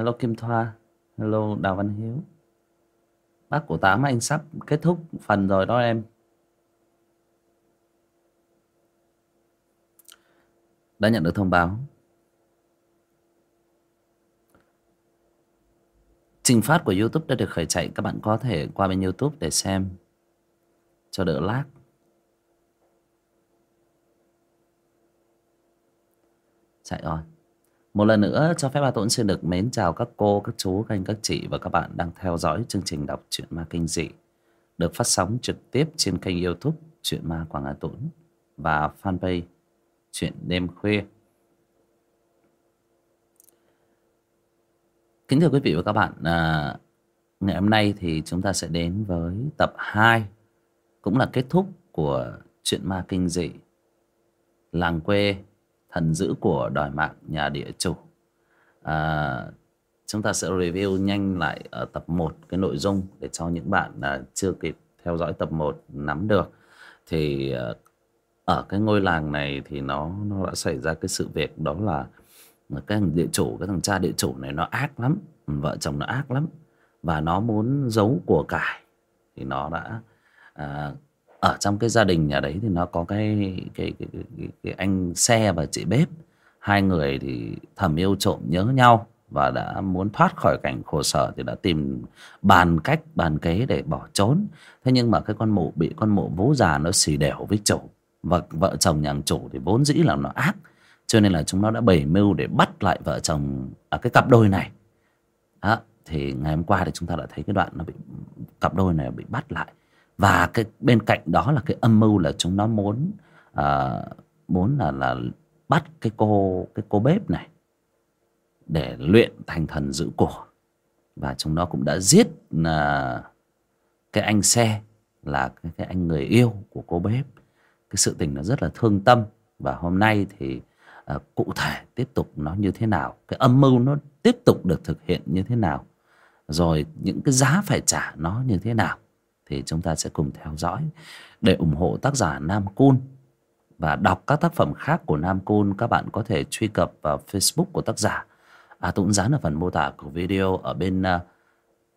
hello kim thoa. Hello đào văn hiếu. Bác của tám anh sắp kết thúc phần rồi đó em. Đã nhận được thông báo. Trình phát của youtube đã được khởi chạy. Các bạn có thể qua bên youtube để xem. Cho đỡ lag. Chạy rồi một lần nữa cho phép bà Tuấn xin được mến chào các cô, các chú, các anh, các chị và các bạn đang theo dõi chương trình đọc truyện ma kinh dị được phát sóng trực tiếp trên kênh youtube truyện ma Quảng Hà Tuấn và fanpage chuyện đêm khuya. Kính thưa quý vị và các bạn, à, ngày hôm nay thì chúng ta sẽ đến với tập 2 cũng là kết thúc của chuyện ma kinh dị làng quê thần dữ của đòi mạng nhà địa chủ. À, chúng ta sẽ review nhanh lại ở tập 1 cái nội dung để cho những bạn chưa kịp theo dõi tập 1 nắm được. Thì à, ở cái ngôi làng này thì nó nó đã xảy ra cái sự việc đó là cái thằng địa chủ cái thằng cha địa chủ này nó ác lắm vợ chồng nó ác lắm và nó muốn giấu của cải. Thì nó đã à, ở trong cái gia đình nhà đấy thì nó có cái cái, cái, cái, cái anh xe và chị bếp. Hai người thì thầm yêu trộm nhớ nhau và đã muốn thoát khỏi cảnh khổ sở thì đã tìm bàn cách bàn kế để bỏ trốn. Thế nhưng mà cái con mụ bị con mụ vú già nó xì đẻo với chủ và vợ chồng nhà chủ thì vốn dĩ là nó ác. Cho nên là chúng nó đã bày mưu để bắt lại vợ chồng à, cái cặp đôi này. Đó, thì ngày hôm qua thì chúng ta đã thấy cái đoạn nó bị cặp đôi này bị bắt lại và cái bên cạnh đó là cái âm mưu là chúng nó muốn à, muốn là là bắt cái cô cái cô bếp này để luyện thành thần giữ cổ. Và chúng nó cũng đã giết à, cái anh xe là cái, cái anh người yêu của cô bếp. Cái sự tình nó rất là thương tâm. Và hôm nay thì à, cụ thể tiếp tục nó như thế nào? Cái âm mưu nó tiếp tục được thực hiện như thế nào? Rồi những cái giá phải trả nó như thế nào? Thì chúng ta sẽ cùng theo dõi để ủng hộ tác giả Nam Cun. Và đọc các tác phẩm khác của Nam Cun các bạn có thể truy cập vào Facebook của tác giả. À tôi cũng dán ở phần mô tả của video ở bên uh,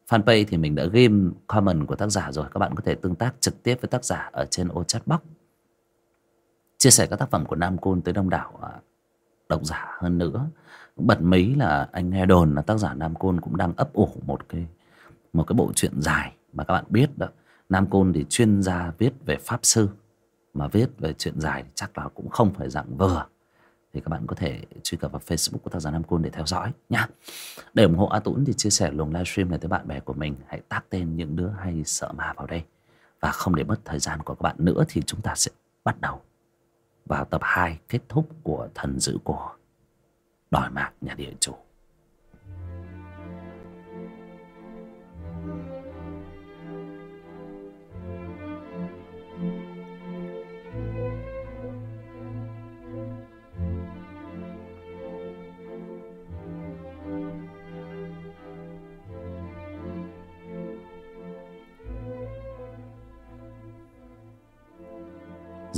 fanpage thì mình đã ghim comment của tác giả rồi. Các bạn có thể tương tác trực tiếp với tác giả ở trên ô chat box. Chia sẻ các tác phẩm của Nam Côn tới đông đảo à, độc giả hơn nữa. Bật mí là anh nghe đồn là tác giả Nam Côn cũng đang ấp ủ một cái một cái bộ truyện dài mà các bạn biết đó. Nam Côn thì chuyên gia viết về pháp sư mà viết về chuyện dài thì chắc là cũng không phải dạng vừa thì các bạn có thể truy cập vào Facebook của tác giả Nam Côn để theo dõi nhá. Để ủng hộ A Tũng thì chia sẻ luồng livestream này tới bạn bè của mình, hãy tác tên những đứa hay sợ ma vào đây. Và không để mất thời gian của các bạn nữa thì chúng ta sẽ bắt đầu vào tập 2 kết thúc của thần dữ của đòi mạng nhà địa chủ.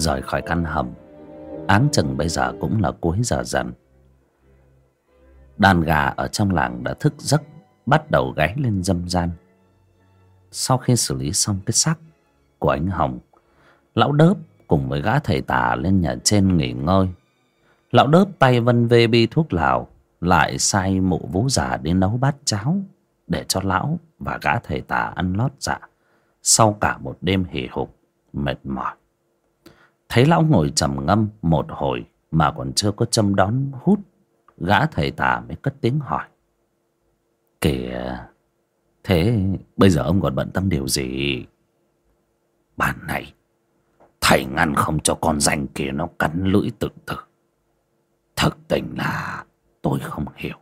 Rời khỏi căn hầm. Áng chừng bây giờ cũng là cuối giờ dần. Đàn gà ở trong làng đã thức giấc, bắt đầu gáy lên dâm gian. Sau khi xử lý xong cái xác của anh hồng, lão đớp cùng với gã thầy tà lên nhà trên nghỉ ngơi. Lão đớp tay vân vê bi thuốc lào, lại sai mụ vú già đi nấu bát cháo để cho lão và gã thầy tà ăn lót dạ. Sau cả một đêm hì hục, mệt mỏi thấy lão ngồi trầm ngâm một hồi mà còn chưa có châm đón hút, gã thầy tà mới cất tiếng hỏi. Kìa, thế bây giờ ông còn bận tâm điều gì? Bản này, thầy ngăn không cho con danh kia nó cắn lưỡi tự tử. Thực tình là tôi không hiểu.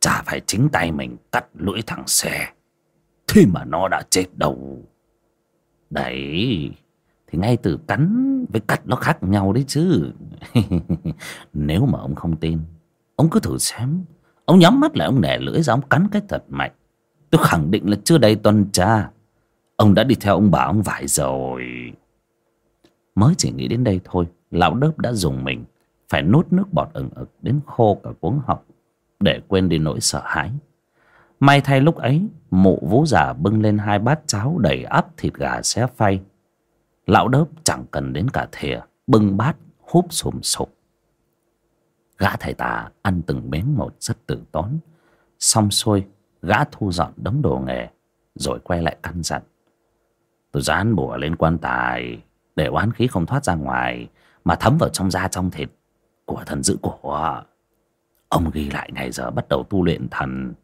Chả phải chính tay mình cắt lưỡi thằng xe thế mà nó đã chết đâu. Đấy thì ngay từ cắn với cắt nó khác nhau đấy chứ. Nếu mà ông không tin, ông cứ thử xem. Ông nhắm mắt lại, ông nẻ lưỡi ra, ông cắn cái thật mạnh. Tôi khẳng định là chưa đầy tuần tra. Ông đã đi theo ông bà ông vải rồi. Mới chỉ nghĩ đến đây thôi, lão đớp đã dùng mình, phải nuốt nước bọt ừng ực đến khô cả cuống họng để quên đi nỗi sợ hãi. May thay lúc ấy, mụ vú già bưng lên hai bát cháo đầy ắp thịt gà xé phay lão đớp chẳng cần đến cả thìa, bưng bát, húp sùm sụp. Gã thầy tà ăn từng miếng một rất tử tốn. Xong xuôi, gã thu dọn đống đồ nghề, rồi quay lại căn dặn. Tôi dán bùa lên quan tài, để oán khí không thoát ra ngoài, mà thấm vào trong da trong thịt của thần dữ cổ ông ghi lại ngày giờ bắt đầu tu luyện thần.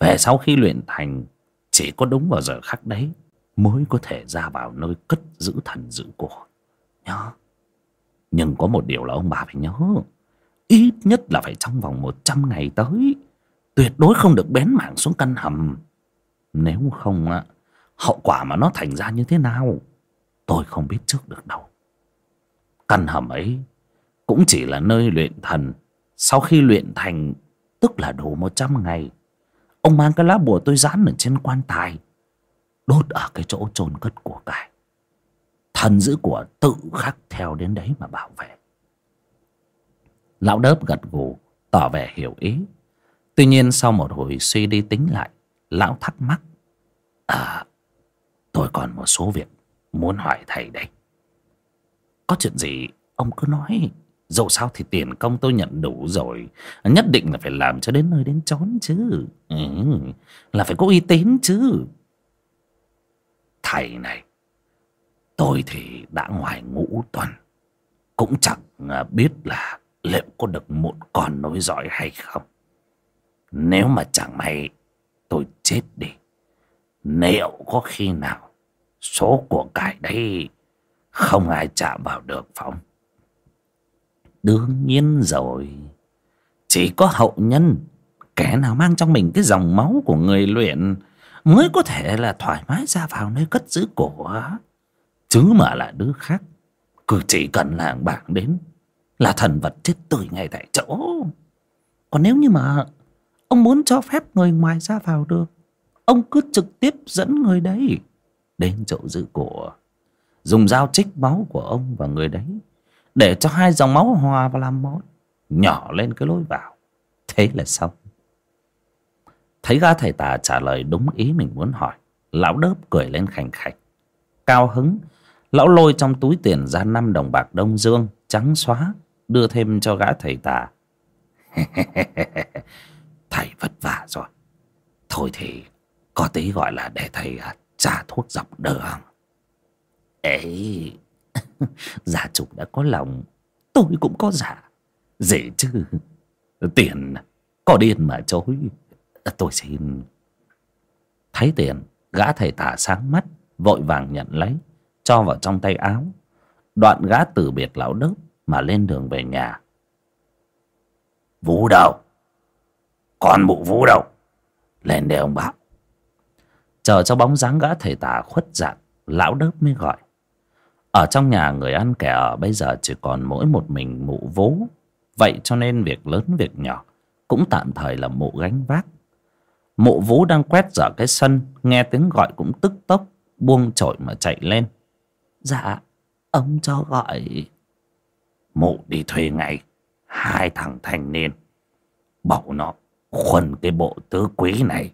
Về sau khi luyện thành, chỉ có đúng vào giờ khắc đấy mới có thể ra vào nơi cất giữ thần dữ cổ nhớ nhưng có một điều là ông bà phải nhớ, ít nhất là phải trong vòng một trăm ngày tới, tuyệt đối không được bén mảng xuống căn hầm. Nếu không á, hậu quả mà nó thành ra như thế nào, tôi không biết trước được đâu. Căn hầm ấy cũng chỉ là nơi luyện thần. Sau khi luyện thành, tức là đủ một trăm ngày, ông mang cái lá bùa tôi dán ở trên quan tài đốt ở cái chỗ chôn cất của cải. Thần giữ của tự khắc theo đến đấy mà bảo vệ. Lão đớp gật gù tỏ vẻ hiểu ý. Tuy nhiên sau một hồi suy đi tính lại lão thắc mắc. À tôi còn một số việc muốn hỏi thầy đây. Có chuyện gì ông cứ nói dẫu sao thì tiền công tôi nhận đủ rồi nhất định là phải làm cho đến nơi đến chốn chứ. Ừ, là phải có uy tín chứ thầy này. Tôi thì đã ngoài ngũ tuần. Cũng chẳng à, biết là liệu có được một con nối dõi hay không. Nếu mà chẳng may, tôi chết đi, liệu có khi nào số của cải đây không ai chạm vào được phóng đương nhiên rồi. Chỉ có hậu nhân, kẻ nào mang trong mình cái dòng máu của người luyện mới có thể là thoải mái ra vào nơi cất giữ cổ chứ mà là đứa khác. Cứ chỉ cần làng bảng đến, là thần vật chết tươi ngay tại chỗ. Còn nếu như mà ông muốn cho phép người ngoài ra vào được, ông cứ trực tiếp dẫn người đấy đến chỗ giữ cổ. Dùng dao trích máu của ông và người đấy, để cho hai dòng máu hòa và làm một nhỏ lên cái lối vào. Thế là xong thấy gã thầy tà trả lời đúng ý mình muốn hỏi, lão đớp cười lên khành khạch. Cao hứng, lão lôi trong túi tiền ra năm đồng bạc đông dương, trắng xóa, đưa thêm cho gã thầy tà. Thầy vất vả rồi. Thôi thì, có tí gọi là để thầy à, trả thuốc dọc đường ấy giả chủ đã có lòng, tôi cũng có giả dễ chứ. Tiền, có điên mà chối tôi xin thấy tiền, gã thầy tả sáng mắt, vội vàng nhận lấy, cho vào trong tay áo. Đoạn gã từ biệt lão đức mà lên đường về nhà. Vũ đâu con mụ vũ đâu lên đây ông bác chờ cho bóng dáng gã thầy tả khuất dạng, lão đức mới gọi. Ở trong nhà người ăn kẻ ở bây giờ chỉ còn mỗi một mình mụ vú vậy cho nên việc lớn việc nhỏ cũng tạm thời là mụ gánh vác mụ vú đang quét dở cái sân nghe tiếng gọi cũng tức tốc buông chổi mà chạy lên. Dạ ông cho gọi. Mụ đi thuê ngay hai thằng thanh niên. Bảo nó khuân cái bộ tứ quý này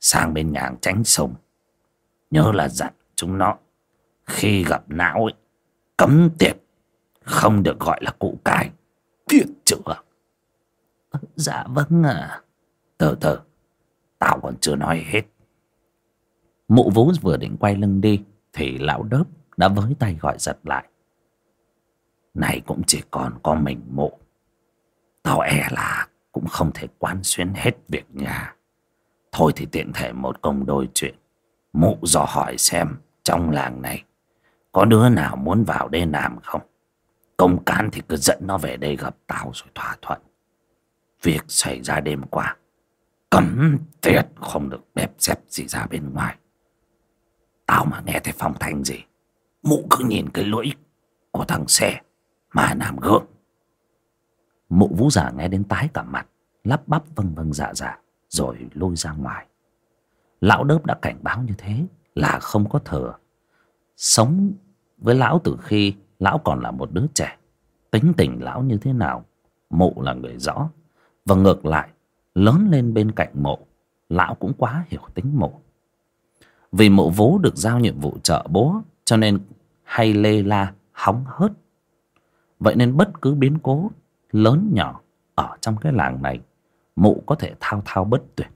sang bên nhà tránh sông. Nhớ là dặn chúng nó khi gặp não ấy cấm tiệt không được gọi là cụ cải biết chưa dạ vâng ạ. À. từ từ tao còn chưa nói hết. Mụ vú vừa định quay lưng đi, thì lão đớp đã với tay gọi giật lại. Này cũng chỉ còn có mình mụ. Tao e là cũng không thể quán xuyến hết việc nhà. Thôi thì tiện thể một công đôi chuyện. Mụ dò hỏi xem trong làng này có đứa nào muốn vào đây làm không? Công cán thì cứ dẫn nó về đây gặp tao rồi thỏa thuận. Việc xảy ra đêm qua cấm tuyệt không được bếp xếp gì ra bên ngoài. Tao mà nghe thấy phong thanh gì, mụ cứ nhìn cái lưỡi của thằng xe mà làm gượng. Mụ vũ giả nghe đến tái cả mặt, lắp bắp vâng vâng dạ dạ rồi lôi ra ngoài. Lão đớp đã cảnh báo như thế là không có thừa. Sống với lão từ khi lão còn là một đứa trẻ, tính tình lão như thế nào, mụ là người rõ. Và ngược lại lớn lên bên cạnh mộ. Lão cũng quá hiểu tính mộ. Vì mộ vú được giao nhiệm vụ trợ bố, cho nên hay lê la hóng hớt. Vậy nên bất cứ biến cố lớn nhỏ ở trong cái làng này, mụ có thể thao thao bất tuyệt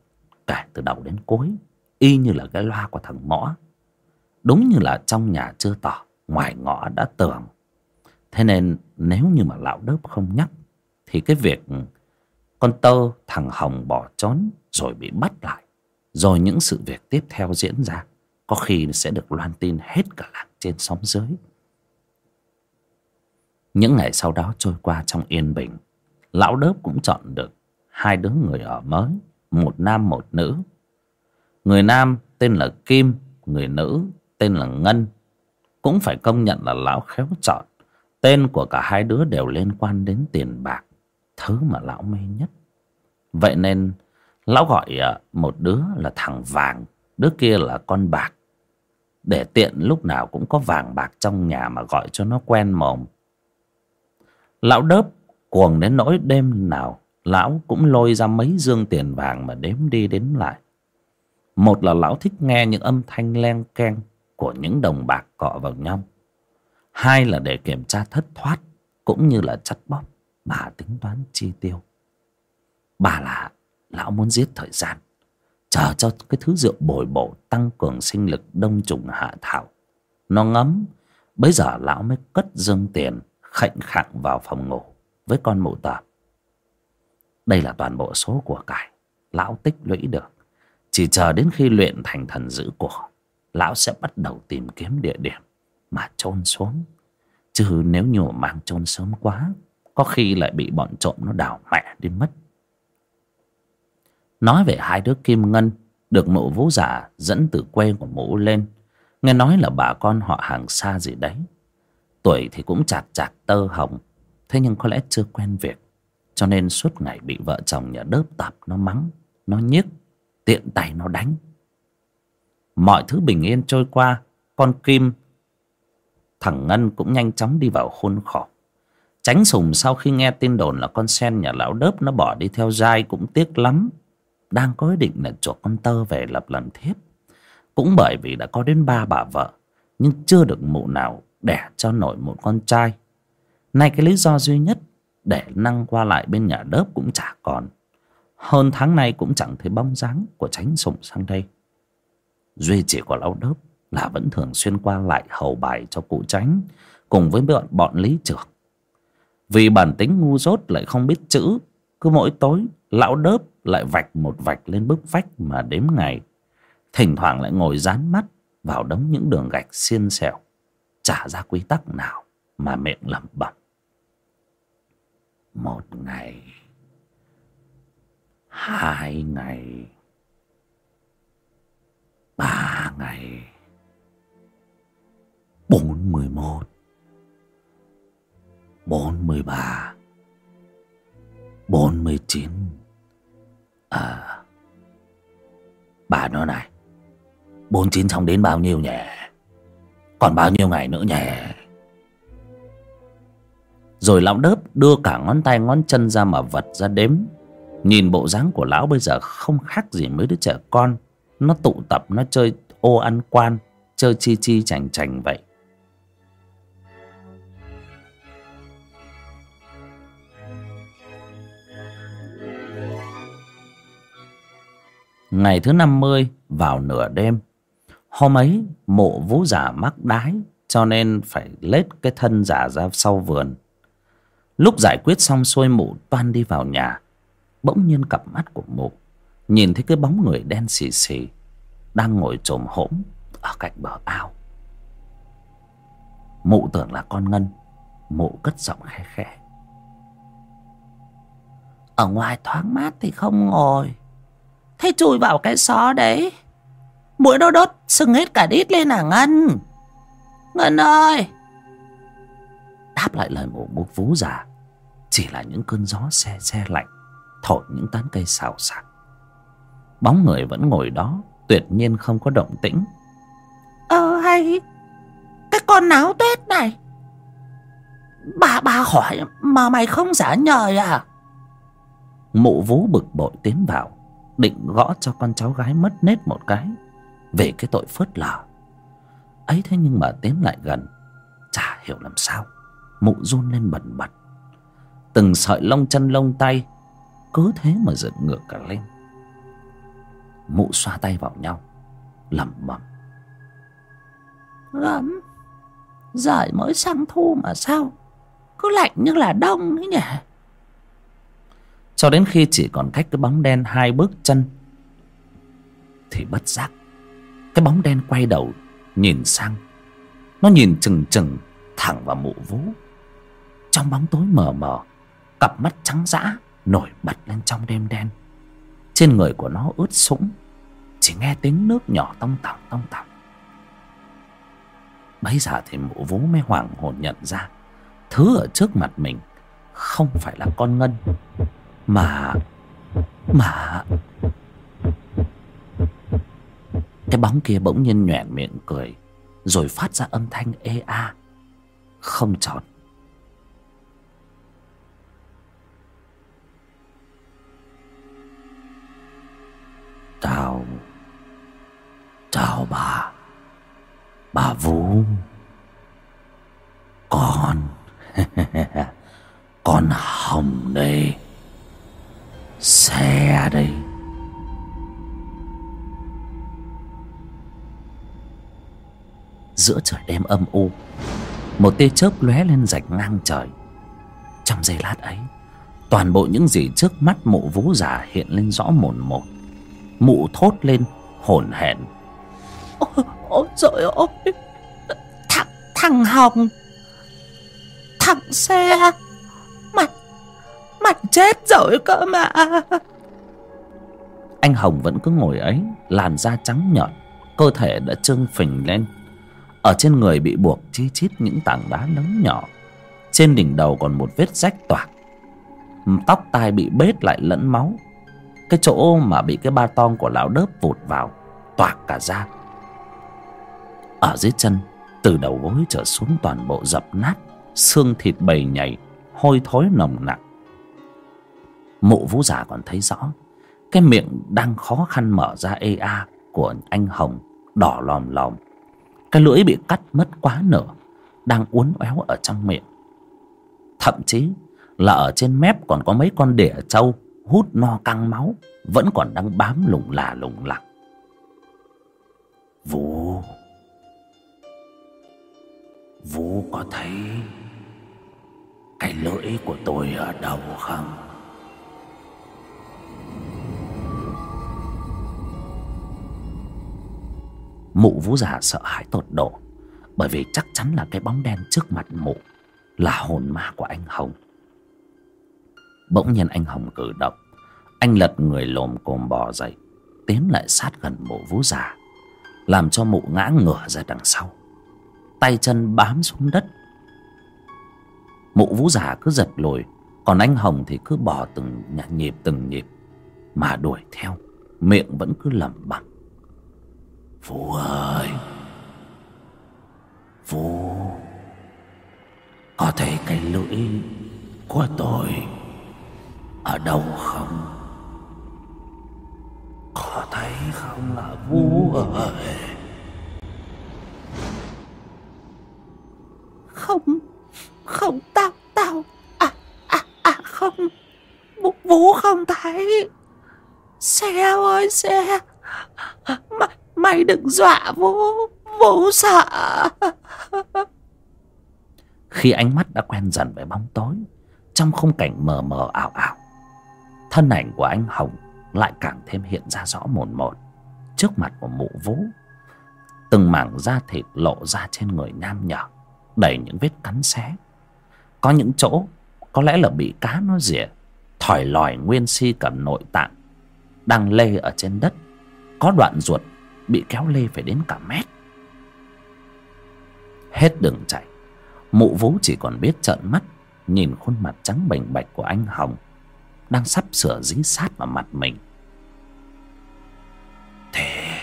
kể từ đầu đến cuối, y như là cái loa của thằng mõ. Đúng như là trong nhà chưa tỏ, ngoài ngõ đã tường. Thế nên nếu như mà lão đớp không nhắc, thì cái việc con tơ thằng hồng bỏ trốn rồi bị bắt lại. Rồi những sự việc tiếp theo diễn ra. Có khi sẽ được loan tin hết cả làng trên xóm dưới. Những ngày sau đó trôi qua trong yên bình. Lão đớp cũng chọn được hai đứa người ở mới, một nam một nữ. Người nam tên là kim, người nữ tên là ngân. Cũng phải công nhận là lão khéo chọn. Tên của cả hai đứa đều liên quan đến tiền bạc thứ mà lão mê nhất. Vậy nên, lão gọi à, một đứa là thằng vàng, đứa kia là con bạc. Để tiện lúc nào cũng có vàng bạc trong nhà mà gọi cho nó quen mồm. Lão đớp cuồng đến nỗi đêm nào lão cũng lôi ra mấy dương tiền vàng mà đếm đi đếm lại. Một là lão thích nghe những âm thanh len keng của những đồng bạc cọ vào nhau. Hai là để kiểm tra thất thoát cũng như là chắt bóp bà tính toán chi tiêu. Bà là, lão muốn giết thời gian, chờ cho cái thứ rượu bồi bổ tăng cường sinh lực đông trùng hạ thảo. Nó ngấm bấy giờ lão mới cất dương tiền, khệnh khạng vào phòng ngủ với con mụ tạp đây là toàn bộ số của cải. Lão tích lũy được. Chỉ chờ đến khi luyện thành thần giữ của lão sẽ bắt đầu tìm kiếm địa điểm mà chôn xuống. Chứ nếu nhổ mang chôn sớm quá có khi lại bị bọn trộm nó đào mẹ đi mất. Nói về hai đứa kim ngân, được mụ vũ giả dẫn từ quê của mụ lên, nghe nói là bà con họ hàng xa gì đấy. Tuổi thì cũng chạc chạc tơ hồng, thế nhưng có lẽ chưa quen việc, cho nên suốt ngày bị vợ chồng nhà đớp tạp nó mắng, nó nhức, tiện tay nó đánh. Mọi thứ bình yên trôi qua, con kim, thằng ngân cũng nhanh chóng đi vào khôn khổ tránh sùng sau khi nghe tin đồn là con sen nhà lão đớp nó bỏ đi theo dai cũng tiếc lắm. Đang có ý định là chuộc con tơ về lập làm thiếp. Cũng bởi vì đã có đến ba bà vợ nhưng chưa được mụ nào đẻ cho nổi một con trai. Nay cái lý do duy nhất để năng qua lại bên nhà đớp cũng chả còn. Hơn tháng nay cũng chẳng thấy bóng dáng của tránh sùng sang đây. Duy chỉ của lão đớp là vẫn thường xuyên qua lại hầu bài cho cụ tránh cùng với bọn, bọn lý trưởng vì bản tính ngu dốt lại không biết chữ, cứ mỗi tối, lão đớp lại vạch một vạch lên bức vách mà đếm ngày. Thỉnh thoảng lại ngồi dán mắt vào đống những đường gạch xiên xẻo chả ra quy tắc nào mà miệng lẩm bẩm. Một ngày, hai ngày, ba ngày, bốn mười một bốn mươi ba, bốn mươi chín. À bà nói này, bốn chín xong đến bao nhiêu nhỉ? Còn bao nhiêu ngày nữa nhỉ? Rồi lão đớp đưa cả ngón tay ngón chân ra mà vật ra đếm. Nhìn bộ dáng của lão bây giờ không khác gì mấy đứa trẻ con. Nó tụ tập, nó chơi ô ăn quan, chơi chi chi chành chành vậy. Ngày thứ năm mươi vào nửa đêm. Hôm ấy, mộ vũ giả mắc đái, cho nên phải lết cái thân giả ra sau vườn. Lúc giải quyết xong xuôi, mụ toan đi vào nhà. Bỗng nhiên cặp mắt của mụ, nhìn thấy cái bóng người đen xì xì, đang ngồi chồm hổm ở cạnh bờ ao. Mụ tưởng là con ngân, mụ cất giọng khe khẽ. Ở ngoài thoáng mát thì không ngồi thế chui vào cái xó đấy. Mũi nó đốt sưng hết cả đít lên à ngân? Ngân ơi! Đáp lại lời mụ bố vú già. Chỉ là những cơn gió xe xe lạnh thổi những tán cây xào xạc. Bóng người vẫn ngồi đó tuyệt nhiên không có động tĩnh. Ờ hay. Cái con náo tết này. Bà bà hỏi mà mày không giả nhời à? Mụ vú bực bội tiến vào định gõ cho con cháu gái mất nết một cái về cái tội phớt lờ. Ấy thế nhưng mà tiến lại gần, chả hiểu làm sao, mụ run lên bần bật. Từng sợi lông chân lông tay cứ thế mà giật ngược cả lên. Mụ xoa tay vào nhau, lẩm bẩm. Gấm giời mới sang thu mà sao? Cứ lạnh như là đông ấy nhỉ? Cho đến khi chỉ còn cách cái bóng đen hai bước chân, thì bất giác, cái bóng đen quay đầu nhìn sang. Nó nhìn chừng chừng thẳng vào mụ vú. Trong bóng tối mờ mờ, cặp mắt trắng dã nổi bật lên trong đêm đen. Trên người của nó ướt sũng, chỉ nghe tiếng nước nhỏ tông tỏng tông tỏng bấy giờ thì mụ vú mới hoảng hồn nhận ra, thứ ở trước mặt mình không phải là con ngân mà mà. Cái bóng kia bỗng nhiên nhoẻn miệng cười, rồi phát ra âm thanh ê a. Không tròn chào chào bà bà vũ, con. Con hồng đây xe đây giữa trời đêm âm u một tia chớp lóe lên rạch ngang trời. Trong giây lát ấy toàn bộ những gì trước mắt mụ vú già hiện lên rõ mồn một mụ thốt lên hổn hển. Ôi, ôi trời ơi! Thằng thằng hồng! Thằng xe! Mày chết rồi cơ mà. Anh hồng vẫn cứ ngồi ấy, làn da trắng nhợt, cơ thể đã trương phình lên. Ở trên người bị buộc chi chít những tảng đá lớn nhỏ. Trên đỉnh đầu còn một vết rách toạc. Tóc tai bị bết lại lẫn máu. Cái chỗ mà bị cái ba tong của lão đớp vụt vào, toạc cả ra ở dưới chân, từ đầu gối trở xuống toàn bộ dập nát, xương thịt bầy nhảy, hôi thối nồng nặng mụ vũ giả còn thấy rõ, cái miệng đang khó khăn mở ra ê a của anh hồng đỏ lòm lòm. Cái lưỡi bị cắt mất quá nửa, đang uốn éo ở trong miệng. Thậm chí là ở trên mép còn có mấy con đỉa trâu hút no căng máu, vẫn còn đang bám lủng là lủng lẳng. Vũ vũ có thấy cái lưỡi của tôi ở đâu không? Mụ vũ già sợ hãi tột độ, bởi vì chắc chắn là cái bóng đen trước mặt mụ là hồn ma của anh hồng. Bỗng nhiên anh hồng cử động, anh lật người lồm cồm bò dậy, tiến lại sát gần mụ vũ già, làm cho mụ ngã ngửa ra đằng sau, tay chân bám xuống đất. Mụ vũ già cứ giật lùi, còn anh hồng thì cứ bò từng nhịp từng nhịp mà đuổi theo, miệng vẫn cứ lẩm bẩm. Phú ơi. Phú Có thấy cái lưỡi của tôi Ở đâu không? Có thấy không là Phú ơi? Không Không tao tao À à à không. Vũ, không thấy. Xe ơi xe. Mày Mày đừng dọa vũ Vũ sợ. Khi ánh mắt đã quen dần với bóng tối, Trong khung cảnh mờ mờ ảo ảo, Thân ảnh của anh Hồng Lại càng thêm hiện ra rõ mồn một Trước mặt của mụ vũ Từng mảng da thịt lộ ra trên người nam nhỏ Đầy những vết cắn xé. Có những chỗ Có lẽ là bị cá nó rỉa Thỏi lòi nguyên si cả nội tạng, Đang lê ở trên đất. Có đoạn ruột bị kéo lê phải đến cả mét. Hết đường chạy, mụ vú chỉ còn biết trợn mắt, nhìn khuôn mặt trắng bềnh bạch của anh hồng, đang sắp sửa dính sát vào mặt mình. Thế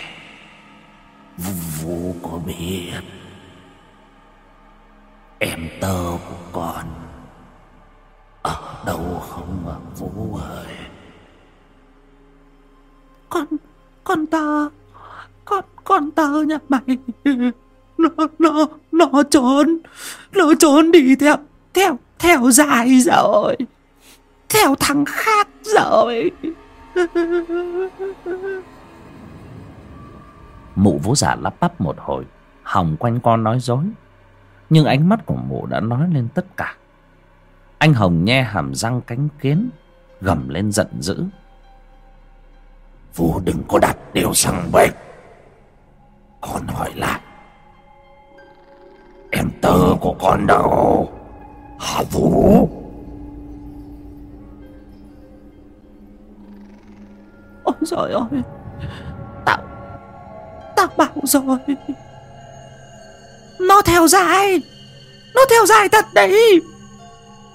vú có biết em tơ của con ở đâu không mà vú ơi? Con con tơ con con tơ nhà mày nó nó nó trốn nó trốn đi theo theo theo dài rồi. Theo thằng khác rồi. Mụ vú già lắp bắp một hồi hòng quanh con nói dối. Nhưng ánh mắt của mụ đã nói lên tất cả. Anh hồng nhe hàm răng cánh kiến gầm lên giận dữ. Vũ đừng có đặt điều sang bếp con hỏi lại. Em tơ của con đâu? Hả Vũ. Ôi trời ơi. Tao tao bảo rồi. Nó theo dài. Nó theo dài thật đấy.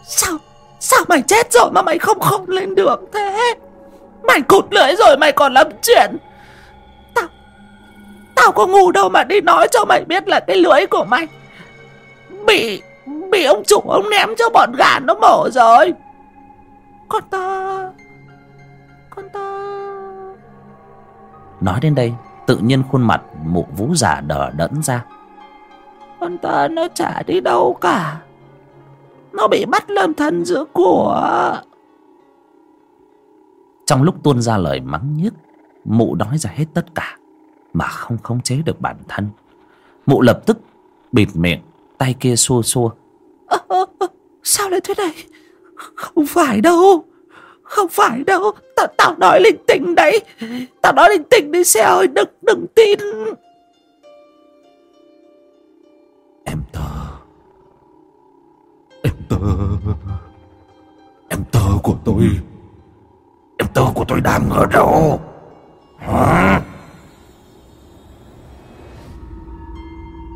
Sao sao mày chết rồi mà mày không không lên được thế? Mày cụt lưỡi rồi mày còn làm chuyện tao có ngu đâu mà đi nói cho mày biết là cái lưỡi của mày bị bị ông chủ ông ném cho bọn gà nó mổ rồi. Con ta con ta nói đến đây tự nhiên khuôn mặt mụ vú già đờ đẫn ra. Con ta nó chả đi đâu cả. Nó bị bắt làm thần giữa của. Trong lúc tuôn ra lời mắng nhiếc mụ nói ra hết tất cả mà không khống chế được bản thân. Mụ lập tức bịt miệng tay kia xua xua. Ơ, sao lại thế này? Không phải đâu không phải đâu. Tao tao nói linh tinh đấy. Tao nói linh tinh đi xe ơi đừng đừng tin. Em tơ. Em tơ. Em tơ của tôi. Em tơ của tôi đang ở đâu? Hả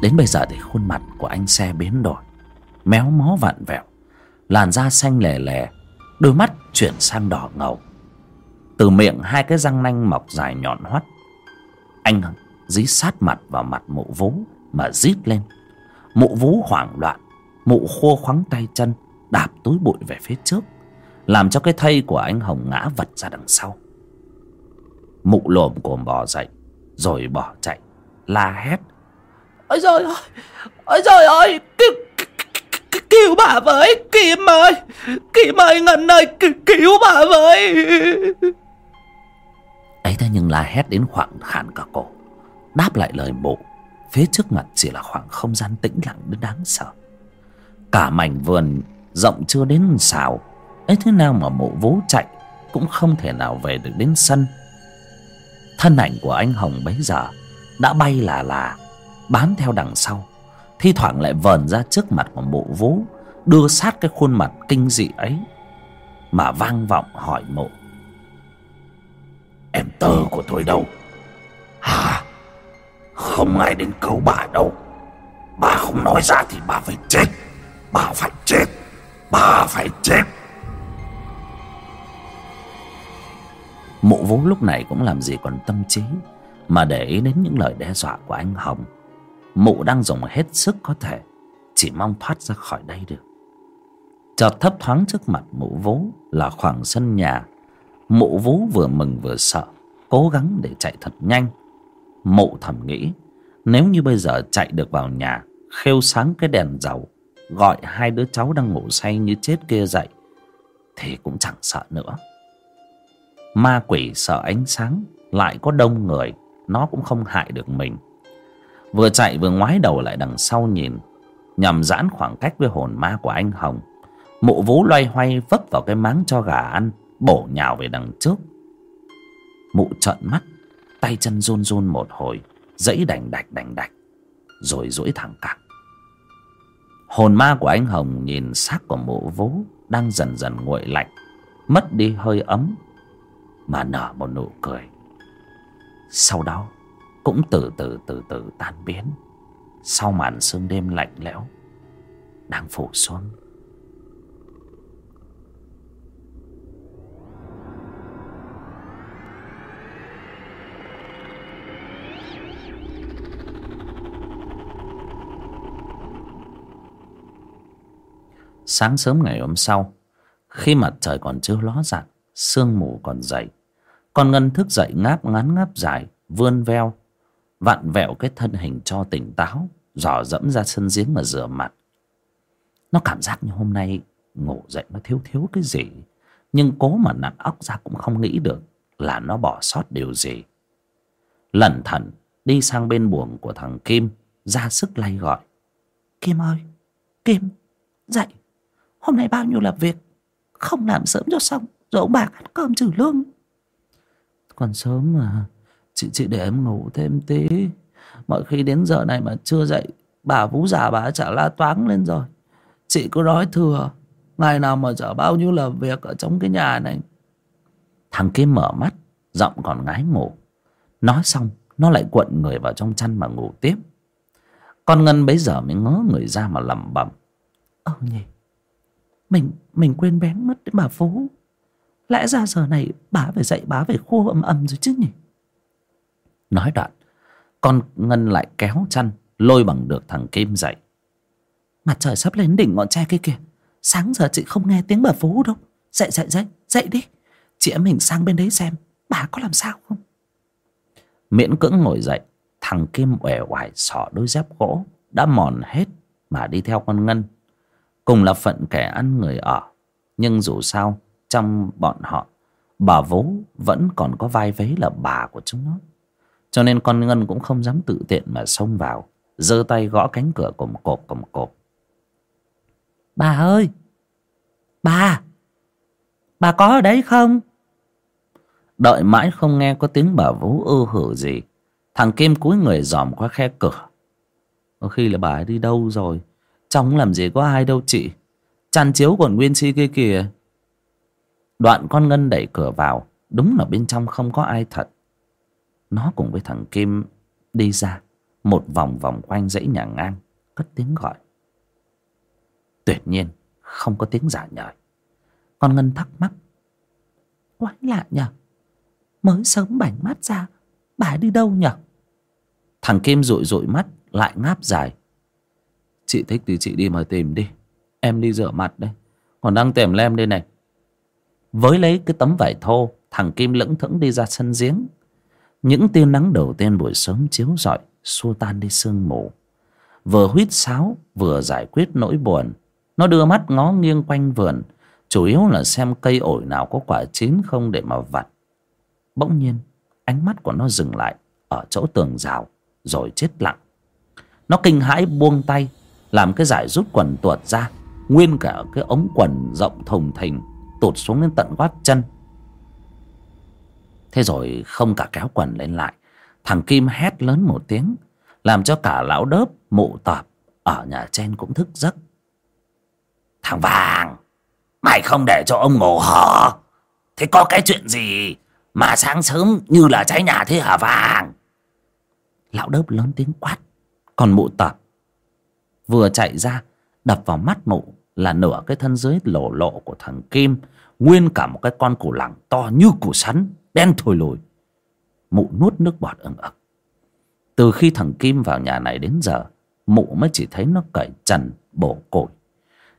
đến bây giờ thì khuôn mặt của anh xe biến đổi, méo mó vặn vẹo, làn da xanh lè lè đôi mắt chuyển sang đỏ ngầu. Từ miệng hai cái răng nanh mọc dài nhọn hoắt, anh dí sát mặt vào mặt mụ vú mà rít lên. Mụ vú hoảng loạn, mụ khô khoắng tay chân, đạp túi bụi về phía trước, làm cho cái thây của anh hồng ngã vật ra đằng sau. Mụ lồm cồm bò dậy, rồi bỏ chạy, la hét ôi trời ơi ôi trời ơi cứu, cứu, bà với kim ơi kim ơi ngân ơi cứu, cứu bà với. Ấy thế nhưng la hét đến khoảng khản cả cổ đáp lại lời mụ phía trước mặt chỉ là khoảng không gian tĩnh lặng đến đáng sợ. Cả mảnh vườn rộng chưa đến xào ấy thế nào mà mụ vú chạy cũng không thể nào về được đến sân. Thân ảnh của anh hồng bấy giờ đã bay là là bám theo đằng sau. Thi thoảng lại vờn ra trước mặt của mộ vú, đưa sát cái khuôn mặt kinh dị ấy mà vang vọng hỏi mộ Em tơ của tôi đâu? Hả? Không ai đến cứu bà đâu. Bà không nói ra thì bà phải chết. Bà phải chết. Bà phải chết. Mộ vú lúc này cũng làm gì còn tâm trí mà để ý đến những lời đe dọa của anh hồng mụ đang dùng hết sức có thể, chỉ mong thoát ra khỏi đây được. Chợt thấp thoáng trước mặt mụ vú là khoảng sân nhà. Mụ vú vừa mừng vừa sợ, cố gắng để chạy thật nhanh. Mụ thầm nghĩ, nếu như bây giờ chạy được vào nhà, khêu sáng cái đèn dầu, gọi hai đứa cháu đang ngủ say như chết kia dậy, thì cũng chẳng sợ nữa. Ma quỷ sợ ánh sáng, lại có đông người, nó cũng không hại được mình vừa chạy vừa ngoái đầu lại đằng sau nhìn, nhằm giãn khoảng cách với hồn ma của anh hồng. Mụ vú loay hoay vấp vào cái máng cho gà ăn, bổ nhào về đằng trước. Mụ trợn mắt, tay chân run run một hồi dẫy đành đạch đành đạch, rồi duỗi thẳng cẳng. Hồn ma của anh hồng nhìn xác của mụ vú đang dần dần nguội lạnh, mất đi hơi ấm, mà nở một nụ cười. Sau đó cũng từ từ từ từ tan biến. Sau màn sương đêm lạnh lẽo đang phủ xuống. Sáng sớm ngày hôm sau, khi mặt trời còn chưa ló dạng, sương mù còn dày con ngân thức dậy ngáp ngắn ngáp dài, vươn veo vặn vẹo cái thân hình cho tỉnh táo, dò dẫm ra sân giếng mà rửa mặt. Nó cảm giác như hôm nay ngủ dậy nó thiếu thiếu cái gì, nhưng cố mà nặn óc ra cũng không nghĩ được là nó bỏ sót điều gì. Lẩn thẩn đi sang bên buồng của thằng kim, ra sức lay gọi. Kim ơi, kim, dậy. Hôm nay bao nhiêu là việc? Không làm sớm cho xong, rồi ông bà ăn cơm trừ lương. Còn sớm mà chị chị để em ngủ thêm tí. Mọi khi đến giờ này mà chưa dậy, bà vú già bà chả la toáng lên rồi. Chị cứ nói thừa, ngày nào mà chở bao nhiêu là việc ở trong cái nhà này. Thằng kia mở mắt, giọng còn ngái ngủ. Nói xong, nó lại cuộn người vào trong chăn mà ngủ tiếp. Con ngân bấy giờ mới ngớ người ra mà lẩm bẩm. Ờ nhỉ, mình mình quên bén mất đến bà phú. Lẽ ra giờ này bà phải dậy, bà phải khô ầm ầm rồi chứ nhỉ? Nói đoạn, con ngân lại kéo chăn, lôi bằng được thằng kim dậy. Mặt trời sắp lên đỉnh ngọn tre kia kìa. Sáng giờ chị không nghe tiếng bà phú đâu. Dậy dậy dậy dậy đi. Chị em mình sang bên đấy xem, bà có làm sao không? Miễn cưỡng ngồi dậy, thằng kim uể oải xỏ đôi dép gỗ, đã mòn hết mà đi theo con ngân. Cùng là phận kẻ ăn người ở, nhưng dù sao, trong bọn họ, bà vú vẫn còn có vai vế là bà của chúng nó cho nên con ngân cũng không dám tự tiện mà xông vào giơ tay gõ cánh cửa cồm cộp cồm cộp. Bà ơi! Bà! Bà có ở đấy không? Đợi mãi không nghe có tiếng bà vú ư hử gì thằng kim cúi người dòm qua khe cửa. Có khi là bà ấy đi đâu rồi? Trong làm gì có ai đâu chị. Chăn chiếu còn nguyên si kia kìa. Đoạn con ngân đẩy cửa vào đúng là bên trong không có ai thật nó cùng với thằng kim đi ra, một vòng vòng quanh dãy nhà ngang, cất tiếng gọi. Tuyệt nhiên, không có tiếng giả nhời con ngân thắc mắc. Quái lạ nhở mới sớm bảnh mắt ra, bà đi đâu nhở thằng kim rụi rụi mắt, lại ngáp dài. Chị thích thì chị đi mà tìm đi. Em đi rửa mặt đây. Còn đang tèm lem đây này. Với lấy cái tấm vải thô, thằng kim lững thững đi ra sân giếng những tia nắng đầu tiên buổi sớm chiếu rọi xua tan đi sương mù. Vừa huýt sáo, vừa giải quyết nỗi buồn. Nó đưa mắt ngó nghiêng quanh vườn, chủ yếu là xem cây ổi nào có quả chín không để mà vặt. Bỗng nhiên, ánh mắt của nó dừng lại ở chỗ tường rào, rồi chết lặng. Nó kinh hãi buông tay, làm cái giải rút quần tuột ra, nguyên cả cái ống quần rộng thùng thình tụt xuống đến tận gót chân thế rồi không cả kéo quần lên lại. Thằng kim hét lớn một tiếng, làm cho cả lão đớp mụ tọp ở nhà trên cũng thức giấc. Thằng vàng, mày không để cho ông ngủ hả thế có cái chuyện gì mà sáng sớm như là cháy nhà thế hả vàng? Lão đớp lớn tiếng quát, còn mụ tọp vừa chạy ra, đập vào mắt mụ là nửa cái thân dưới lổ lộ của thằng kim, nguyên cả một cái con củ lẳng to như củ sắn đen thổi lùi mụ nuốt nước bọt ừng ực. Từ khi thằng kim vào nhà này đến giờ, mụ mới chỉ thấy nó cởi trần, bổ cổi.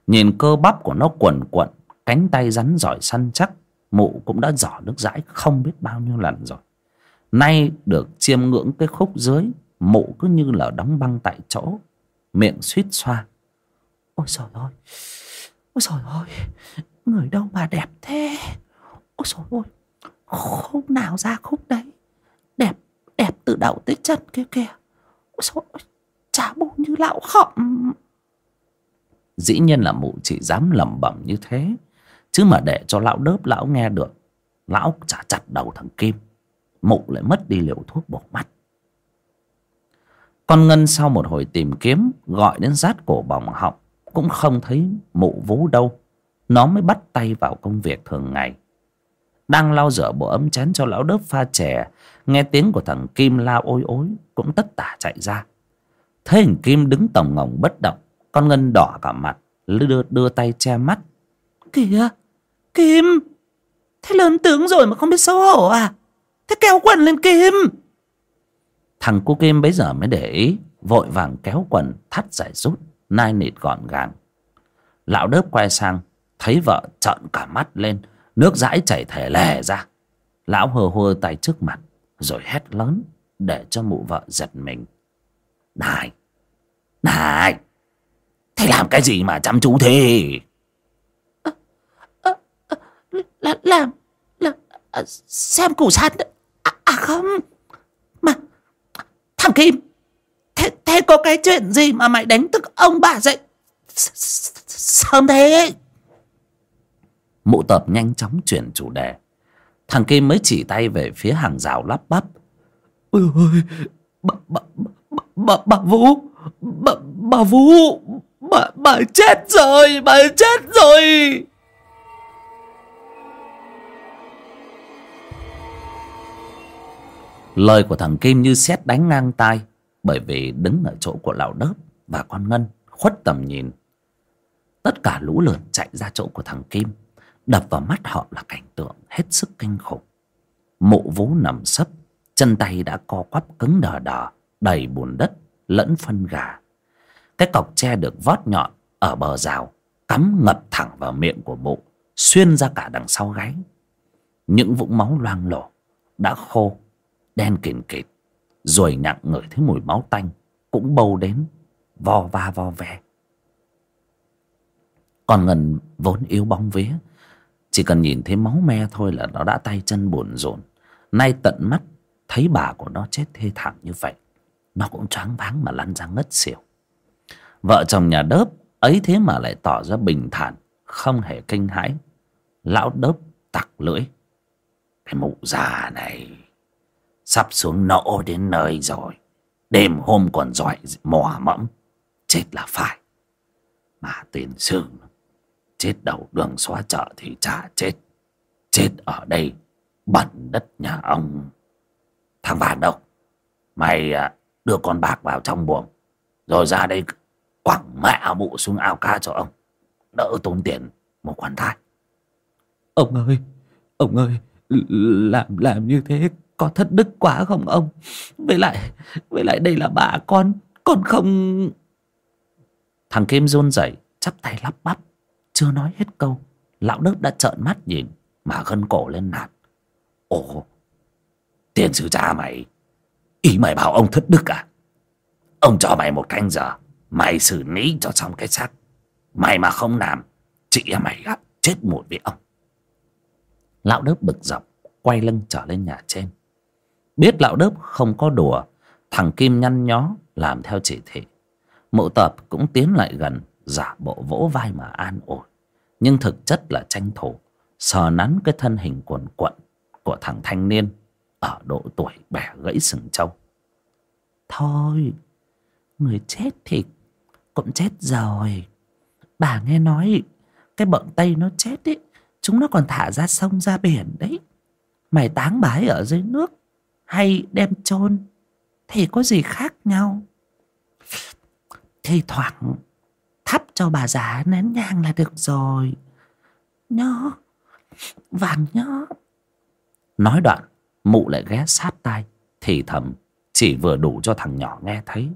Nhìn cơ bắp của nó quần quận, cánh tay rắn giỏi săn chắc, mụ cũng đã dò nước dãi không biết bao nhiêu lần rồi. Nay được chiêm ngưỡng cái khúc dưới, mụ cứ như là đóng băng tại chỗ, miệng suýt xoa. Ôi trời ơi, ôi trời ơi, người đâu mà đẹp thế? Ôi trời ơi khúc nào ra khúc đấy, đẹp đẹp từ đầu tới chân kia kìa. Ôi trời ơi chả bù như lão khọm. Dĩ nhiên là mụ chỉ dám lẩm bẩm như thế. Chứ mà để cho lão đớp lão nghe được, lão chả chặt đầu thằng kim. Mụ lại mất đi liều thuốc bổ mắt. Con ngân sau một hồi tìm kiếm, gọi đến rát cổ bỏng họng, cũng không thấy mụ vú đâu. Nó mới bắt tay vào công việc thường ngày đang lau rửa bộ ấm chén cho lão đớp pha chè. Nghe tiếng của thằng kim la ôi ối cũng tất tả chạy ra. Thấy hình kim đứng tổng ngồng bất động con ngân đỏ cả mặt đưa, đưa tay che mắt. Kìa kim thế lớn tướng rồi mà không biết xấu hổ à? Thế kéo quần lên kim. Thằng cô kim bấy giờ mới để ý vội vàng kéo quần thắt giải rút nai nịt gọn gàng. Lão đớp quay sang thấy vợ trợn cả mắt lên nước dãi chảy thẻ lè ra. Lão hơ hơ tay trước mặt rồi hét lớn để cho mụ vợ giật mình. Này này thế làm cái gì mà chăm chú thế? Ờ, ờ, là làm là à, xem củ sắn à, à không mà thằng kim thế thế có cái chuyện gì mà mày đánh tức ông bà dậy sớm thế? Mụ tập nhanh chóng chuyển chủ đề. Thằng kim mới chỉ tay về phía hàng rào lắp bắp. Ôi ôi bà bà bà, bà, bà vũ bà, bà vũ bà bà chết rồi bà chết rồi. Lời của thằng kim như sét đánh ngang tai bởi vì đứng ở chỗ của lão đớp và con ngân khuất tầm nhìn. Tất cả lũ lượt chạy ra chỗ của thằng kim đập vào mắt họ là cảnh tượng hết sức kinh khủng. Mụ vú nằm sấp, chân tay đã co quắp cứng đờ đờ, đầy bùn đất, lẫn phân gà. Cái cọc tre được vót nhọn ở bờ rào, cắm ngập thẳng vào miệng của mụ, xuyên ra cả đằng sau gáy. Những vũng máu loang lổ đã khô, đen kìn kịt, rồi nhặng ngửi thấy mùi máu tanh cũng bâu đến, vo va vo ve. Còn ngân vốn yếu bóng vía chỉ cần nhìn thấy máu me thôi là nó đã tay chân bồn rộn. Nay tận mắt thấy bà của nó chết thê thảm như vậy, nó cũng choáng váng mà lăn ra ngất xỉu. Vợ chồng nhà đớp ấy thế mà lại tỏ ra bình thản, không hề kinh hãi. Lão đớp tặc lưỡi. Cái mụ già này sắp xuống nỗ đến nơi rồi, đêm hôm còn giỏi mò mẫm chết là phải. Mà tiền sư chết đầu đường xóa chợ thì chả chết. Chết ở đây bẩn đất nhà ông. Thằng vàn đâu? Mày à, đưa con bạc vào trong buồng rồi ra đây quẳng mẹ bụ xuống ao cá cho ông. Đỡ tốn tiền một khoản thai. Ông ơi ông ơi làm làm như thế có thất đức quá không ông? Với lại với lại đây là bà con con không thằng kim run rẩy chắp tay lắp bắp chưa nói hết câu lão đức đã trợn mắt nhìn mà gân cổ lên nạt. Ồ tiền sư cha mày ý mày bảo ông thất đức à? Ông cho mày một canh giờ mày xử lý cho xong cái xác. Mày mà không làm chị em mày á, chết một với ông. Lão đớp bực dọc quay lưng trở lên nhà trên. Biết lão đớp không có đùa thằng kim nhăn nhó làm theo chỉ thị. Mộ tập cũng tiến lại gần giả bộ vỗ vai mà an ủi nhưng thực chất là tranh thủ, sờ nắn cái thân hình cuồn cuộn của thằng thanh niên ở độ tuổi bẻ gãy sừng trâu. Thôi, người chết thì cũng chết rồi. Bà nghe nói cái bọn tây nó chết ấy chúng nó còn thả ra sông, ra biển đấy. Mày táng bái ở dưới nước hay đem chôn thì có gì khác nhau? Thì thoảng thắp cho bà già nén nhang là được rồi. Nhó vàng nhó nói đoạn mụ lại ghé sát tai thì thầm chỉ vừa đủ cho thằng nhỏ nghe thấy.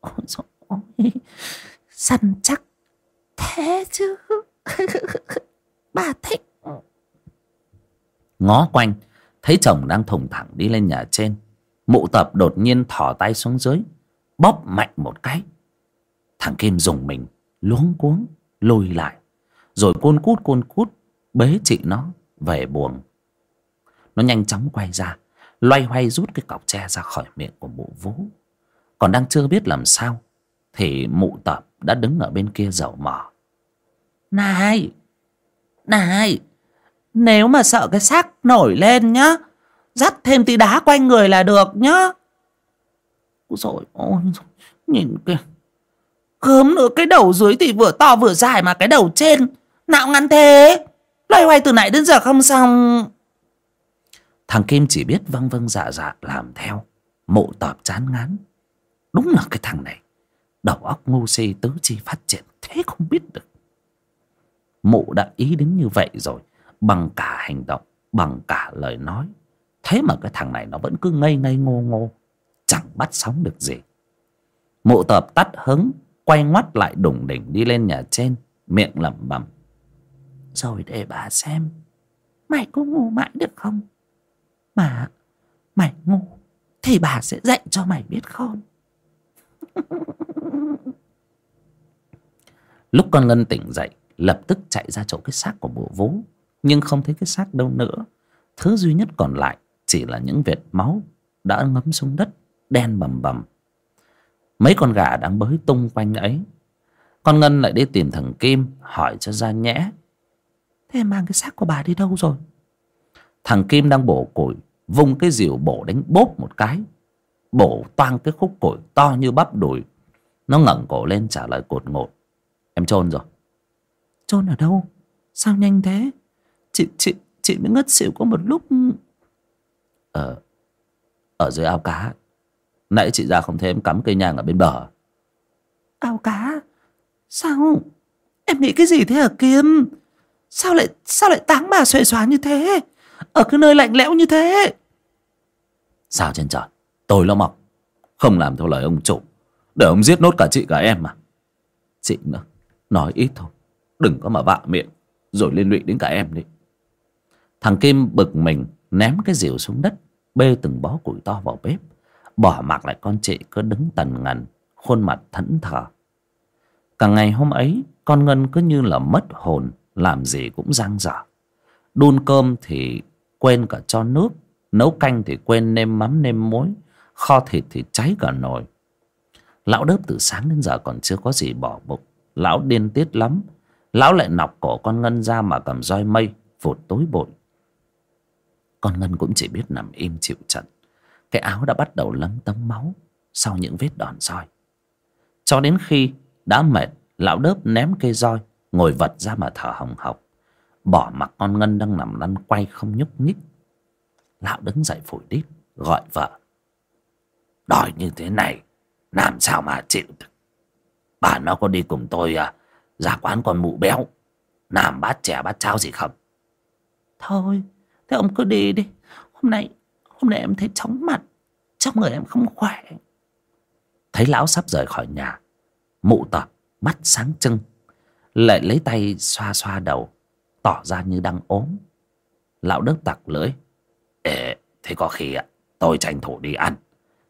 Ôi dồi ôi săn chắc thế chứ. Bà thích. Ngó quanh thấy chồng đang thùng thẳng đi lên nhà trên. Mụ tập đột nhiên thò tay xuống dưới bóp mạnh một cái thằng kim dùng mình luống cuống lùi lại. Rồi côn cút côn cút bế chị nó về buồng. Nó nhanh chóng quay ra loay hoay rút cái cọc tre ra khỏi miệng của mụ vú. Còn đang chưa biết làm sao thì mụ tập đã đứng ở bên kia dầu mỏ. Này này nếu mà sợ cái xác nổi lên nhá dắt thêm tí đá quanh người là được nhá. Úi dồi ôi nhìn kìa Khớm nữa, cái đầu dưới thì vừa to vừa dài mà, cái đầu trên. Nạo ngắn thế? Loay hoay từ nãy đến giờ không xong. Thằng kim chỉ biết vâng vâng dạ dạ làm theo. Mụ tọp chán ngán. Đúng là cái thằng này. Đầu óc ngu si, tứ chi phát triển, thế không biết được. Mụ đã ý đến như vậy rồi. Bằng cả hành động, bằng cả lời nói. Thế mà cái thằng này nó vẫn cứ ngây ngây ngô ngô. Chẳng bắt sóng được gì. Mụ tập tắt hứng quay ngoắt lại đủng đỉnh đi lên nhà trên, miệng lẩm bẩm. Rồi để bà xem, mày có ngu mãi được không? Mà, mày ngu Thì bà sẽ dạy cho mày biết không? Lúc con Ngân tỉnh dậy, Lập tức chạy ra chỗ cái xác của bộ vú Nhưng không thấy cái xác đâu nữa. Thứ duy nhất còn lại Chỉ là những vệt máu Đã ngấm xuống đất, Đen bầm bầm. Mấy con gà đang bới tung quanh ấy. Con Ngân lại đi tìm thằng Kim Hỏi cho ra nhẽ. Thế mang cái xác của bà đi đâu rồi? Thằng Kim đang bổ củi Vung cái dìu bổ đánh bốp một cái. Bổ toang cái khúc củi to như bắp đùi. Nó ngẩng cổ lên trả lời cột ngột. Em chôn rồi. Chôn ở đâu? Sao nhanh thế? Chị chị chị mới ngất xỉu có một lúc. Ở Ở dưới ao cá Nãy chị ra không thấy em cắm cây nhang ở bên bờ. Ao cá. Sao? Em nghĩ cái gì thế hả Kim? Sao lại sao lại táng bà xuề xóa như thế? Ở cái nơi lạnh lẽo như thế. Sao trên trời? Tôi lo mọc. Không làm theo lời ông chủ. Để ông giết nốt cả chị cả em mà. Chị nữa Nói ít thôi. Đừng có mà vạ miệng. Rồi liên lụy đến cả em đi. Thằng Kim bực mình Ném cái rìu xuống đất Bê từng bó củi to vào bếp Bỏ mặc lại con chị cứ đứng tần ngần, Khuôn mặt thẫn thờ. Cả ngày hôm ấy, Con Ngân cứ như là mất hồn, Làm gì cũng giang dở Đun cơm thì quên cả cho nước, Nấu canh thì quên nêm mắm, nêm muối, Kho thịt thì cháy cả nồi. Lão đớp từ sáng đến giờ còn chưa có gì bỏ bụng. Lão điên tiết lắm. Lão lại nọc cổ con Ngân ra mà cầm roi mây, Vụt tối bụi. Con Ngân cũng chỉ biết nằm im chịu trận. Cái áo đã bắt đầu lấm tấm máu Sau những vết đòn roi. Cho đến khi đã mệt, Lão đớp ném cây roi, Ngồi vật ra mà thở hồng hộc. Bỏ mặc con Ngân đang nằm lăn quay không nhúc nhích. Lão đứng dậy phủi đít Gọi vợ. Đòi như thế này, Làm sao mà chịu được? Bà nó có đi cùng tôi à Ra quán con mụ béo, Làm bát chè bát cháo gì không? Thôi, Thế ông cứ đi đi. Hôm nay Hôm nay em thấy chóng mặt Trong người em không khỏe. Thấy lão sắp rời khỏi nhà Mụ tập mắt sáng trưng Lại lấy tay xoa xoa đầu Tỏ ra như đang ốm. Lão đớp tặc lưỡi Ê, thế có khi ạ Tôi tranh thủ đi ăn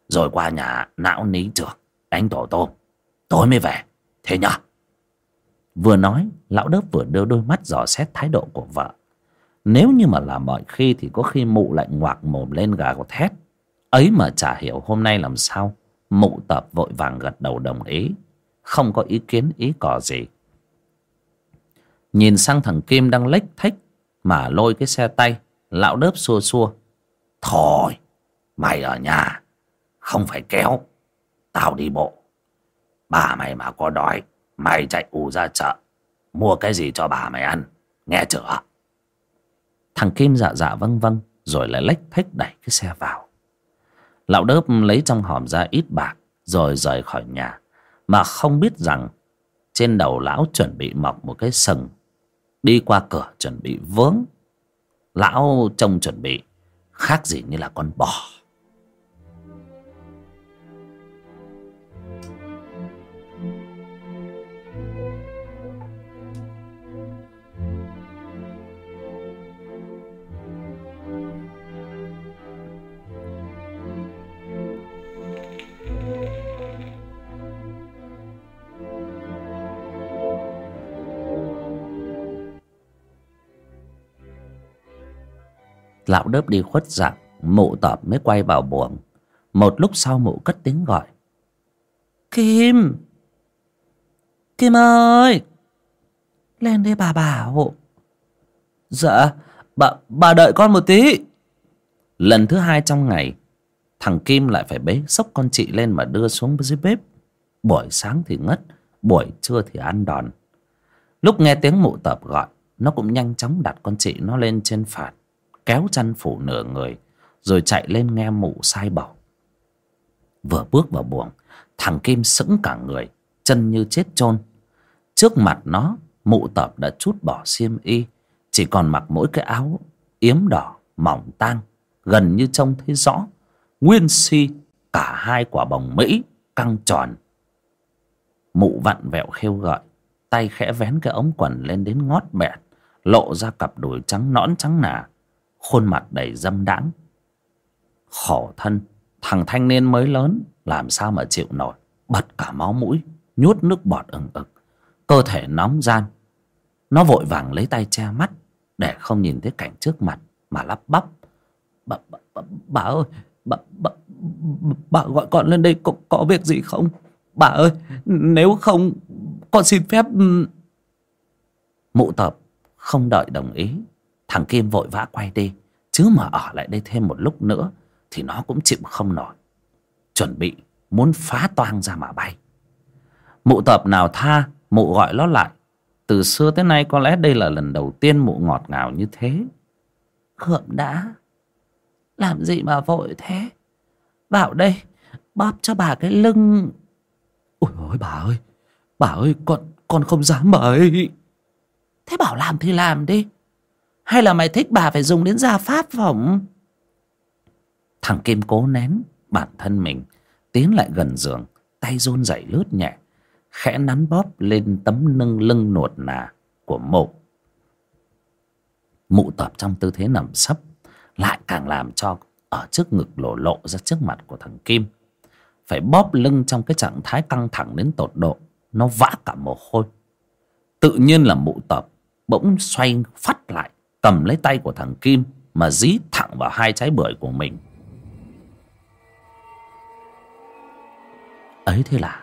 Rồi qua nhà não ní trưởng Đánh tổ tôm Tối mới về Thế nhá. Vừa nói Lão đớp vừa đưa đôi mắt dò xét thái độ của vợ. Nếu như mà là mọi khi Thì có khi mụ lại ngoạc mồm lên gà của thét. Ấy mà chả hiểu hôm nay làm sao. Mụ tập vội vàng gật đầu đồng ý. Không có ý kiến, ý cò gì. Nhìn sang thằng Kim đang lếch thách Mà lôi cái xe tay, Lão đớp xua xua. Thôi, Mày ở nhà, Không phải kéo. Tao đi bộ. Bà mày mà có đói, Mày chạy ù ra chợ. Mua cái gì cho bà mày ăn? Nghe chưa? Thằng Kim dạ dạ vâng vâng Rồi lại lách thách đẩy cái xe vào. Lão đớp lấy trong hòm ra ít bạc, Rồi rời khỏi nhà, Mà không biết rằng Trên đầu lão chuẩn bị mọc một cái sừng. Đi qua cửa chuẩn bị vướng. Lão trông chuẩn bị, Khác gì như là con bò. Lão đớp đi khuất dạng Mụ tọp mới quay vào buồng. Một lúc sau mụ cất tiếng gọi. Kim! Kim ơi! Lên đây bà bảo. Dạ Bà, bà đợi con một tí. Lần thứ hai trong ngày Thằng Kim lại phải bế sốc con chị lên mà đưa xuống dưới bếp. Buổi sáng thì ngất Buổi trưa thì ăn đòn. Lúc nghe tiếng mụ tập gọi Nó cũng nhanh chóng đặt con chị nó lên trên phạt kéo chăn phủ nửa người, rồi chạy lên nghe mụ sai bảo. Vừa bước vào buồng, thằng kim sững cả người, chân như chết chôn. Trước mặt nó, mụ tập đã chút bỏ xiêm y, chỉ còn mặc mỗi cái áo yếm đỏ mỏng tang, gần như trông thấy rõ, nguyên si cả hai quả bồng mỹ căng tròn. Mụ vặn vẹo khêu gợi, tay khẽ vén cái ống quần lên đến ngót bẹt, lộ ra cặp đùi trắng nõn trắng nà khuôn mặt đầy dâm đãng. Khổ thân thằng thanh niên mới lớn làm sao mà chịu nổi bật cả máu mũi nhút nước bọt ừng ực. Cơ thể nóng gian nó vội vàng lấy tay che mắt để không nhìn thấy cảnh trước mặt mà lắp bắp. Bà, bà, bà, bà ơi bà, bà, bà gọi con lên đây có, có việc gì không? Bà ơi nếu không con xin phép mụ tập không đợi đồng ý thằng kim vội vã quay đi chứ mà ở lại đây thêm một lúc nữa thì nó cũng chịu không nổi. Chuẩn bị muốn phá toang ra mà bay. Mụ tập nào tha mụ gọi nó lại. Từ xưa tới nay có lẽ đây là lần đầu tiên mụ ngọt ngào như thế. Khượng đã. Làm gì mà vội thế? Vào đây bóp cho bà cái lưng. Ôi ôi bà ơi bà ơi con con không dám ơi thế bảo làm thì làm đi hay là mày thích bà phải dùng đến gia pháp phỏng? Thằng kim cố nén bản thân mình, tiến lại gần giường, tay run rẩy lướt nhẹ, khẽ nắn bóp lên tấm nâng lưng nuột nà của mụ. Mụ tập trong tư thế nằm sấp, lại càng làm cho ở trước ngực lộ lộ ra trước mặt của thằng kim. Phải bóp lưng trong cái trạng thái căng thẳng đến tột độ, nó vã cả mồ hôi. Tự nhiên là mụ tập bỗng xoay phát lại cầm lấy tay của thằng kim mà dí thẳng vào hai trái bưởi của mình. Ấy thế là,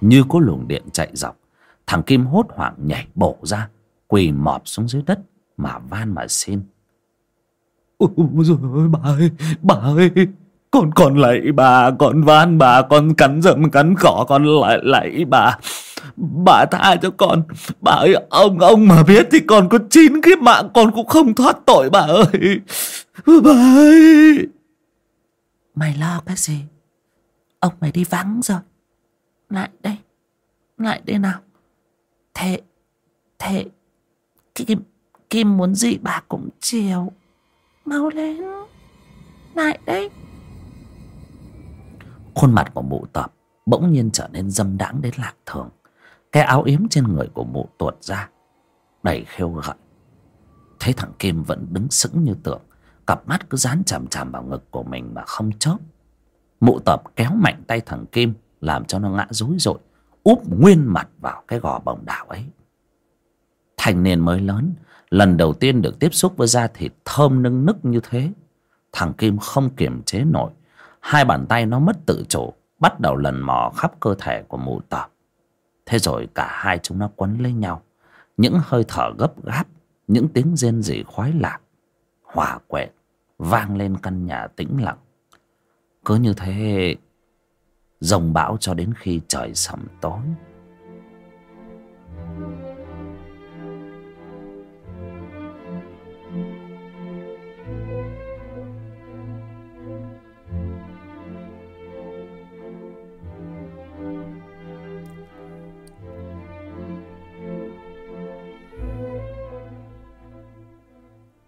như có luồng điện chạy dọc, thằng kim hốt hoảng nhảy bổ ra, quỳ mọp xuống dưới đất mà van mà xin. Ôi rồi bà ơi bà ơi, con còn lạy bà, con van bà, con cắn rậm cắn cỏ, con lại lạy bà bà tha cho con. Bà ơi ông ông mà biết thì còn có chín kiếp mạng con cũng không thoát tội bà ơi. Bà ơi. Mày lo cái gì? Ông mày đi vắng rồi. Lại đây. Lại đây nào. Thế thế kim kim muốn gì bà cũng chiều mau lên. Lại đây. Khuôn mặt của mụ tập bỗng nhiên trở nên dâm đãng đến lạc thường cái áo yếm trên người của mụ tuột ra, đầy khêu gợi. Thấy thằng kim vẫn đứng sững như tượng, cặp mắt cứ dán chằm chằm vào ngực của mình mà không chớp. Mụ tập kéo mạnh tay thằng kim, làm cho nó ngã rúi rội úp nguyên mặt vào cái gò bồng đảo ấy. Thanh niên mới lớn, lần đầu tiên được tiếp xúc với da thịt thơm nâng nức như thế. Thằng kim không kiềm chế nổi, hai bàn tay nó mất tự chủ, bắt đầu lần mò khắp cơ thể của mụ tập thế rồi cả hai chúng nó quấn lấy nhau. Những hơi thở gấp gáp, những tiếng rên rỉ khoái lạc, hòa quẹt vang lên căn nhà tĩnh lặng. Cứ như thế rồng bão cho đến khi trời sầm tối.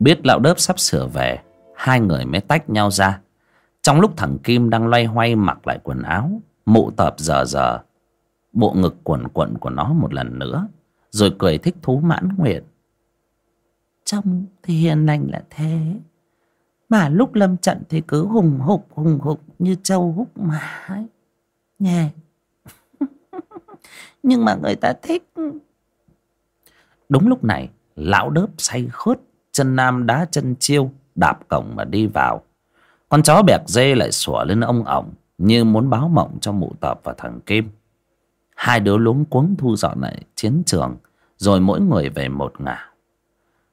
Biết lão đớp sắp sửa về, hai người mới tách nhau ra. Trong lúc thằng kim đang loay hoay mặc lại quần áo, mụ tập giờ giờ bộ ngực quần quận của nó một lần nữa, rồi cười thích thú mãn nguyện. Trong thì hiền lành là thế, mà lúc lâm trận thì cứ hùng hục hùng hục như trâu húc mãi nhè. Nhưng mà người ta thích. Đúng lúc này, lão đớp say khướt chân nam đá chân chiêu, đạp cổng mà đi vào. Con chó bẹt dê lại sủa lên ông ổng, như muốn báo mộng cho mụ tập và thằng kim. Hai đứa luống cuống thu dọn lại chiến trường, rồi mỗi người về một ngả.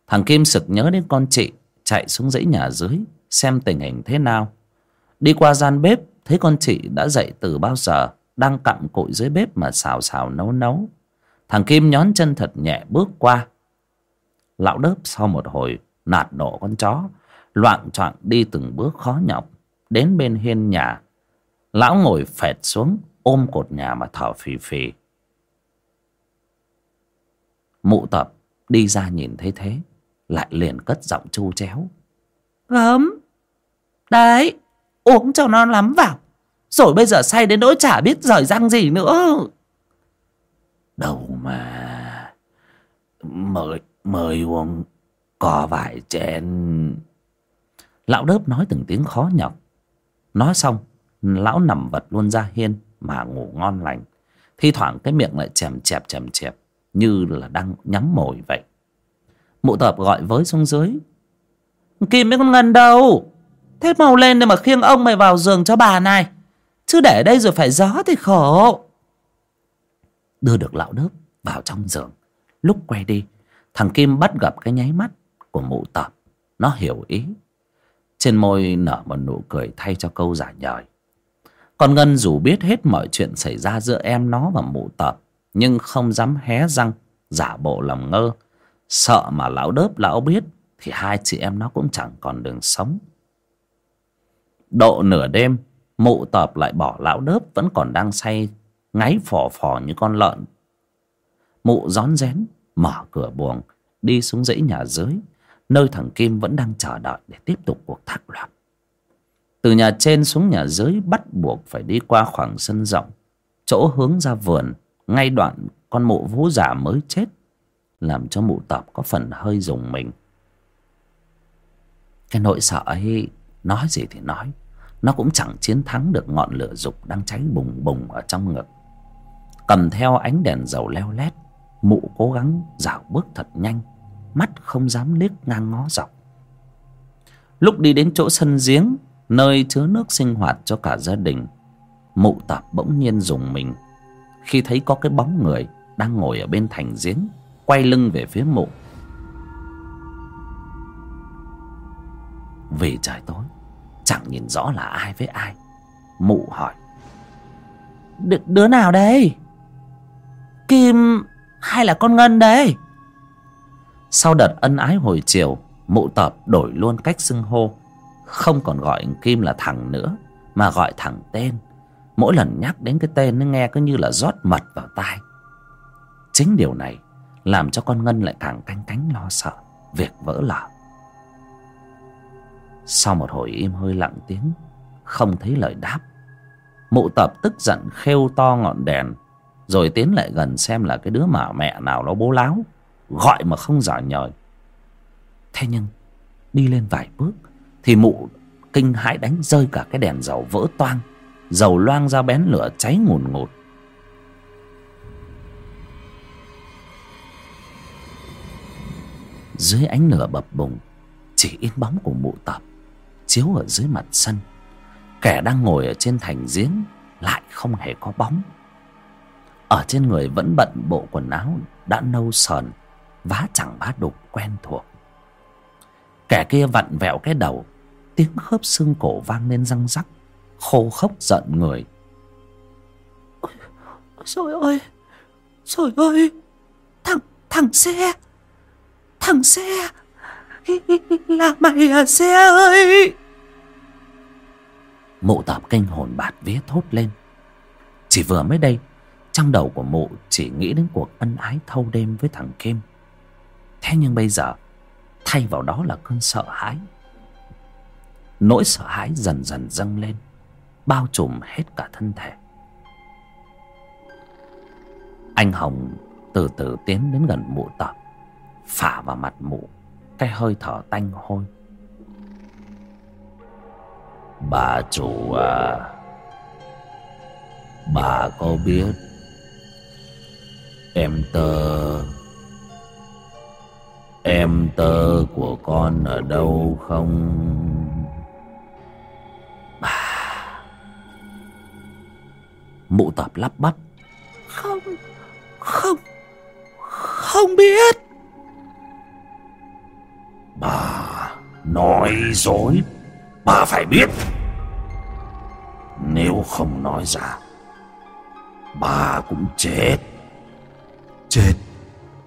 Thằng kim sực nhớ đến con chị, chạy xuống dãy nhà dưới, xem tình hình thế nào. Đi qua gian bếp, thấy con chị đã dậy từ bao giờ, đang cặm cụi dưới bếp mà xào xào nấu nấu. Thằng kim nhón chân thật nhẹ bước qua lão đớp sau một hồi nạt nộ con chó loạng choạng đi từng bước khó nhọc đến bên hiên nhà. Lão ngồi phẹt xuống ôm cột nhà mà thở phì phì. Mụ tập đi ra nhìn thấy thế lại liền cất giọng chu chéo. Gấm đấy uống cho nó lắm vào. Rồi bây giờ say đến nỗi chả biết rời răng gì nữa. Đâu mà mời mời uống có vài chén. Lão đớp nói từng tiếng khó nhọc. Nói xong, lão nằm vật luôn ra hiên mà ngủ ngon lành. Thi thoảng cái miệng lại chèm chẹp chèm chẹp, như là đang nhắm mồi vậy. Mụ tập gọi với xuống dưới. Kim mấy con ngân đâu? Thế mau lên để mà khiêng ông mày vào giường cho bà này. Chứ để đây rồi phải gió thì khổ. Đưa được lão đớp vào trong giường. Lúc quay đi thằng kim bắt gặp cái nháy mắt của mụ tập nó hiểu ý. Trên môi nở một nụ cười thay cho câu giả nhời. Con ngân dù biết hết mọi chuyện xảy ra giữa em, nó và mụ tập nhưng không dám hé răng, giả bộ làm ngơ. Sợ mà lão đớp lão biết, thì hai chị em nó cũng chẳng còn đường sống. Độ nửa đêm, mụ tập lại bỏ lão đớp vẫn còn đang say, ngáy phò phò như con lợn. Mụ rón rén mở cửa buồng, đi xuống dãy nhà dưới. Nơi thằng kim vẫn đang chờ đợi để tiếp tục cuộc thác loạn. Từ nhà trên xuống nhà dưới bắt buộc phải đi qua khoảng sân rộng. Chỗ hướng ra vườn, ngay đoạn con mụ vú già mới chết, làm cho mụ tập có phần hơi rùng mình. Cái nỗi sợ ấy, nói gì thì nói. Nó cũng chẳng chiến thắng được ngọn lửa dục đang cháy bùng bùng ở trong ngực. Cầm theo ánh đèn dầu leo lét mụ cố gắng dạo bước thật nhanh, mắt không dám liếc ngang ngó dọc. Lúc đi đến chỗ sân giếng, nơi chứa nước sinh hoạt cho cả gia đình, mụ tập bỗng nhiên dùng mình. Khi thấy có cái bóng người đang ngồi ở bên thành giếng, quay lưng về phía mụ. Vì trời tối, chẳng nhìn rõ là ai với ai, mụ hỏi. Đ đứa nào đây? Kim hay là con ngân đây? Sau đợt ân ái hồi chiều, mụ tập đổi luôn cách xưng hô. Không còn gọi kim là thằng nữa, mà gọi thằng tên. Mỗi lần nhắc đến cái tên nó nghe cứ như là rót mật vào tai. Chính điều này làm cho con ngân lại càng canh cánh lo sợ, việc vỡ lở. Sau một hồi im hơi lặng tiếng, không thấy lời đáp, mụ tập tức giận khêu to ngọn đèn rồi tiến lại gần xem là cái đứa mà mẹ nào nó bố láo. Gọi mà không giả nhời. Thế nhưng, đi lên vài bước, thì mụ kinh hãi đánh rơi cả cái đèn dầu vỡ toang. Dầu loang ra bén lửa cháy ngùn ngụt. Dưới ánh lửa bập bùng, chỉ in bóng của mụ tập, chiếu ở dưới mặt sân. Kẻ đang ngồi ở trên thành giếng lại không hề có bóng ở trên người vẫn bận bộ quần áo đã nâu sờn vá chẳng vá đục quen thuộc. Kẻ kia vặn vẹo cái đầu tiếng khớp xương cổ vang lên răng rắc khô khốc giận người. Trời ơi trời ơi thằng thằng xe thằng xe là mày à xe ơi. Mụ tạp kinh hồn bạt vía thốt lên. Chỉ vừa mới đây trong đầu của mụ chỉ nghĩ đến cuộc ân ái thâu đêm với thằng kim. Thế nhưng bây giờ, thay vào đó là cơn sợ hãi. Nỗi sợ hãi dần dần dâng lên, bao trùm hết cả thân thể. Anh hồng từ từ tiến đến gần mụ tập phả vào mặt mụ, cái hơi thở tanh hôi. Bà chủ à bà có biết em tơ. Em tơ của con ở đâu không? Bà. Mụ tập lắp bắp. Không không không biết. Bà nói dối. Bà phải biết. Nếu không nói ra bà cũng chết chết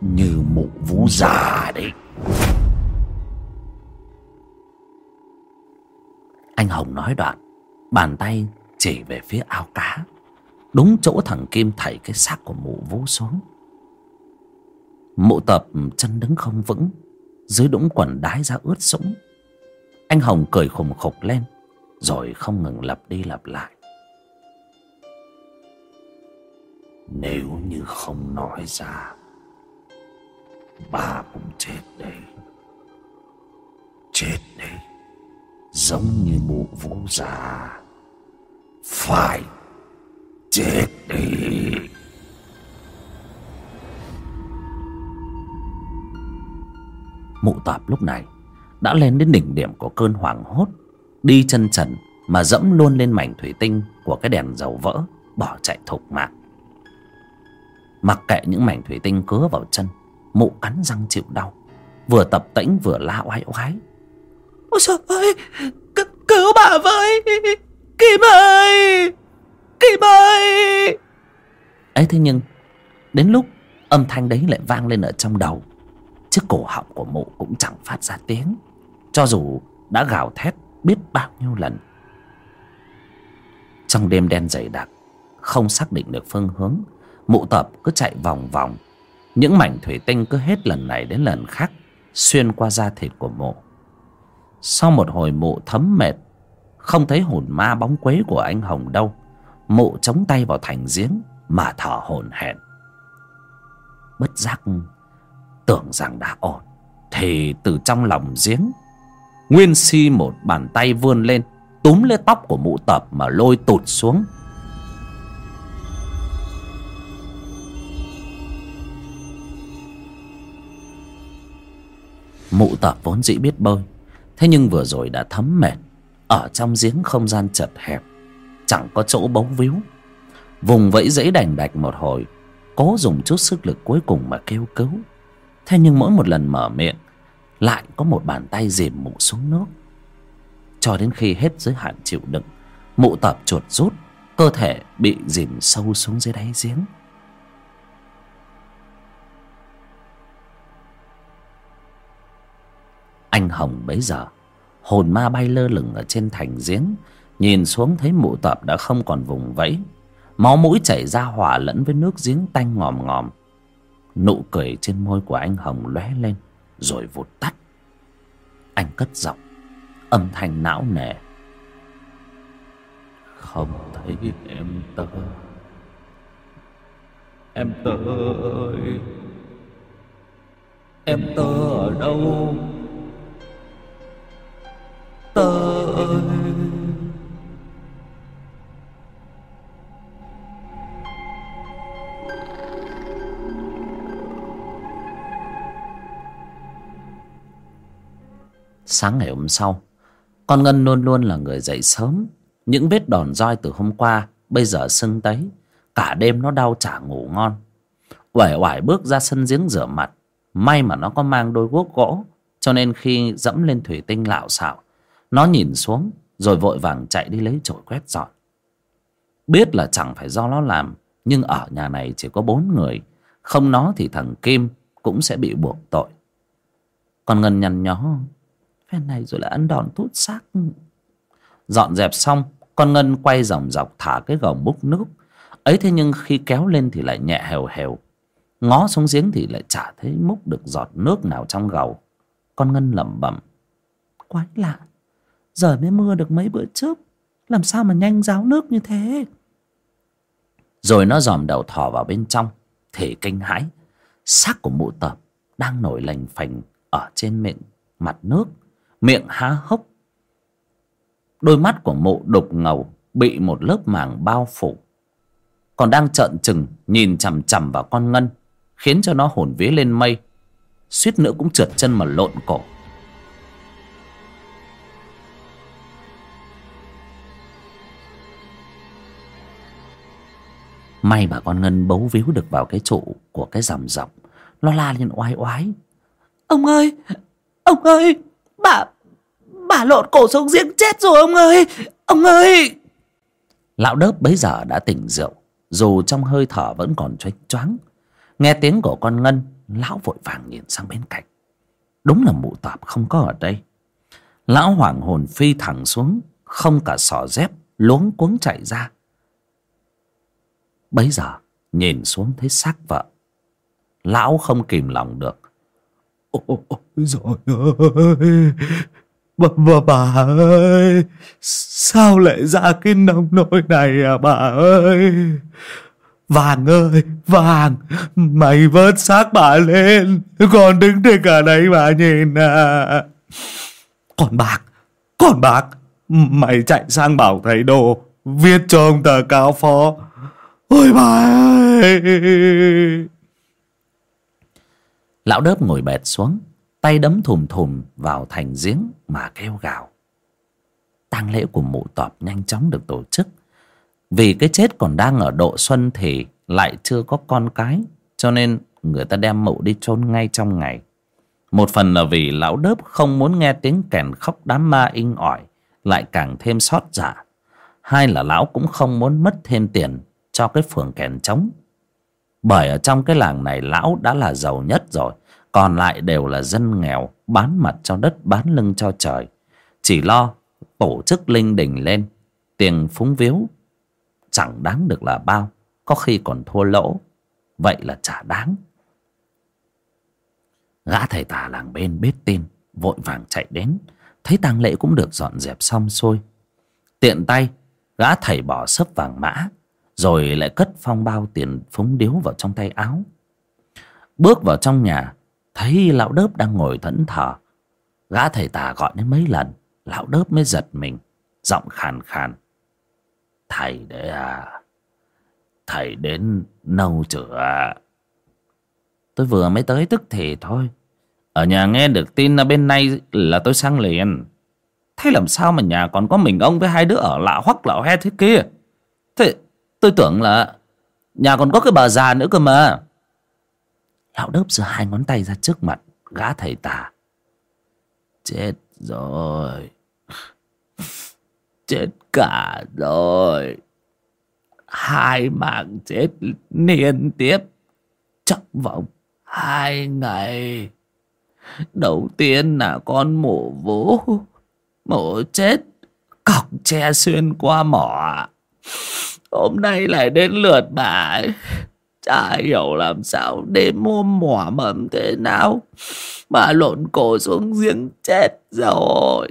như mụ vú già đấy. Anh hồng nói đoạn, bàn tay chỉ về phía ao cá, đúng chỗ thằng kim thảy cái xác của mụ vú xuống. Mụ tập chân đứng không vững, dưới đũng quần đái ra ướt sũng. Anh hồng cười khùng khục lên, rồi không ngừng lặp đi lặp lại. Nếu như không nói ra bà cũng chết đấy chết đấy giống như mụ vũ già. Phải chết đi. Mụ tạp lúc này đã lên đến đỉnh điểm của cơn hoảng hốt, đi chân trần mà dẫm luôn lên mảnh thủy tinh của cái đèn dầu vỡ, bỏ chạy thục mạng. Mặc kệ những mảnh thủy tinh cứa vào chân mụ cắn răng chịu đau. Vừa tập tễnh vừa la oái oái. Ôi trời ơi C cứu bà với. Kim ơi kim ơi. Ấy thế nhưng đến lúc âm thanh đấy lại vang lên ở trong đầu chiếc cổ họng của mụ cũng chẳng phát ra tiếng cho dù đã gào thét biết bao nhiêu lần. Trong đêm đen dày đặc không xác định được phương hướng mụ tập cứ chạy vòng vòng những mảnh thủy tinh cứ hết lần này đến lần khác xuyên qua da thịt của mụ sau một hồi mụ thấm mệt, không thấy hồn ma bóng quế của anh hồng đâu mụ chống tay vào thành giếng mà thở hổn hển. Bất giác tưởng rằng đã ổn, thì từ trong lòng giếng, nguyên si một bàn tay vươn lên, túm lấy tóc của mụ tập mà lôi tụt xuống. Mụ tập vốn dĩ biết bơi, thế nhưng vừa rồi đã thấm mệt, ở trong giếng không gian chật hẹp, chẳng có chỗ bấu víu. Vùng vẫy dãy đành đạch một hồi, cố dùng chút sức lực cuối cùng mà kêu cứu. Thế nhưng mỗi một lần mở miệng, lại có một bàn tay dìm mụ xuống nước. Cho đến khi hết giới hạn chịu đựng, mụ tập chuột rút, cơ thể bị dìm sâu xuống dưới đáy giếng. Anh hồng bấy giờ, hồn ma bay lơ lửng ở trên thành giếng, nhìn xuống thấy mụ tập đã không còn vùng vẫy. Máu mũi chảy ra hòa lẫn với nước giếng tanh ngòm ngòm. Nụ cười trên môi của anh hồng lóe lên, rồi vụt tắt. Anh cất giọng, âm thanh não nề. Không thấy em tớ. Em tớ ơi, em tớ ở đâu? Sáng ngày hôm sau. Con ngân luôn luôn là người dậy sớm. Những vết đòn roi từ hôm qua, bây giờ sưng tấy. Cả đêm nó đau chả ngủ ngon. Uể oải bước ra sân giếng rửa mặt. May mà nó có mang đôi guốc gỗ, cho nên khi dẫm lên thủy tinh lạo xạo, nó nhìn xuống, rồi vội vàng chạy đi lấy chổi quét dọn. Biết là chẳng phải do nó làm, nhưng ở nhà này chỉ có bốn người. Không nó thì thằng kim cũng sẽ bị buộc tội. Con ngân nhăn nhó phen này rồi lại ăn đòn tút xác. Dọn dẹp xong, con ngân quay dòng dọc thả cái gầu múc nước. Ấy thế nhưng khi kéo lên thì lại nhẹ hèo hèo ngó xuống giếng thì lại chả thấy múc được giọt nước nào trong gầu. Con ngân lẩm bẩm. Quái lạ, giờ mới mưa được mấy bữa trước. Làm sao mà nhanh ráo nước như thế? Rồi nó dòm đầu thò vào bên trong. Thể kinh hãi, xác của mụ tập đang nổi lành phành ở trên miệng mặt nước miệng há hốc. Đôi mắt của mụ đục ngầu bị một lớp màng bao phủ. Còn đang trợn trừng, nhìn chằm chằm vào con ngân, khiến cho nó hồn vía lên mây. Suýt nữa cũng trượt chân mà lộn cổ. May bà con ngân bấu víu được vào cái trụ của cái dòng dọc nó la lên oai oái. Ông ơi! Ông ơi! Bà bà lộn cổ xuống giếng chết rồi, ông ơi ông ơi. Lão đớp bấy giờ đã tỉnh rượu, dù trong hơi thở vẫn còn choáng choáng. Nghe tiếng của con ngân, lão vội vàng nhìn sang bên cạnh. Đúng là mụ tạp không có ở đây. Lão hoảng hồn phi thẳng xuống, không cả sò dép, luống cuống chạy ra. Bấy giờ, nhìn xuống thấy xác vợ. Lão không kìm lòng được ôi rồi ơi. Bà, bà, bà ơi. Sao lại ra cái nông nỗi này à bà ơi? Vàng ơi vàng. Mày vớt xác bà lên. Còn đứng đây cả đấy bà nhìn à. Còn bạc còn bạc. Mày chạy sang bảo thầy đồ Viết cho ông tờ cáo phó. Ôi bà ơi. Lão đớp ngồi bệt xuống, Tay đấm thùm thùm vào thành giếng mà kêu gào. Tang lễ của mụ tọp nhanh chóng được tổ chức. Vì cái chết còn đang ở độ xuân thì lại chưa có con cái, Cho nên người ta đem mụ đi chôn ngay trong ngày. Một phần là vì lão đớp không muốn nghe tiếng kèn khóc đám ma inh ỏi, Lại càng thêm xót dạ Hai là lão cũng không muốn mất thêm tiền cho cái phường kèn trống bởi ở trong cái làng này lão đã là giàu nhất rồi, còn lại đều là dân nghèo, bán mặt cho đất, bán lưng cho trời. Chỉ lo tổ chức linh đình lên, tiền phúng víu chẳng đáng được là bao, có khi còn thua lỗ. Vậy là chả đáng. Gã thầy tà làng bên biết tin, vội vàng chạy đến, thấy tang lễ cũng được dọn dẹp xong xuôi. Tiện tay, gã thầy bỏ sấp vàng mã rồi lại cất phong bao tiền phúng điếu vào trong tay áo. Bước vào trong nhà, thấy lão đớp đang ngồi thẫn thờ. Gã thầy tà gọi đến mấy lần, lão đớp mới giật mình, giọng khàn khàn. Thầy đấy à thầy đến nâu chưa à. Tôi vừa mới tới tức thì thôi. Ở nhà nghe được tin là bên này là tôi sang liền. Thế làm sao mà nhà còn có mình ông với hai đứa ở lạ hoắc lạ hoe thế kia? Thế tôi tưởng là nhà còn có cái bà già nữa cơ mà. Lão đớp giơ hai ngón tay ra trước mặt, gã thầy tà. Chết rồi. Chết cả rồi. Hai mạng chết liên tiếp. Trong vòng hai ngày, đầu tiên là con mổ vú, mổ chết cọc tre xuyên qua mỏ hôm nay lại đến lượt bà ấy. Chả hiểu làm sao đêm hôm mỏ mầm thế nào. Mà lộn cổ xuống giếng chết rồi.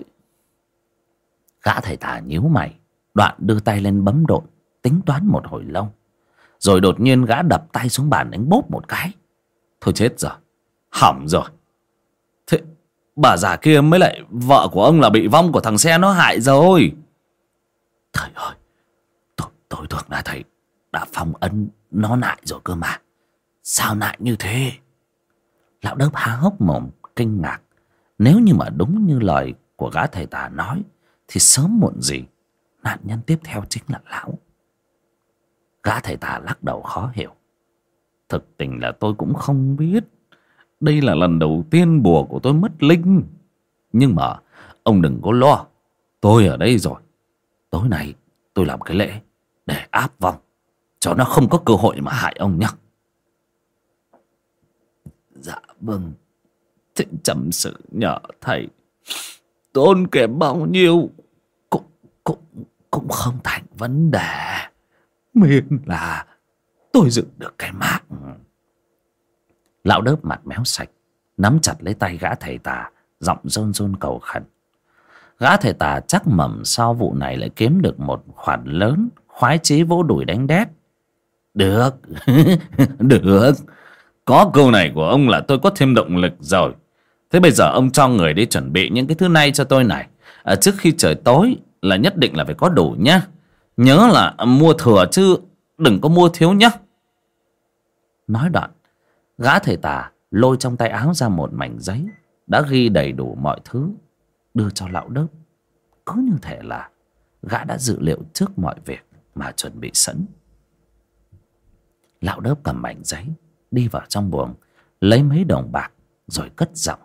Gã thầy tà nhíu mày, đoạn đưa tay lên bấm độn, tính toán một hồi lâu. Rồi đột nhiên gã đập tay xuống bàn đánh bốp một cái. Thôi chết rồi, hỏng rồi. Thế bà già kia mới lại vợ của ông là bị vong của thằng xe nó hại rồi. Thầy ơi tôi tôi đã là thầy đã phong ấn nó lại rồi cơ mà. Sao lại như thế? Lão đớp há hốc mồm, kinh ngạc. Nếu như mà đúng như lời của gã thầy tà nói, thì sớm muộn gì nạn nhân tiếp theo chính là lão. Gã thầy tà lắc đầu khó hiểu. Thực tình là tôi cũng không biết. Đây là lần đầu tiên bùa của tôi mất linh. Nhưng mà, ông đừng có lo. Tôi ở đây rồi. Tối nay, tôi làm cái lễ để áp vong. Cho nó không có cơ hội mà hại ông nhé dạ vâng. Thịnh trầm sự nhờ thầy tôn kém bao nhiêu cũng cũng cũng không thành vấn đề. Miễn là tôi dựng được cái mạng. Lão đớp mặt méo sạch, nắm chặt lấy tay gã thầy tà, giọng rôn rôn cầu khẩn. Gã thầy tà chắc mầm sau vụ này lại kiếm được một khoản lớn khoái chí vỗ đùi đánh đét. Được. Được. Có câu này của ông là tôi có thêm động lực rồi. Thế bây giờ ông cho người đi chuẩn bị những cái thứ này cho tôi này. À, trước khi trời tối là nhất định là phải có đủ nhá. Nhớ là mua thừa chứ đừng có mua thiếu nhá. Nói đoạn gã thầy tà lôi trong tay áo ra một mảnh giấy đã ghi đầy đủ mọi thứ đưa cho lão đớp cứ như thể là gã đã dự liệu trước mọi việc mà chuẩn bị sẵn. Lão đớp cầm mảnh giấy, đi vào trong buồng, lấy mấy đồng bạc, rồi cất giọng.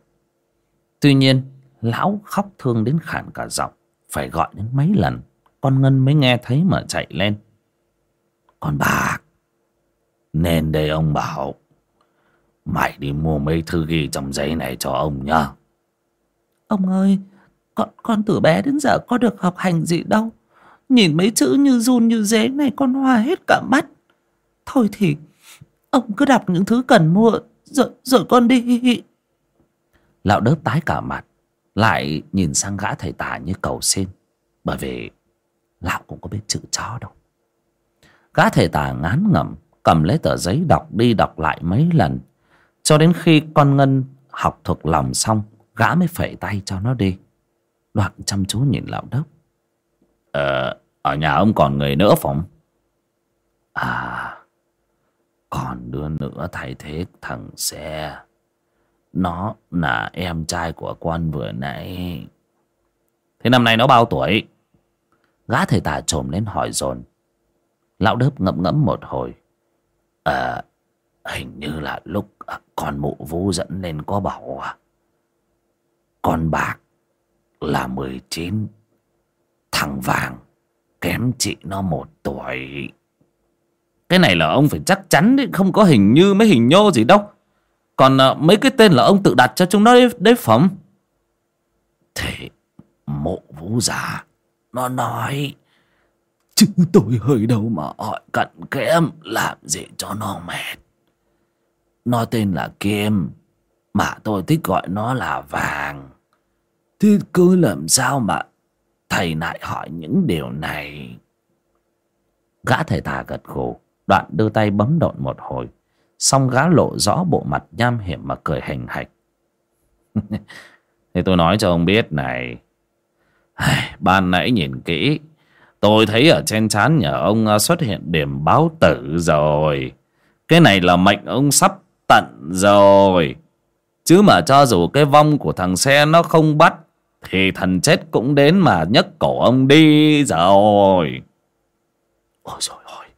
Tuy nhiên, lão khóc thương đến khản cả giọng, phải gọi đến mấy lần, con ngân mới nghe thấy mà chạy lên. Con bạc nên đây ông bảo, mày đi mua mấy thư ghi trong giấy này cho ông nhá. Ông ơi, con con từ bé đến giờ có được học hành gì đâu nhìn mấy chữ như run như dế này con hoa hết cả mắt. Thôi thì, ông cứ đọc những thứ cần mua, rồi rồi con đi. Lão đớp tái cả mặt, lại nhìn sang gã thầy tà như cầu xin, bởi vì lão cũng có biết chữ chó đâu. Gã thầy tà ngán ngẩm, cầm lấy tờ giấy đọc đi đọc lại mấy lần, cho đến khi con ngân học thuộc lòng xong, gã mới phẩy tay cho nó đi. Đoạn chăm chú nhìn lão đốc ờ Ở nhà ông còn người nữa phỏng À Còn đứa nữa thay thế thằng xe. Nó là em trai của con vừa nãy. Thế năm nay nó bao tuổi? Gã thầy tà trồm lên hỏi dồn. Lão đớp ngẫm ngẫm một hồi. Ờ Hình như là lúc à, con mụ vũ dẫn lên có bảo à Con bạc là mười chín Thằng vàng. Kém chị nó một tuổi. Cái này là ông phải chắc chắn đấy Không có hình như mấy hình nhô gì đâu. Còn à, mấy cái tên là ông tự đặt cho chúng nó đấy, đấy phẩm. Thế mộ vũ già Nó nói Chứ tôi hơi đâu mà hỏi cận kém Làm gì cho nó mệt. Nó tên là Kim Mà tôi thích gọi nó là Vàng. Thế cứ làm sao mà Thầy lại hỏi những điều này. Gã thầy tà gật gù, Đoạn đưa tay bấm độn một hồi. Xong gã lộ rõ bộ mặt nham hiểm mà cười hình hạch. Thế tôi nói cho ông biết này. Ban nãy nhìn kỹ, Tôi thấy ở trên trán nhà ông à, xuất hiện điểm báo tử rồi. Cái này là mệnh ông sắp tận rồi. Chứ mà cho dù cái vong của thằng xe nó không bắt thì thần chết cũng đến mà nhấc cổ ông đi rồi Ôi. Trời ơi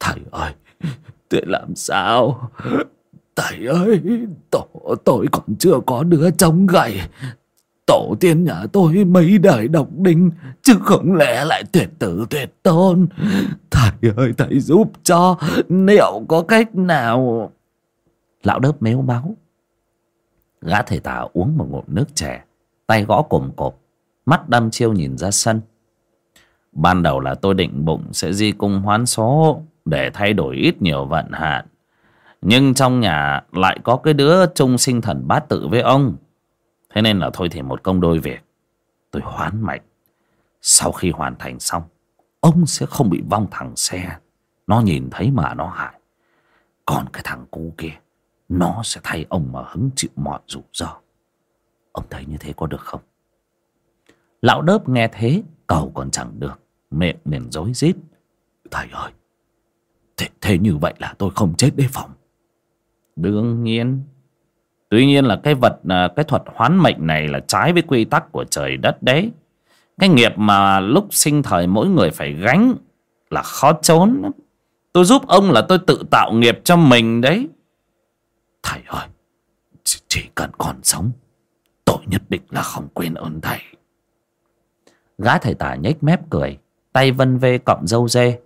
Thầy ơi Tôi làm sao? Thầy ơi tổ, Tôi còn chưa có đứa chống gậy. Tổ tiên nhà tôi mấy đời độc đinh Chứ không lẽ lại tuyệt tử tuyệt tôn? Thầy ơi thầy giúp cho Liệu có cách nào? Lão đớp méo máu. Gã thầy tà uống một ngụm nước chè. Tay gõ cồm cộp, Mắt đăm chiêu nhìn ra sân. Ban đầu là tôi định bụng sẽ di cung hoán số Để thay đổi ít nhiều vận hạn. Nhưng trong nhà lại có cái đứa trung sinh thần bát tự với ông. Thế nên là thôi thì một công đôi việc. Tôi hoán mạch. Sau khi hoàn thành xong, Ông sẽ không bị vong thằng xe. Nó nhìn thấy mà nó hại. Còn cái thằng cu kia, Nó sẽ thay ông mà hứng chịu mọi rủi ro. Ông thấy như thế có được không? Lão đớp nghe thế Cầu còn chẳng được. Miệng liền rối rít. Thầy ơi Thế, thế như vậy là tôi không chết đề phòng. Đương nhiên. Tuy nhiên là cái vật à, Cái thuật hoán mệnh này là trái với quy tắc của trời đất đấy. Cái nghiệp mà lúc sinh thời mỗi người phải gánh Là khó trốn. Tôi giúp ông là tôi tự tạo nghiệp cho mình đấy. Thầy ơi Chỉ, chỉ cần còn sống. Tôi nhất định là không quên ơn thầy. Gã thầy tả nhếch mép cười, Tay vân vê cọng râu dê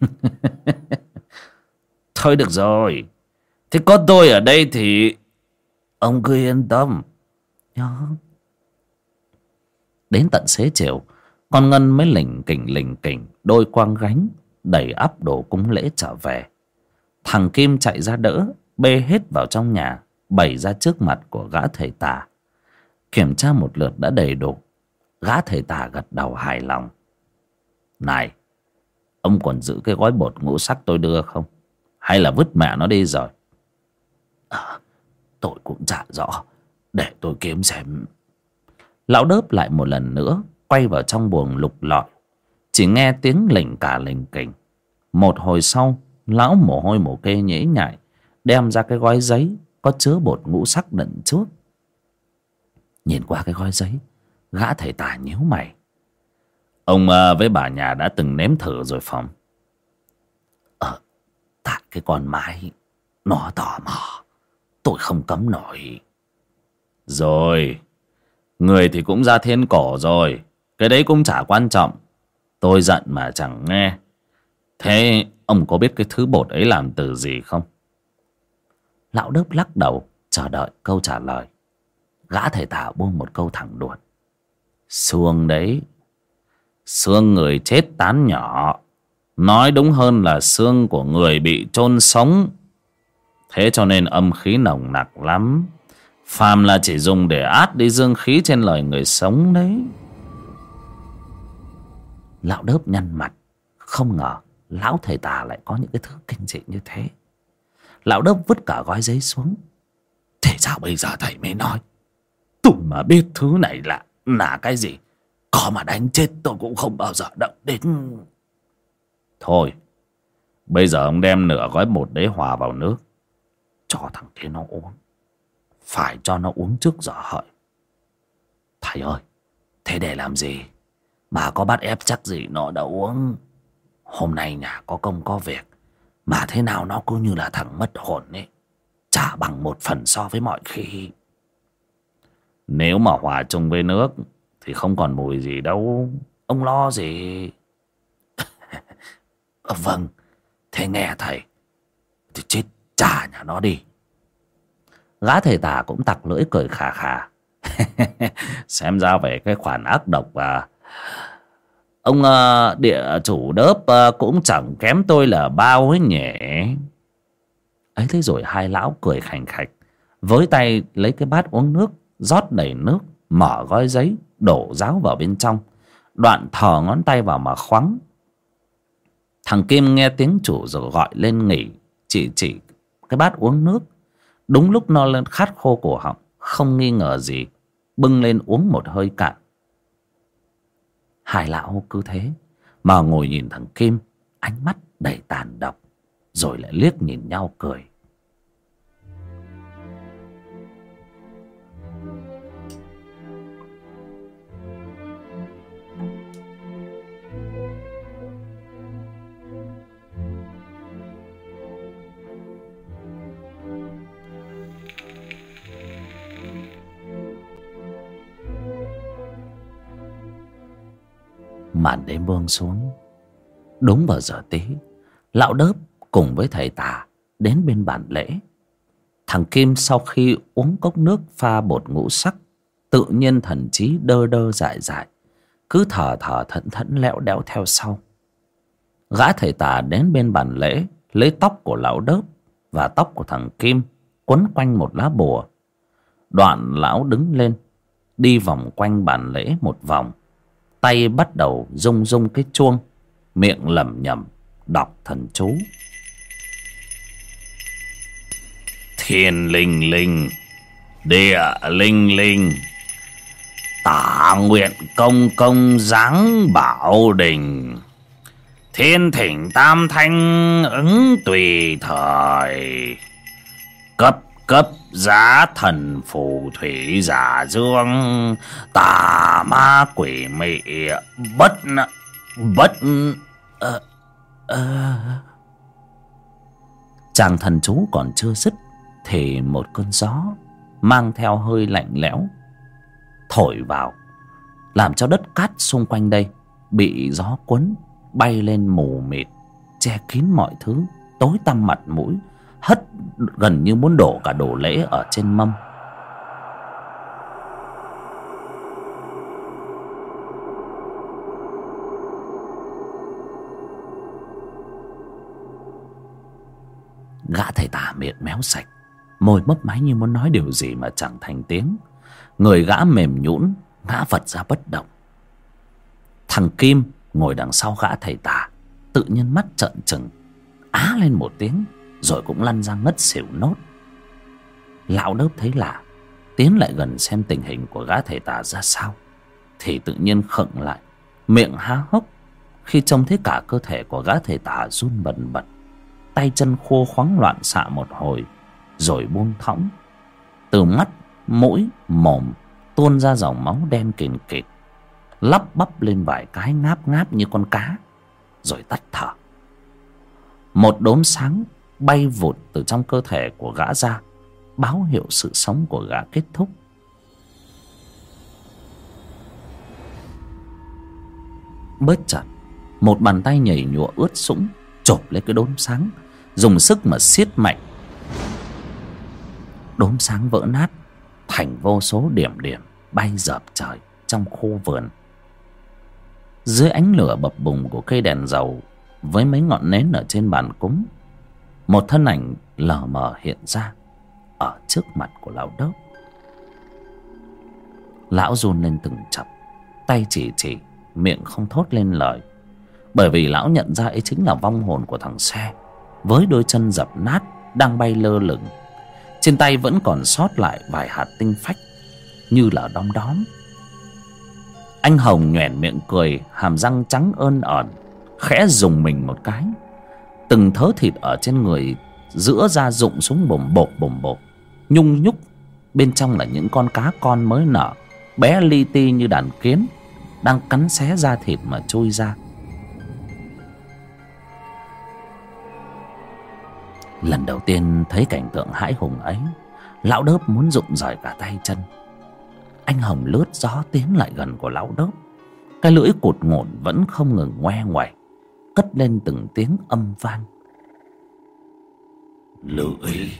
Thôi được rồi. Thế có tôi ở đây thì Ông cứ yên tâm. Nhá. Đến tận xế chiều, Con Ngân mới lỉnh kỉnh lỉnh kỉnh Đôi quang gánh Đẩy ắp đồ cúng lễ trở về. Thằng Kim chạy ra đỡ, Bê hết vào trong nhà, Bày ra trước mặt của gã thầy tà Kiểm tra một lượt đã đầy đủ. Gã thầy tà gật đầu hài lòng. Này Ông còn giữ cái gói bột ngũ sắc tôi đưa không? Hay là vứt mẹ nó đi rồi? À, Tôi cũng chả rõ. Để tôi kiếm xem. Lão đớp lại một lần nữa Quay vào trong buồng lục lọi. Chỉ nghe tiếng lỉnh cả lỉnh kỉnh Một hồi sau Lão mồ hôi mồ kê nhễ nhại Đem ra cái gói giấy Có chứa bột ngũ sắc đựng trước. Nhìn qua cái gói giấy, Gã thầy tà nhíu mày. Ông à, với bà nhà đã từng nếm thử rồi phòng Ờ Tại cái con mái, Nó tò mò, Tôi không cấm nổi. Rồi, Người thì cũng ra thiên cổ rồi, Cái đấy cũng chả quan trọng. Tôi giận mà chẳng nghe. Thế ông có biết cái thứ bột ấy làm từ gì không? Lão Đức lắc đầu, Chờ đợi câu trả lời. Gã thầy tả buông một câu thẳng đuột. Xương đấy, Xương người chết tán nhỏ. Nói đúng hơn là xương của người bị chôn sống. Thế cho nên âm khí nồng nặc lắm. Phàm là chỉ dùng để át đi dương khí trên lời người sống đấy. Lão đớp nhăn mặt. Không ngờ Lão thầy tà lại có những cái thứ kinh dị như thế. Lão đớp vứt cả gói giấy xuống. Thế sao bây giờ thầy mới nói? Tôi mà biết thứ này là là cái gì? Có mà đánh chết tôi cũng không bao giờ động đến. Thôi, bây giờ ông đem nửa gói bột đấy hòa vào nước, cho thằng kia nó uống. Phải cho nó uống trước giờ hợi. Thầy ơi, thế để làm gì? Mà có bắt ép chắc gì nó đã uống. Hôm nay nhà có công có việc, mà thế nào nó cứ như là thằng mất hồn ấy. Chả bằng một phần so với mọi khi nếu mà hòa chung với nước thì không còn mùi gì đâu. Ông lo gì? Ờ, vâng thế nghe thầy. Thì chết trả nhà nó đi. Gã thầy tà cũng tặc lưỡi cười khà khà. Xem ra về cái khoản ác độc à. Ông à, địa chủ đớp à, cũng chẳng kém tôi là bao ấy nhỉ. Ấy thế rồi hai lão cười khành khạch với tay lấy cái bát uống nước rót đầy nước, mở gói giấy, đổ ráo vào bên trong. Đoạn thò ngón tay vào mà khoắng thằng kim nghe tiếng chủ rồi gọi lên nghỉ. Chỉ chỉ cái bát uống nước. Đúng lúc no lên, khát khô cổ họng, không nghi ngờ gì, bưng lên uống một hơi cạn. Hai lão cứ thế, mà ngồi nhìn thằng kim, ánh mắt đầy tàn độc, rồi lại liếc nhìn nhau cười. Màn đêm buông xuống. Đúng vào giờ tí, lão đớp cùng với thầy tà đến bên bàn lễ. Thằng kim sau khi uống cốc nước pha bột ngũ sắc, tự nhiên thần trí đơ đơ dại dại, cứ thở thở thẫn thẫn lẽo đẽo theo sau. Gã thầy tà đến bên bàn lễ, lấy tóc của lão đớp và tóc của thằng kim quấn quanh một lá bùa. Đoạn lão đứng lên, đi vòng quanh bàn lễ một vòng tay bắt đầu rung rung cái chuông, miệng lẩm nhẩm, đọc thần chú. Thiên linh linh, địa linh linh, tả nguyện công công giáng bảo đình. Thiên thỉnh tam thanh ứng tùy thời, cấp cấp giá thần phù thủy giả dương tà ma quỷ mị bất bất uh, uh. chàng thần chú còn chưa dứt thì một cơn gió mang theo hơi lạnh lẽo thổi vào làm cho đất cát xung quanh đây bị gió cuốn bay lên mù mịt che kín mọi thứ tối tăm mặt mũi hất gần như muốn đổ cả đồ lễ ở trên mâm. Gã thầy tà miệng méo sạch, môi mấp máy như muốn nói điều gì mà chẳng thành tiếng. Người gã mềm nhũn, ngã vật ra bất động. Thằng kim ngồi đằng sau gã thầy tà, tự nhiên mắt trợn trừng, á lên một tiếng rồi cũng lăn ra ngất xỉu nốt. Lão đớp thấy lạ, tiến lại gần xem tình hình của gã thầy tà ra sao, thì tự nhiên khựng lại, miệng há hốc, khi trông thấy cả cơ thể của gã thầy tà run bần bật, tay chân khô khoáng loạn xạ một hồi, rồi buông thõng. Từ mắt, mũi, mồm tuôn ra dòng máu đen kìn kịt, lắp bắp lên vài cái ngáp ngáp như con cá, rồi tắt thở. Một đốm sáng bay vụt từ trong cơ thể của gã ra, báo hiệu sự sống của gã kết thúc. Bớt chặt một bàn tay nhảy nhụa ướt sũng chộp lấy cái đốm sáng, dùng sức mà siết mạnh. Đốm sáng vỡ nát, thành vô số điểm điểm bay dợp trời trong khu vườn. Dưới ánh lửa bập bùng của cây đèn dầu, với mấy ngọn nến ở trên bàn cúng một thân ảnh lờ mờ hiện ra ở trước mặt của lão đốc. Lão run lên từng chập, tay chỉ chỉ, miệng không thốt lên lời. Bởi vì lão nhận ra ấy chính là vong hồn của thằng xe, với đôi chân dập nát đang bay lơ lửng. Trên tay vẫn còn sót lại vài hạt tinh phách như là đom đóm. Anh hồng nhoẻn miệng cười, hàm răng trắng ơn ẩn, khẽ dùng mình một cái từng thớ thịt ở trên người, giữa ra rụng xuống bồm bột bồm bột nhung nhúc, bên trong là những con cá con mới nở, bé li ti như đàn kiến, đang cắn xé da thịt mà trôi ra. Lần đầu tiên thấy cảnh tượng hãi hùng ấy, lão đớp muốn rụng rời cả tay chân. Anh hồng lướt gió tiến lại gần của lão đớp. Cái lưỡi cụt ngổn vẫn không ngừng ngoe ngoảy cất lên từng tiếng âm vang. Lưỡi.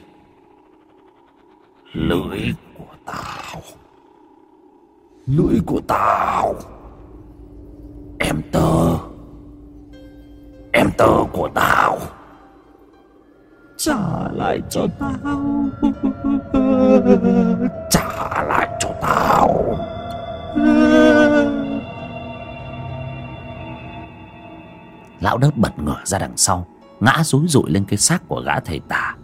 Lưỡi của tao. Lưỡi của tao. Em tơ. Em tơ của tao. Trả lại cho tao. Trả lại cho tao. Lão đớp bật ngửa ra đằng sau, ngã rúi rụi lên cái xác của gã thầy tà.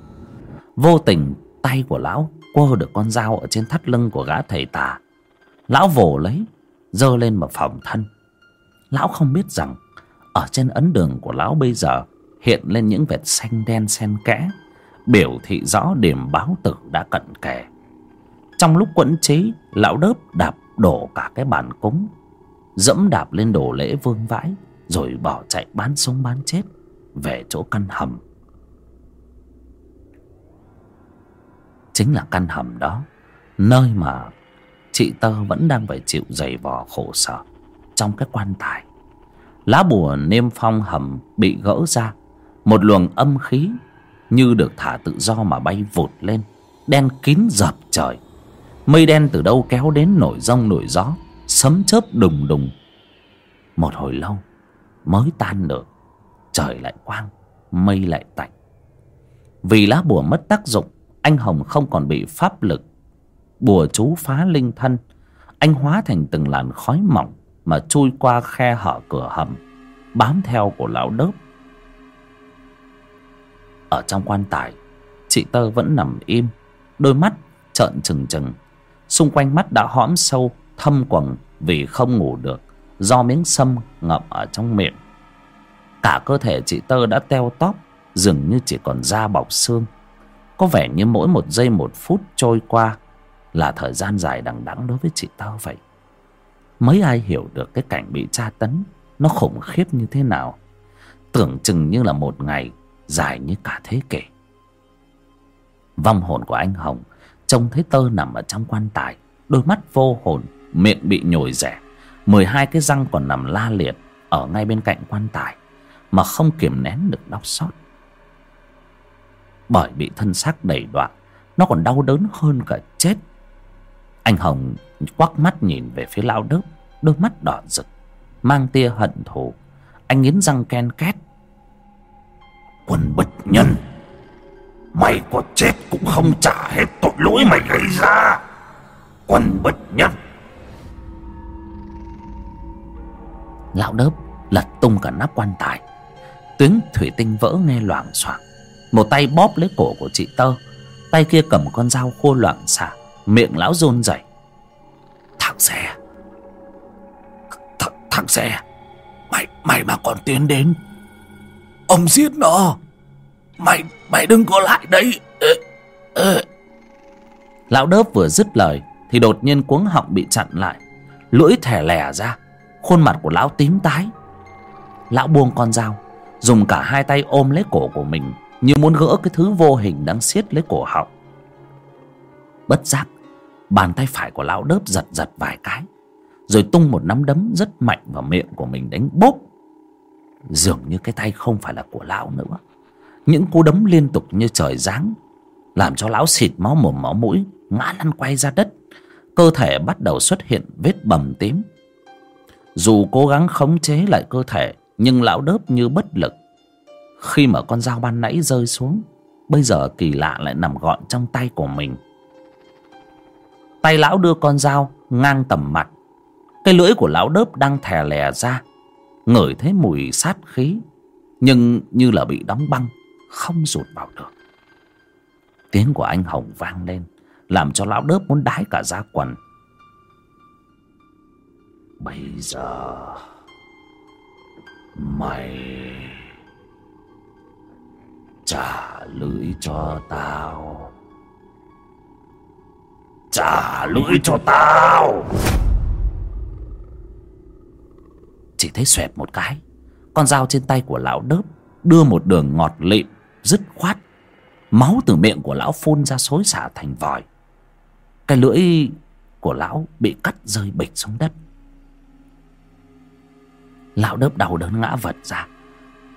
Vô tình, tay của lão quơ được con dao ở trên thắt lưng của gã thầy tà. Lão vồ lấy, giơ lên mà phòng thân. Lão không biết rằng, ở trên ấn đường của lão bây giờ hiện lên những vệt xanh đen xen kẽ, biểu thị rõ điểm báo tử đã cận kề. Trong lúc quẫn trí lão đớp đạp đổ cả cái bàn cúng, dẫm đạp lên đồ lễ vương vãi rồi bỏ chạy bán sống bán chết về chỗ căn hầm. Chính là căn hầm đó, nơi mà chị tơ vẫn đang phải chịu giày vò khổ sở trong cái quan tài. Lá bùa niêm phong hầm bị gỡ ra, một luồng âm khí như được thả tự do mà bay vụt lên, đen kín dập trời. Mây đen từ đâu kéo đến nổi rông nổi gió, sấm chớp đùng đùng. Một hồi lâu mới tan được trời lại quang, mây lại tạnh. Vì lá bùa mất tác dụng, anh hồng không còn bị pháp lực. Bùa chú phá linh thân, anh hóa thành từng làn khói mỏng mà chui qua khe hở cửa hầm, bám theo của lão đớp ở trong quan tài, chị tơ vẫn nằm im, đôi mắt trợn trừng trừng. Xung quanh mắt đã hõm sâu, thâm quầng vì không ngủ được do miếng sâm ngậm ở trong miệng. Cả cơ thể chị tơ đã teo tóp, dường như chỉ còn da bọc xương. Có vẻ như mỗi một giây một phút trôi qua là thời gian dài đằng đẵng đối với chị tơ vậy. Mấy ai hiểu được cái cảnh bị tra tấn, nó khủng khiếp như thế nào? Tưởng chừng như là một ngày dài như cả thế kỷ. Vong hồn của anh hồng trông thấy tơ nằm ở trong quan tài, đôi mắt vô hồn, miệng bị nhồi rẻ mười hai cái răng còn nằm la liệt ở ngay bên cạnh quan tài, mà không kiềm nén được đau xót. Bởi bị thân xác đầy đoạn nó còn đau đớn hơn cả chết. Anh hồng quắc mắt nhìn về phía lão đớp, đôi mắt đỏ rực, mang tia hận thù. Anh nghiến răng ken két. Quân bịch nhân, mày có chết cũng không trả hết tội lỗi mày gây ra. Quân bịch nhân. Lão đớp lật tung cả nắp quan tài. Tiếng thủy tinh vỡ nghe loảng xoảng. Một tay bóp lấy cổ của chị tơ. Tay kia cầm con dao khô loạn xạ miệng lão run rẩy. Thằng xe. Th thằng xe. Mày mày mà còn tiến đến. Ông giết nó. Mày mày đừng có lại đấy ừ, ừ. lão đớp vừa dứt lời thì đột nhiên cuống họng bị chặn lại. Lưỡi thẻ lẻ ra khuôn mặt của lão tím tái. Lão buông con dao, dùng cả hai tay ôm lấy cổ của mình như muốn gỡ cái thứ vô hình đang siết lấy cổ họng. Bất giác, bàn tay phải của lão đớp giật giật vài cái, rồi tung một nắm đấm rất mạnh vào miệng của mình đánh bốp. Dường như cái tay không phải là của lão nữa. Những cú đấm liên tục như trời giáng, làm cho lão xịt máu mồm máu mũi, ngã lăn quay ra đất. Cơ thể bắt đầu xuất hiện vết bầm tím dù cố gắng khống chế lại cơ thể, nhưng lão đớp như bất lực. Khi mà con dao ban nãy rơi xuống, bây giờ kỳ lạ lại nằm gọn trong tay của mình. Tay lão đưa con dao ngang tầm mặt. Cái lưỡi của lão đớp đang thè lè ra, ngửi thấy mùi sát khí, nhưng như là bị đóng băng, không rụt vào được. Tiếng của anh hồng vang lên, làm cho lão đớp muốn đái cả da quần bây giờ, mày trả lưỡi cho tao. Trả lưỡi cho tao! Chỉ thấy xoẹt một cái. Con dao trên tay của lão đớp đưa một đường ngọt lịm, dứt khoát. Máu từ miệng của lão phun ra xối xả thành vòi. Cái lưỡi của lão bị cắt rơi bịch xuống đất lão đớp đau đớn ngã vật ra.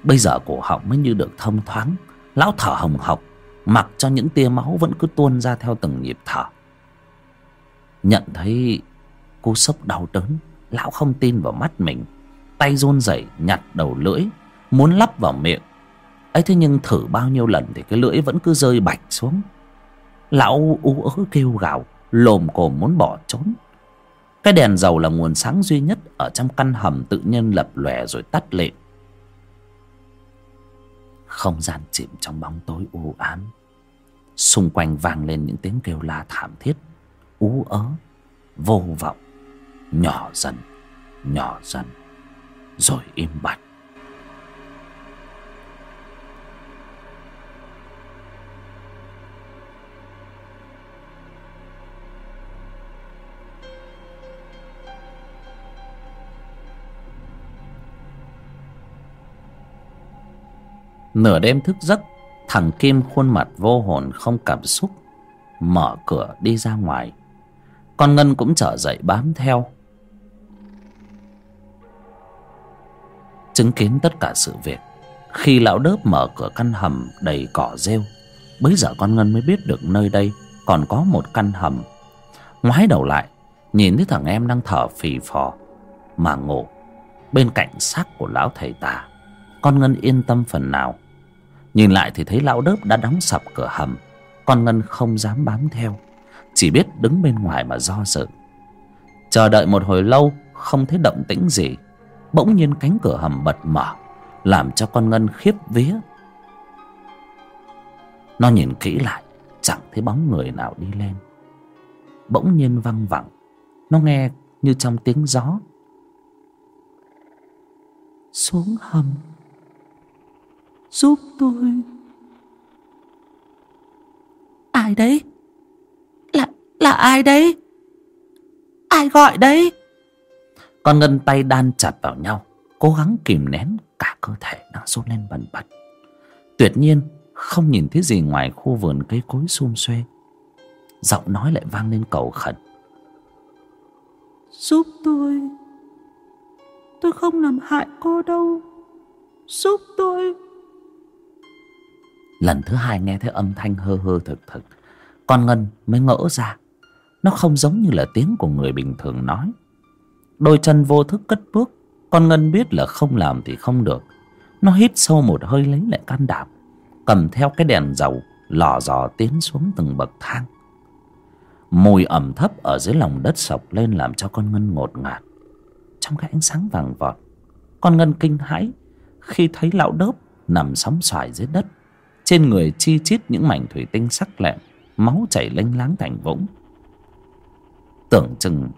Bây giờ cổ họng mới như được thông thoáng. Lão thở hồng hộc, mặc cho những tia máu vẫn cứ tuôn ra theo từng nhịp thở. Nhận thấy cú sốc đau đớn, lão không tin vào mắt mình. Tay run rẩy nhặt đầu lưỡi, muốn lắp vào miệng. Ấy thế nhưng thử bao nhiêu lần thì cái lưỡi vẫn cứ rơi bạch xuống. Lão ú ớ kêu gào, lồm cồm muốn bỏ trốn cái đèn dầu là nguồn sáng duy nhất ở trong căn hầm tự nhiên lập lòe rồi tắt lịm không gian chìm trong bóng tối u ám. Xung quanh vang lên những tiếng kêu la thảm thiết, ú ớ, vô vọng, nhỏ dần nhỏ dần, rồi im bặt. Nửa đêm thức giấc, thằng kim khuôn mặt vô hồn không cảm xúc, mở cửa đi ra ngoài. Con ngân cũng trở dậy bám theo. Chứng kiến tất cả sự việc, khi lão đớp mở cửa căn hầm đầy cỏ rêu, bấy giờ con ngân mới biết được nơi đây còn có một căn hầm. Ngoái đầu lại, nhìn thấy thằng em đang thở phì phò mà ngủ bên cạnh xác của lão thầy tà. Con ngân yên tâm phần nào nhìn lại thì thấy lão đớp đã đóng sập cửa hầm, con ngân không dám bám theo, chỉ biết đứng bên ngoài mà do dự. Chờ đợi một hồi lâu, không thấy động tĩnh gì, bỗng nhiên cánh cửa hầm bật mở, làm cho con ngân khiếp vía. Nó nhìn kỹ lại, chẳng thấy bóng người nào đi lên. Bỗng nhiên văng vẳng, nó nghe như trong tiếng gió. Xuống hầm giúp tôi. Ai đấy? Là là ai đấy? Ai gọi đấy? Con ngân tay đan chặt vào nhau cố gắng kìm nén cả cơ thể đang run lên bần bật. Tuyệt nhiên không nhìn thấy gì ngoài khu vườn cây cối xum xuê. Giọng nói lại vang lên cầu khẩn. Giúp tôi. Tôi không làm hại cô đâu. Giúp tôi lần thứ hai nghe thấy âm thanh hơ hơ thực thực con ngân mới ngỡ ra. Nó không giống như là tiếng của người bình thường nói. Đôi chân vô thức cất bước. Con ngân biết là không làm thì không được. Nó hít sâu một hơi lấy lại can đảm. Cầm theo cái đèn dầu, lò dò tiến xuống từng bậc thang. Mùi ẩm thấp ở dưới lòng đất sộc lên làm cho con ngân ngột ngạt. Trong cái ánh sáng vàng vọt, con ngân kinh hãi khi thấy lão đớp nằm sóng xoài dưới đất trên người chi chít những mảnh thủy tinh sắc lẹm, máu chảy lênh láng thành vũng. Tưởng chừng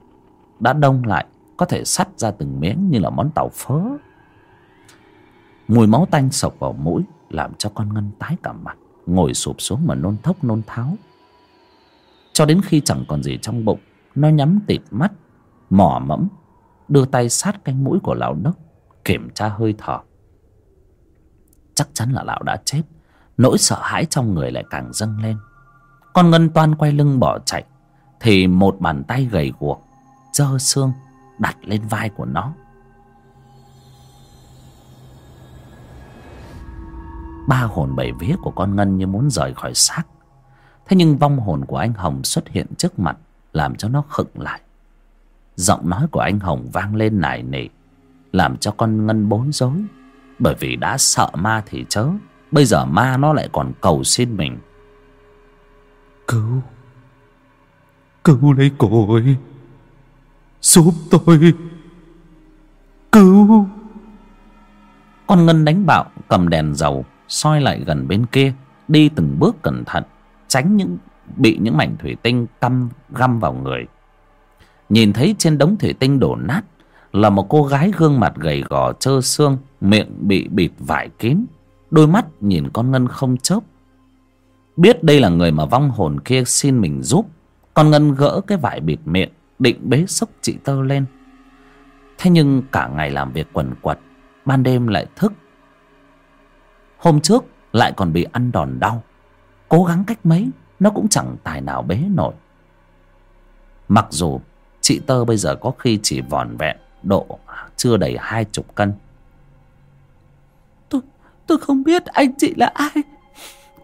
đã đông lại, có thể sắt ra từng miếng như là món tàu phớ. Mùi máu tanh sộc vào mũi, làm cho con ngân tái cả mặt, ngồi sụp xuống mà nôn thốc nôn tháo. Cho đến khi chẳng còn gì trong bụng, nó nhắm tịt mắt mỏ mẫm, đưa tay sát cánh mũi của lão đốc kiểm tra hơi thở. Chắc chắn là lão đã chết nỗi sợ hãi trong người lại càng dâng lên. Con ngân toan quay lưng bỏ chạy, thì một bàn tay gầy guộc, dơ xương, đặt lên vai của nó. Ba hồn bảy vía của con ngân như muốn rời khỏi xác. Thế nhưng vong hồn của anh hồng xuất hiện trước mặt, làm cho nó khựng lại. Giọng nói của anh hồng vang lên nài nỉ làm cho con ngân bối rối, bởi vì đã sợ ma thì chớ bây giờ ma nó lại còn cầu xin mình. Cứu. Cứu lấy cô ấy. Giúp tôi. Cứu. Con ngân đánh bạo cầm đèn dầu soi lại gần bên kia đi từng bước cẩn thận tránh những bị những mảnh thủy tinh căm găm vào người. Nhìn thấy trên đống thủy tinh đổ nát là một cô gái gương mặt gầy gò trơ xương miệng bị bịt vải kín đôi mắt nhìn con ngân không chớp. Biết đây là người mà vong hồn kia xin mình giúp, con ngân gỡ cái vải bịt miệng, định bế xốc chị tơ lên. Thế nhưng cả ngày làm việc quần quật, ban đêm lại thức. Hôm trước lại còn bị ăn đòn đau. Cố gắng cách mấy, nó cũng chẳng tài nào bế nổi. Mặc dù chị tơ bây giờ có khi chỉ vòn vẹn độ chưa đầy hai chục cân tôi không biết anh chị là ai.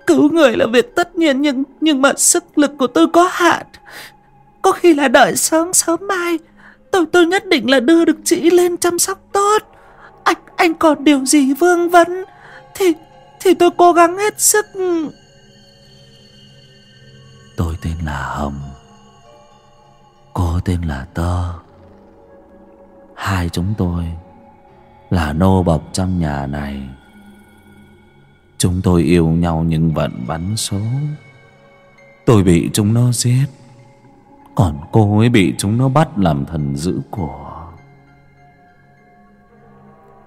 Cứu người là việc tất nhiên, nhưng nhưng mà sức lực của tôi có hạn. Có khi là đợi sớm sớm mai, tôi tôi nhất định là đưa được chị lên chăm sóc tốt. Anh anh còn điều gì vương vấn? Thì thì tôi cố gắng hết sức. Tôi tên là hồng. Cô tên là tơ. Hai chúng tôi là nô bộc trong nhà này chúng tôi yêu nhau nhưng vẫn bắn số. Tôi bị chúng nó giết. Còn cô ấy bị chúng nó bắt làm thần giữ của.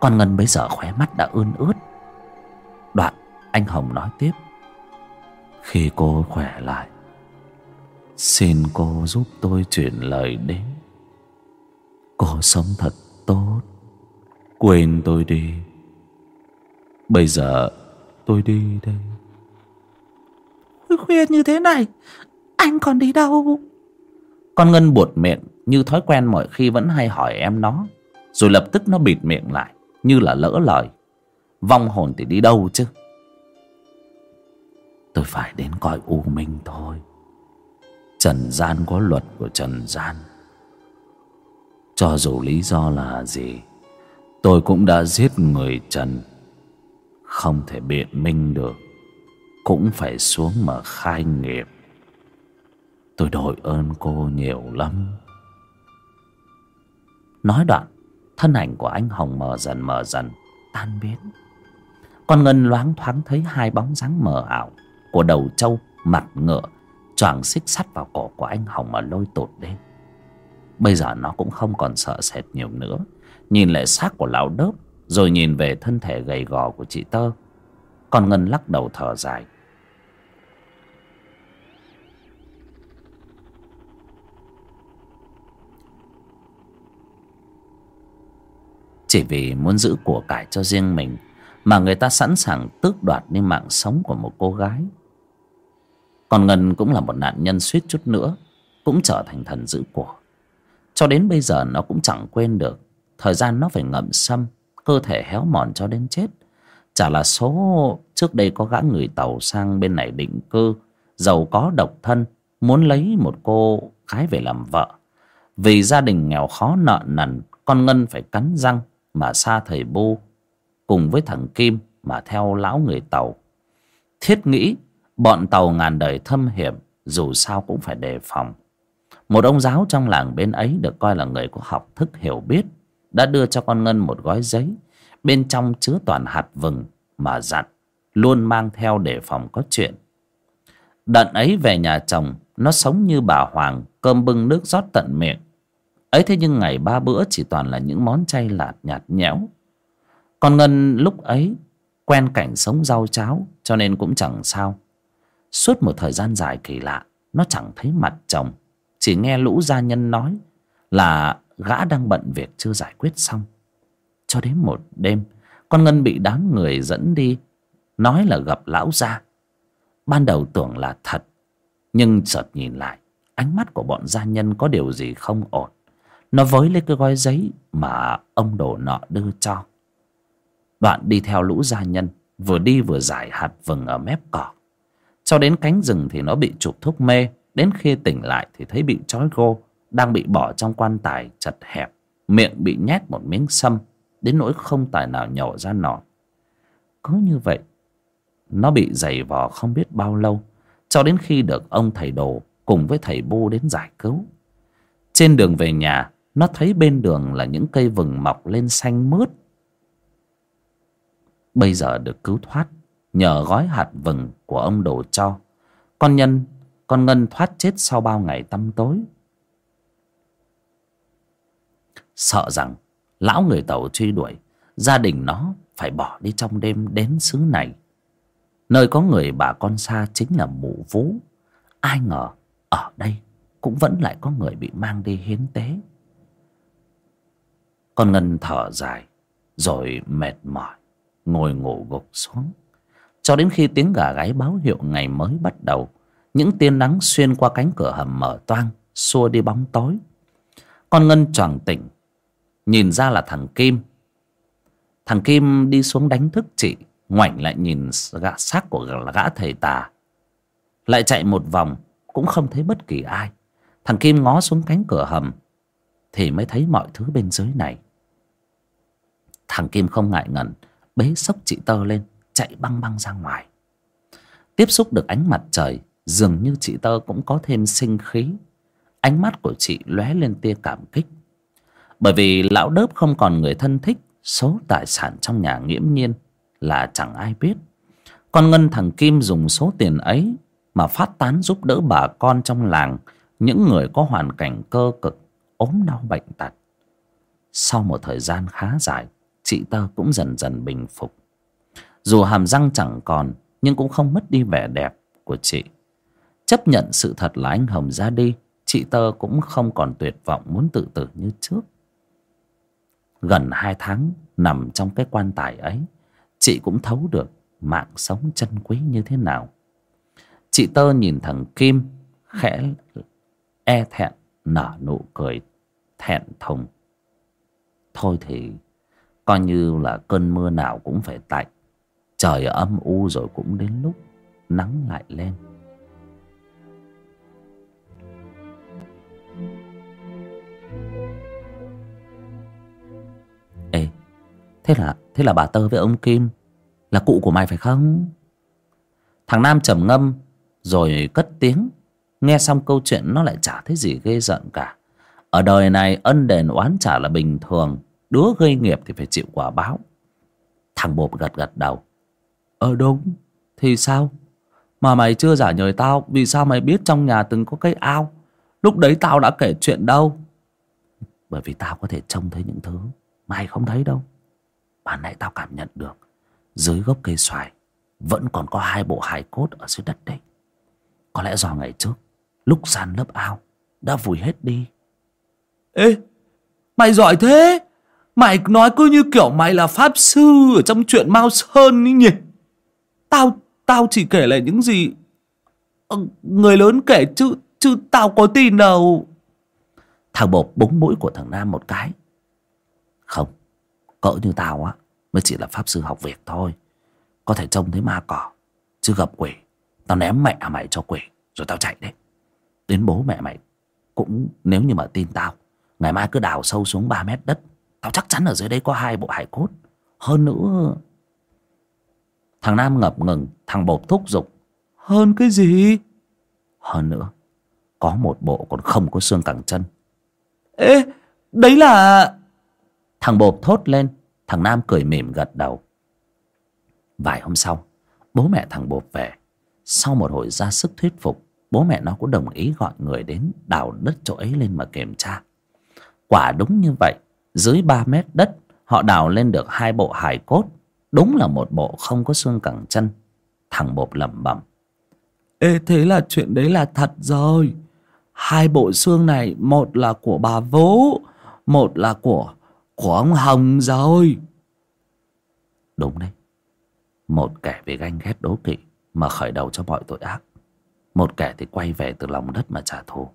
Con ngân bây giờ khóe mắt đã ươn ướt. Đoạn anh hồng nói tiếp. Khi cô khỏe lại, xin cô giúp tôi chuyển lời đến. Cô sống thật tốt. Quên tôi đi. Bây giờ tôi đi đây. Khuya như thế này anh còn đi đâu? Con ngân buột miệng như thói quen mọi khi vẫn hay hỏi em nó rồi lập tức nó bịt miệng lại như là lỡ lời. Vong hồn thì đi đâu chứ? Tôi phải đến coi u minh thôi. Trần gian có luật của trần gian. Cho dù lý do là gì tôi cũng đã giết người trần không thể biện minh được. Cũng phải xuống mà khai nghiệp. Tôi đội ơn cô nhiều lắm. Nói đoạn, thân ảnh của anh hồng mờ dần mờ dần, tan biến. Con ngân loáng thoáng thấy hai bóng dáng mờ ảo của đầu trâu, mặt ngựa, choàng xích sắt vào cổ của anh hồng mà lôi tột lên. Bây giờ nó cũng không còn sợ sệt nhiều nữa. Nhìn lại xác của lão đớp rồi nhìn về thân thể gầy gò của chị tơ. Còn ngân lắc đầu thở dài. Chỉ vì muốn giữ của cải cho riêng mình mà người ta sẵn sàng tước đoạt đi mạng sống của một cô gái. Còn ngân cũng là một nạn nhân suýt chút nữa, cũng trở thành thần giữ của. Cho đến bây giờ nó cũng chẳng quên được, thời gian nó phải ngậm sâm cơ thể héo mòn cho đến chết. Chả là số trước đây có gã người tàu sang bên này định cư, giàu có độc thân, muốn lấy một cô gái về làm vợ. Vì gia đình nghèo khó nợ nần, con ngân phải cắn răng mà xa thầy bu, cùng với thằng kim mà theo lão người tàu. Thiết nghĩ bọn tàu ngàn đời thâm hiểm, dù sao cũng phải đề phòng. Một ông giáo trong làng bên ấy được coi là người có học thức hiểu biết đã đưa cho con ngân một gói giấy. Bên trong chứa toàn hạt vừng mà dặn, luôn mang theo để phòng có chuyện. Đận ấy về nhà chồng, nó sống như bà hoàng, cơm bưng nước rót tận miệng. Ấy thế nhưng ngày ba bữa chỉ toàn là những món chay lạt nhạt nhẽo. Con ngân lúc ấy quen cảnh sống rau cháo, cho nên cũng chẳng sao. Suốt một thời gian dài kỳ lạ, nó chẳng thấy mặt chồng, chỉ nghe lũ gia nhân nói là gã đang bận việc chưa giải quyết xong. Cho đến một đêm, con ngân bị đám người dẫn đi, nói là gặp lão gia. Ban đầu tưởng là thật, nhưng chợt nhìn lại, ánh mắt của bọn gia nhân có điều gì không ổn. Nó với lấy cái gói giấy mà ông đồ nọ đưa cho. Đoạn đi theo lũ gia nhân, vừa đi vừa giải hạt vừng ở mép cỏ. Cho đến cánh rừng thì nó bị chụp thuốc mê, đến khi tỉnh lại thì thấy bị trói gô đang bị bỏ trong quan tài chật hẹp, miệng bị nhét một miếng sâm, đến nỗi không tài nào nhổ ra nổi cứ như vậy, nó bị giày vò không biết bao lâu, cho đến khi được ông thầy đồ cùng với thầy bu đến giải cứu. Trên đường về nhà, nó thấy bên đường là những cây vừng mọc lên xanh mướt. Bây giờ được cứu thoát nhờ gói hạt vừng của ông đồ cho. Con nhân, con ngân thoát chết sau bao ngày tăm tối sợ rằng lão người tàu truy đuổi, gia đình nó phải bỏ đi trong đêm đến xứ này. Nơi có người bà con xa chính là mụ vú. Ai ngờ ở đây cũng vẫn lại có người bị mang đi hiến tế. Con ngân thở dài, rồi mệt mỏi, ngồi ngủ gục xuống. Cho đến khi tiếng gà gáy báo hiệu ngày mới bắt đầu, những tia nắng xuyên qua cánh cửa hầm mở toang, xua đi bóng tối. Con ngân choàng tỉnh nhìn ra là thằng kim. Thằng kim đi xuống đánh thức chị, ngoảnh lại nhìn gã xác của gã thầy tà. Lại chạy một vòng, cũng không thấy bất kỳ ai. Thằng kim ngó xuống cánh cửa hầm, thì mới thấy mọi thứ bên dưới này. Thằng kim không ngại ngần, bế sốc chị tơ lên, chạy băng băng ra ngoài. Tiếp xúc được ánh mặt trời, dường như chị tơ cũng có thêm sinh khí. Ánh mắt của chị lóe lên tia cảm kích bởi vì lão đớp không còn người thân thích, số tài sản trong nhà nghiễm nhiên là chẳng ai biết. Con ngân thằng kim dùng số tiền ấy mà phát tán giúp đỡ bà con trong làng, những người có hoàn cảnh cơ cực, ốm đau bệnh tật. Sau một thời gian khá dài, chị tơ cũng dần dần bình phục. Dù hàm răng chẳng còn, nhưng cũng không mất đi vẻ đẹp của chị. Chấp nhận sự thật là anh hồng ra đi, chị tơ cũng không còn tuyệt vọng muốn tự tử như trước gần hai tháng nằm trong cái quan tài ấy, chị cũng thấu được mạng sống chân quý như thế nào. Chị tơ nhìn thằng kim, khẽ e thẹn, nở nụ cười thẹn thùng. Thôi thì, coi như là cơn mưa nào cũng phải tạnh. Trời âm u rồi cũng đến lúc nắng lại lên. Thế là thế là bà tơ với ông kim là cụ của mày phải không? Thằng nam trầm ngâm rồi cất tiếng, nghe xong câu chuyện nó lại chả thấy gì ghê giận cả. Ở đời này ân đền oán trả là bình thường, đứa gây nghiệp thì phải chịu quả báo. Thằng bộp gật gật đầu. Ờ đúng, thì sao? Mà mày chưa giả nhời tao, vì sao mày biết trong nhà từng có cây ao? Lúc đấy tao đã kể chuyện đâu. Bởi vì tao có thể trông thấy những thứ mày không thấy đâu ban nãy tao cảm nhận được dưới gốc cây xoài vẫn còn có hai bộ hài cốt ở dưới đất đấy. Có lẽ do ngày trước lúc san lớp ao đã vùi hết đi. Ê mày giỏi thế. Mày nói cứ như kiểu mày là pháp sư ở trong chuyện mao sơn ấy nhỉ? Tao tao chỉ kể lại những gì ờ, người lớn kể chứ chứ tao có tin đâu. Thằng bột búng mũi của thằng nam một cái. Không cỡ như tao á, mới chỉ là pháp sư học việc thôi. Có thể trông thấy ma cỏ, chứ gặp quỷ, tao ném mẹ mày cho quỷ, rồi tao chạy đấy. Đến bố mẹ mày cũng, nếu như mà tin tao, ngày mai cứ đào sâu xuống 3 mét đất, tao chắc chắn ở dưới đấy có hai bộ hải cốt. Hơn nữa, thằng nam ngập ngừng, thằng bột thúc giục, hơn cái gì? Hơn nữa, có một bộ còn không có xương cẳng chân. Ê, đấy là thằng bột thốt lên, thằng nam cười mỉm gật đầu. Vài hôm sau, bố mẹ thằng bột về. Sau một hồi ra sức thuyết phục, bố mẹ nó cũng đồng ý gọi người đến đào đất chỗ ấy lên mà kiểm tra. Quả đúng như vậy, dưới ba mét đất, họ đào lên được hai bộ hài cốt. Đúng là một bộ không có xương cẳng chân. Thằng bột lẩm bẩm. Ê, thế là chuyện đấy là thật rồi. Hai bộ xương này, một là của bà vũ, một là của của ông hồng rồi đúng đấy. Một kẻ vì ganh ghét đố kỵ mà khởi đầu cho mọi tội ác. Một kẻ thì quay về từ lòng đất mà trả thù.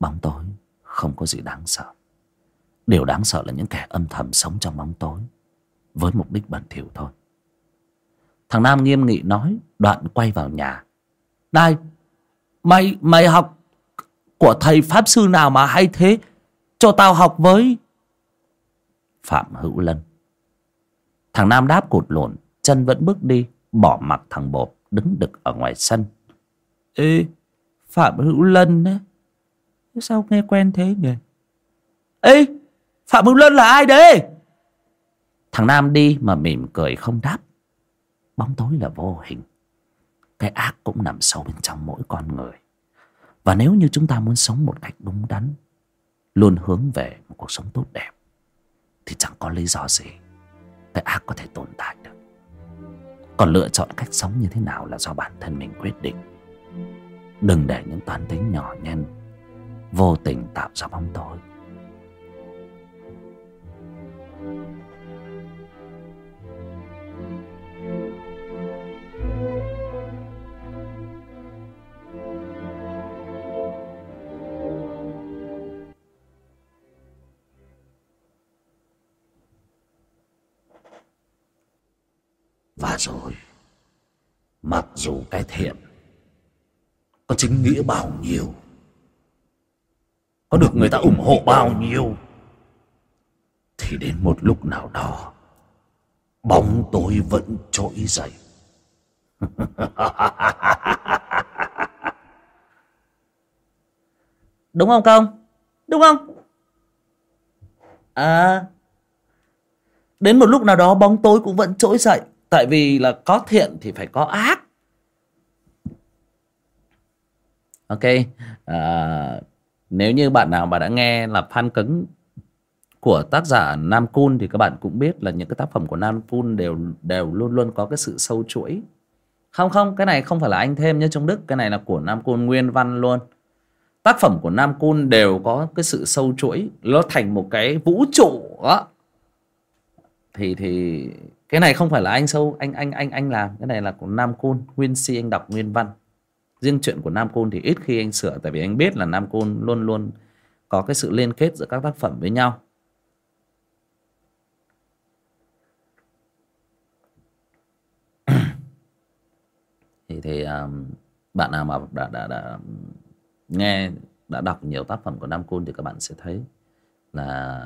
Bóng tối không có gì đáng sợ. Điều đáng sợ là những kẻ âm thầm sống trong bóng tối với mục đích bẩn thỉu thôi. Thằng nam nghiêm nghị nói, đoạn quay vào nhà. Này, mày mày học của thầy pháp sư nào mà hay thế? Cho tao học với phạm hữu lân. Thằng nam đáp cụt lộn, chân vẫn bước đi, bỏ mặc thằng bột đứng đực ở ngoài sân. Ê, phạm hữu lân á, sao nghe quen thế nhỉ? Ê, phạm hữu lân là ai đấy thằng nam đi mà mỉm cười không đáp. Bóng tối là vô hình. Cái ác cũng nằm sâu bên trong mỗi con người. Và nếu như chúng ta muốn sống một cách đúng đắn, luôn hướng về một cuộc sống tốt đẹp thì chẳng có lý do gì cái ác có thể tồn tại được. Còn lựa chọn cách sống như thế nào là do bản thân mình quyết định. Đừng để những toán tính nhỏ nhen vô tình tạo ra bóng tối. Và rồi, mặc dù cái thiện có chính nghĩa bao nhiêu, có được người ta ủng hộ bao nhiêu, thì đến một lúc nào đó, bóng tối vẫn trỗi dậy. Đúng không công? Đúng không? À đến một lúc nào đó bóng tối cũng vẫn trỗi dậy tại vì là có thiện thì phải có ác. Ok à, nếu như bạn nào mà đã nghe là fan cứng của tác giả Nam Cun thì các bạn cũng biết là những cái tác phẩm của Nam Cun đều đều luôn luôn có cái sự sâu chuỗi. Không không cái này không phải là anh thêm nhé trong Đức. Cái này là của Nam Cun nguyên văn luôn. Tác phẩm của Nam Cun đều có cái sự sâu chuỗi. Nó thành một cái vũ trụ đó thì thì cái này không phải là anh sâu anh anh anh anh làm. Cái này là của Nam Côn nguyên si anh đọc nguyên văn. Riêng chuyện của Nam Côn thì ít khi anh sửa tại vì anh biết là Nam Côn luôn luôn có cái sự liên kết giữa các tác phẩm với nhau. Thì thì um, bạn nào mà đã, đã đã nghe đã đọc nhiều tác phẩm của Nam Côn thì các bạn sẽ thấy là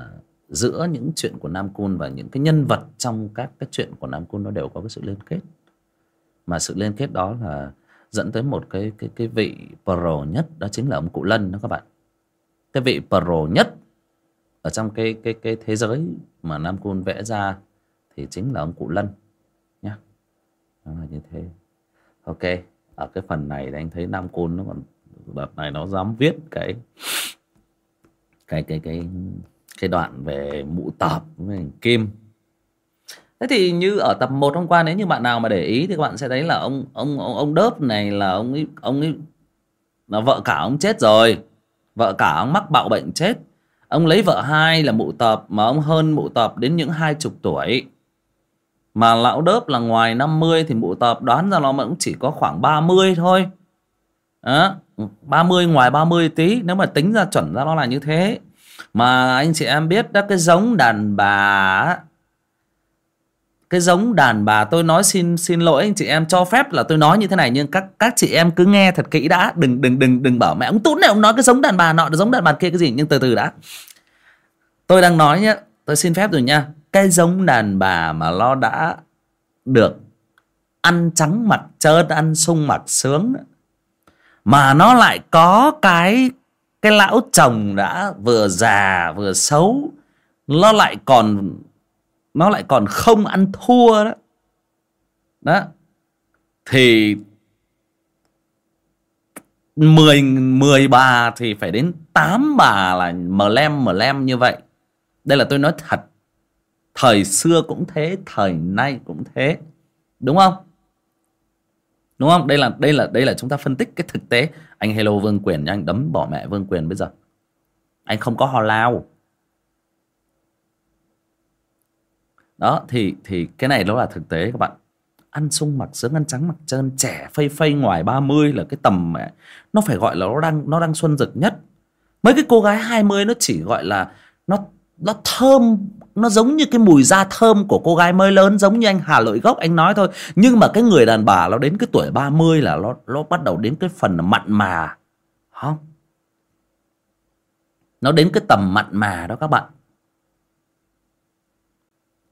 giữa những chuyện của Nam Côn và những cái nhân vật trong các cái chuyện của Nam Côn nó đều có cái sự liên kết. Mà sự liên kết đó là dẫn tới một cái cái cái vị pro nhất, đó chính là ông cụ lân đó các bạn. Cái vị pro nhất ở trong cái cái cái thế giới mà nam côn vẽ ra thì chính là ông cụ lân nhá. Nó là như thế. Ok, ở cái phần này thì anh thấy nam côn nó còn, đợt này nó dám viết cái cái cái cái cái đoạn về mụ tập với kim Thế thì như ở tập 1 hôm qua nếu như bạn nào mà để ý thì các bạn sẽ thấy là ông ông ông, ông đớp này là ông ấy ông ấy là vợ cả ông chết rồi. Vợ cả ông mắc bạo bệnh chết. Ông lấy vợ hai là mụ tập mà ông hơn mụ tập đến những hai chục tuổi. Mà lão đớp là ngoài 50 thì mụ tập đoán ra nó cũng chỉ có khoảng 30 thôi. Đó, 30 ngoài 30 tí nếu mà tính ra chuẩn ra nó là như thế. Mà anh chị em biết đó, cái giống đàn bà cái giống đàn bà tôi nói xin xin lỗi, anh chị em cho phép là tôi nói như thế này, nhưng các các chị em cứ nghe thật kỹ đã. Đừng đừng đừng đừng bảo mẹ ông tún này ông nói cái giống đàn bà nọ, giống đàn bà kia cái gì, nhưng từ từ đã. Tôi đang nói nhá, tôi xin phép rồi nha. Cái giống đàn bà mà nó đã được ăn trắng mặt, trơn, ăn sung mặt sướng mà nó lại có cái cái lão chồng đã vừa già, vừa xấu, nó lại còn, nó lại còn không ăn thua đó. Đó. Thì mười mười bà thì phải đến tám bà là mờ lem mờ lem như vậy. Đây là tôi nói thật. Thời xưa cũng thế, thời nay cũng thế. Đúng không? Đúng không? Đây là đây là đây là chúng ta phân tích cái thực tế. Anh hello vương quyền anh đấm bỏ mẹ vương quyền bây giờ. Anh không có hò lao. Đó, thì thì cái này nó là thực tế các bạn. Ăn sung mặc sướng, ăn trắng mặc trơn, trẻ phây phây ngoài 30 là cái tầm mẹ nó phải gọi là nó đang nó đang xuân rực nhất. Mấy cái cô gái 20 nó chỉ gọi là nó nó thơm, nó giống như cái mùi da thơm của cô gái mới lớn, giống như anh Hà Lợi Gốc, anh nói thôi. Nhưng mà cái người đàn bà nó đến cái tuổi 30 là nó nó bắt đầu đến cái phần mặn mà. Không. Nó đến cái tầm mặn mà đó các bạn.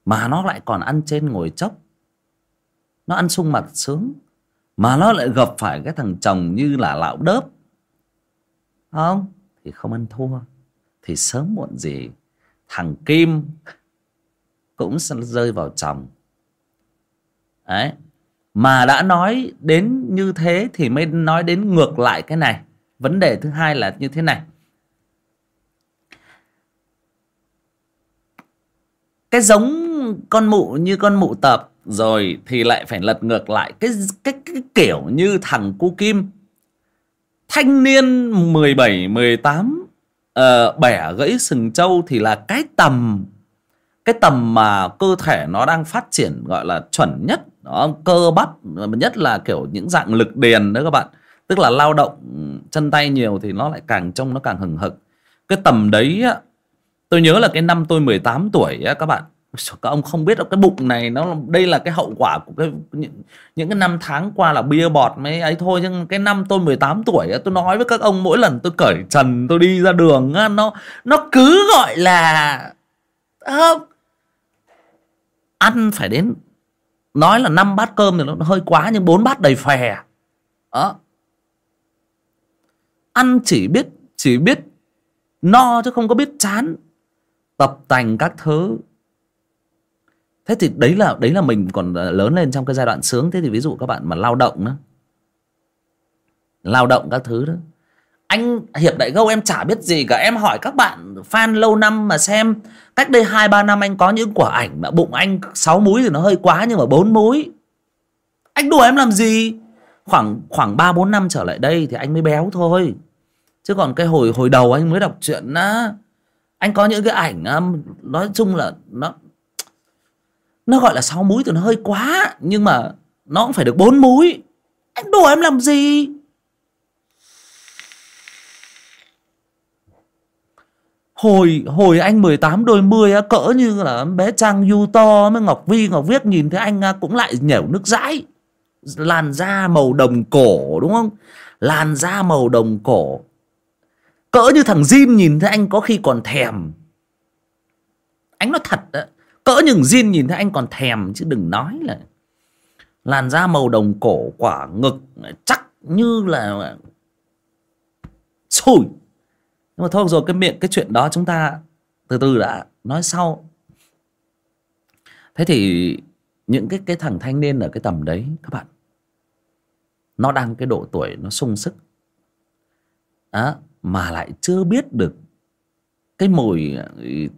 Mà nó lại còn ăn trên ngồi chốc. Nó ăn sung mặt sướng. Mà nó lại gặp phải cái thằng chồng như là lão đớp. Không, thì không ăn thua. Thì sớm muộn gì thằng kim cũng rơi vào chồng. Đấy. Mà đã nói đến như thế thì mới nói đến ngược lại cái này. Vấn đề thứ hai là như thế này. Cái giống con mụ như con mụ tập rồi thì lại phải lật ngược lại cái cái, cái kiểu như thằng cu kim. Thanh niên 17 18 uh, bẻ gãy sừng trâu thì là cái tầm cái tầm mà cơ thể nó đang phát triển gọi là chuẩn nhất đó, cơ bắp nhất là kiểu những dạng lực điền đó các bạn. Tức là lao động chân tay nhiều thì nó lại càng trông nó càng hừng hực. Cái tầm đấy tôi nhớ là cái năm tôi 18 tuổi á các bạn các ông không biết đâu cái bụng này nó đây là cái hậu quả của cái những, những cái năm tháng qua là bia bọt mấy ấy thôi. Nhưng cái năm tôi 18 tuổi tôi nói với các ông mỗi lần tôi cởi trần tôi đi ra đường nó nó cứ gọi là không ăn phải đến nói là năm bát cơm thì nó hơi quá nhưng bốn bát đầy phè. Đó. Ăn chỉ biết chỉ biết no chứ không có biết chán. Tập tành các thứ thế thì đấy là đấy là mình còn à, lớn lên trong cái giai đoạn sướng. Thế thì ví dụ các bạn mà lao động đó, lao động các thứ đó, anh hiệp đại gâu em chả biết gì cả. Em hỏi các bạn fan lâu năm mà xem, cách đây hai, ba năm anh có những quả ảnh mà bụng anh sáu múi thì nó hơi quá nhưng mà bốn múi. Anh đùa em làm gì? Khoảng khoảng ba, bốn năm trở lại đây thì anh mới béo thôi. Chứ còn cái hồi hồi đầu anh mới đọc truyện á, anh có những cái ảnh nói chung là nó nó gọi là sáu múi thì nó hơi quá, nhưng mà nó cũng phải được bốn múi. Anh đùa em làm gì? Hồi hồi anh 18 đôi mươi á, cỡ như là bé Trang Yu to mới Ngọc Vi, Ngọc Viết nhìn thấy anh cũng lại nhểu nước dãi. Làn da màu đồng cổ, đúng không? Làn da màu đồng cổ. Cỡ như thằng Jin nhìn thấy anh có khi còn thèm. Anh nói thật đó cỡ những Jin nhìn thấy anh còn thèm, chứ đừng nói là làn da màu đồng cổ, quả ngực chắc như là sủi. Nhưng mà thôi rồi, cái miệng, cái chuyện đó chúng ta từ từ đã nói sau. Thế thì những cái cái thằng thanh niên ở cái tầm đấy, các bạn, nó đang cái độ tuổi nó sung sức. Á, mà lại chưa biết được cái mùi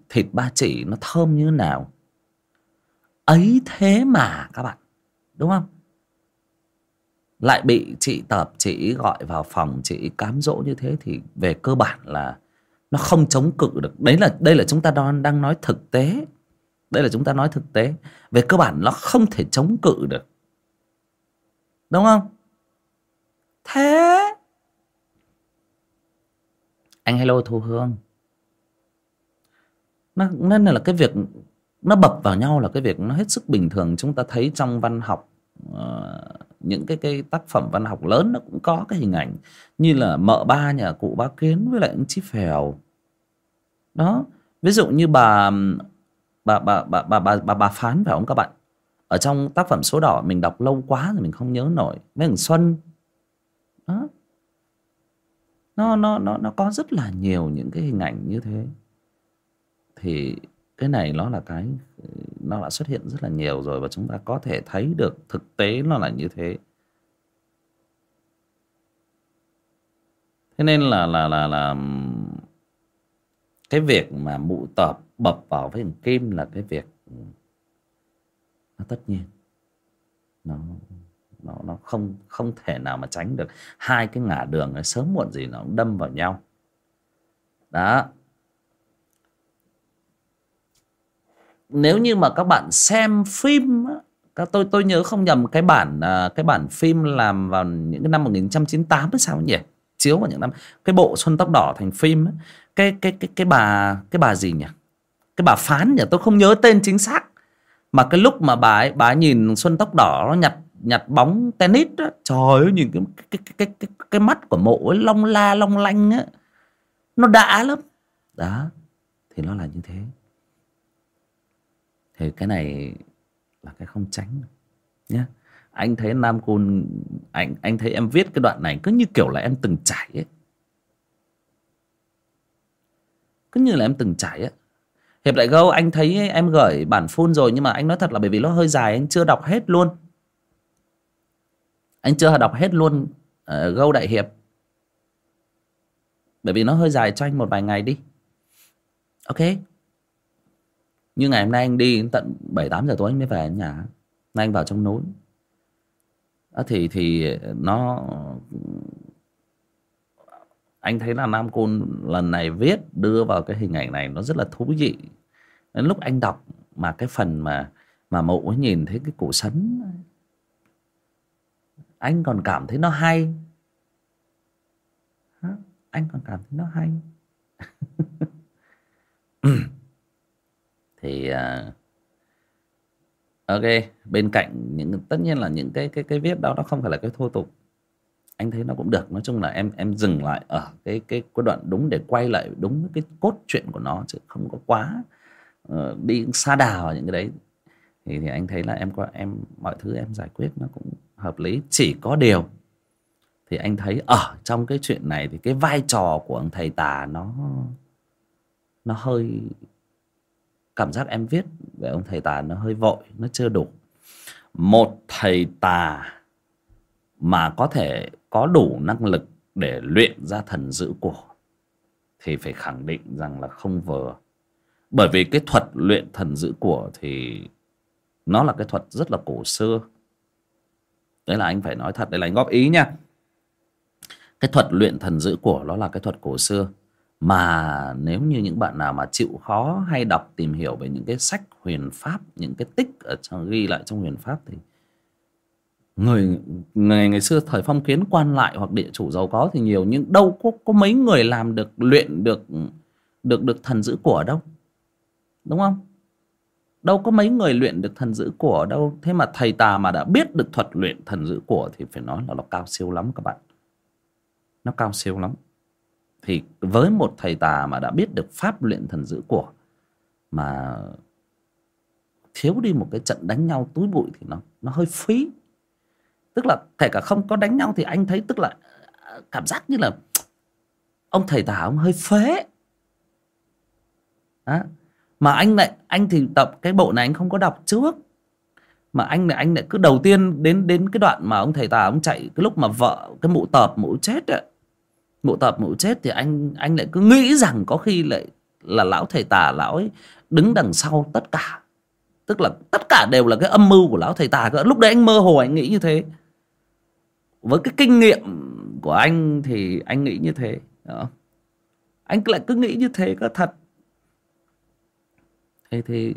thịt ba chỉ nó thơm như thế nào ấy thế mà, các bạn. Đúng không? Lại bị chị tập chị gọi vào phòng, chị cám dỗ như thế thì về cơ bản là nó không chống cự được. Đấy là, đây là chúng ta đang đang nói thực tế. Đây là chúng ta nói thực tế. Về cơ bản nó không thể chống cự được. Đúng không? Thế? Anh hello thu hương. Nó nên là cái việc nó bập vào nhau là cái việc nó hết sức bình thường. Chúng ta thấy trong văn học uh, những cái cái tác phẩm văn học lớn nó cũng có cái hình ảnh như là mợ ba nhà cụ bá kiến với lại ông chí phèo. Đó. Ví dụ như bà bà bà bà bà bà bà, bà phán phải không các bạn? Ở trong tác phẩm số đỏ mình đọc lâu quá rồi mình không nhớ nổi. Mấy thằng xuân. Đó. Nó nó nó nó có rất là nhiều những cái hình ảnh như thế. Thì cái này nó là cái, nó đã xuất hiện rất là nhiều rồi và chúng ta có thể thấy được thực tế nó là như thế. Thế nên là là là là cái việc mà mụ tập bập vào với thằng kim là cái việc nó tất nhiên. Nó nó nó không không thể nào mà tránh được. Hai cái ngả đường này sớm muộn gì nó cũng đâm vào nhau. Đó. Nếu như mà các bạn xem phim các tôi tôi nhớ không nhầm cái bản à, cái bản phim làm vào những cái năm 1998 hay sao nhỉ? Chiếu vào những năm cái bộ xuân tóc đỏ thành phim cái cái cái cái bà cái bà gì nhỉ? Cái bà phán nhỉ? Tôi không nhớ tên chính xác. Mà cái lúc mà bà ấy bà ấy nhìn xuân tóc đỏ nó nhặt nhặt bóng tennis đó trời ơi nhìn cái cái cái cái cái, cái mắt của mộ ấy long la long lanh á. Nó đã lắm. Đó thì nó là như thế thì cái này là cái không tránh nhé anh thấy nam côn anh anh thấy em viết cái đoạn này cứ như kiểu là em từng trải ấy. Cứ như là em từng trải ấy. Hiệp lại gâu anh thấy em gửi bản phun rồi nhưng mà anh nói thật là bởi vì nó hơi dài anh chưa đọc hết luôn. Anh chưa đọc hết luôn uh, gâu đại hiệp. Bởi vì nó hơi dài cho anh một vài ngày đi. Ok? Nhưng ngày hôm nay anh đi tận bảy tám giờ tối anh mới về nhà. Nay anh vào trong núi. À, thì thì nó anh thấy là Nam Côn lần này viết đưa vào cái hình ảnh này nó rất là thú vị. Đến lúc anh đọc mà cái phần mà mà mụ ấy nhìn thấy cái củ sấn anh còn cảm thấy nó hay. Anh còn cảm thấy nó hay. thì uh, ok bên cạnh những tất nhiên là những cái cái cái viết đó nó không phải là cái thô tục. Anh thấy nó cũng được. Nói chung là em em dừng lại ở cái cái cái đoạn đúng để quay lại đúng cái cốt truyện của nó chứ không có quá uh, đi xa đà vào những cái đấy. Thì thì anh thấy là em có em mọi thứ em giải quyết nó cũng hợp lý. Chỉ có điều thì anh thấy ở trong cái chuyện này thì cái vai trò của ông thầy tà nó nó hơi cảm giác em viết về ông thầy tà nó hơi vội, nó chưa đủ. Một thầy tà mà có thể có đủ năng lực để luyện ra thần dữ của thì phải khẳng định rằng là không vừa. Bởi vì cái thuật luyện thần dữ của thì nó là cái thuật rất là cổ xưa. Đấy là anh phải nói thật, đây là anh góp ý nha. Cái thuật luyện thần dữ của nó là cái thuật cổ xưa mà nếu như những bạn nào mà chịu khó hay đọc tìm hiểu về những cái sách huyền pháp, những cái tích ở trong, ghi lại trong huyền pháp thì người, ngày ngày xưa thời phong kiến quan lại hoặc địa chủ giàu có thì nhiều, nhưng đâu có có mấy người làm được, luyện được được được thần giữ của đâu. Đúng không? Đâu có mấy người luyện được thần giữ của đâu. Thế mà thầy tà mà đã biết được thuật luyện thần giữ của thì phải nói là nó cao siêu lắm các bạn. Nó cao siêu lắm thì với một thầy tà mà đã biết được pháp luyện thần giữ của, mà thiếu đi một cái trận đánh nhau túi bụi thì nó nó hơi phí tức là kể cả không có đánh nhau thì anh thấy tức là à, cảm giác như là ông thầy tà ông hơi phế đó. mà anh lại, anh thì tập cái bộ này anh không có đọc trước mà anh lại anh lại cứ đầu tiên đến đến cái đoạn mà ông thầy tà ông chạy, cái lúc mà vợ, cái mụ tợp, mụ chết ấy mụ tập mụ chết thì anh anh lại cứ nghĩ rằng có khi lại là lão thầy tà, lão ấy đứng đằng sau tất cả. Tức là tất cả đều là cái âm mưu của lão thầy tà lúc đấy anh mơ hồ, anh nghĩ như thế. Với cái kinh nghiệm của anh thì anh nghĩ như thế, đó. anh lại cứ nghĩ như thế có thật. Thế thì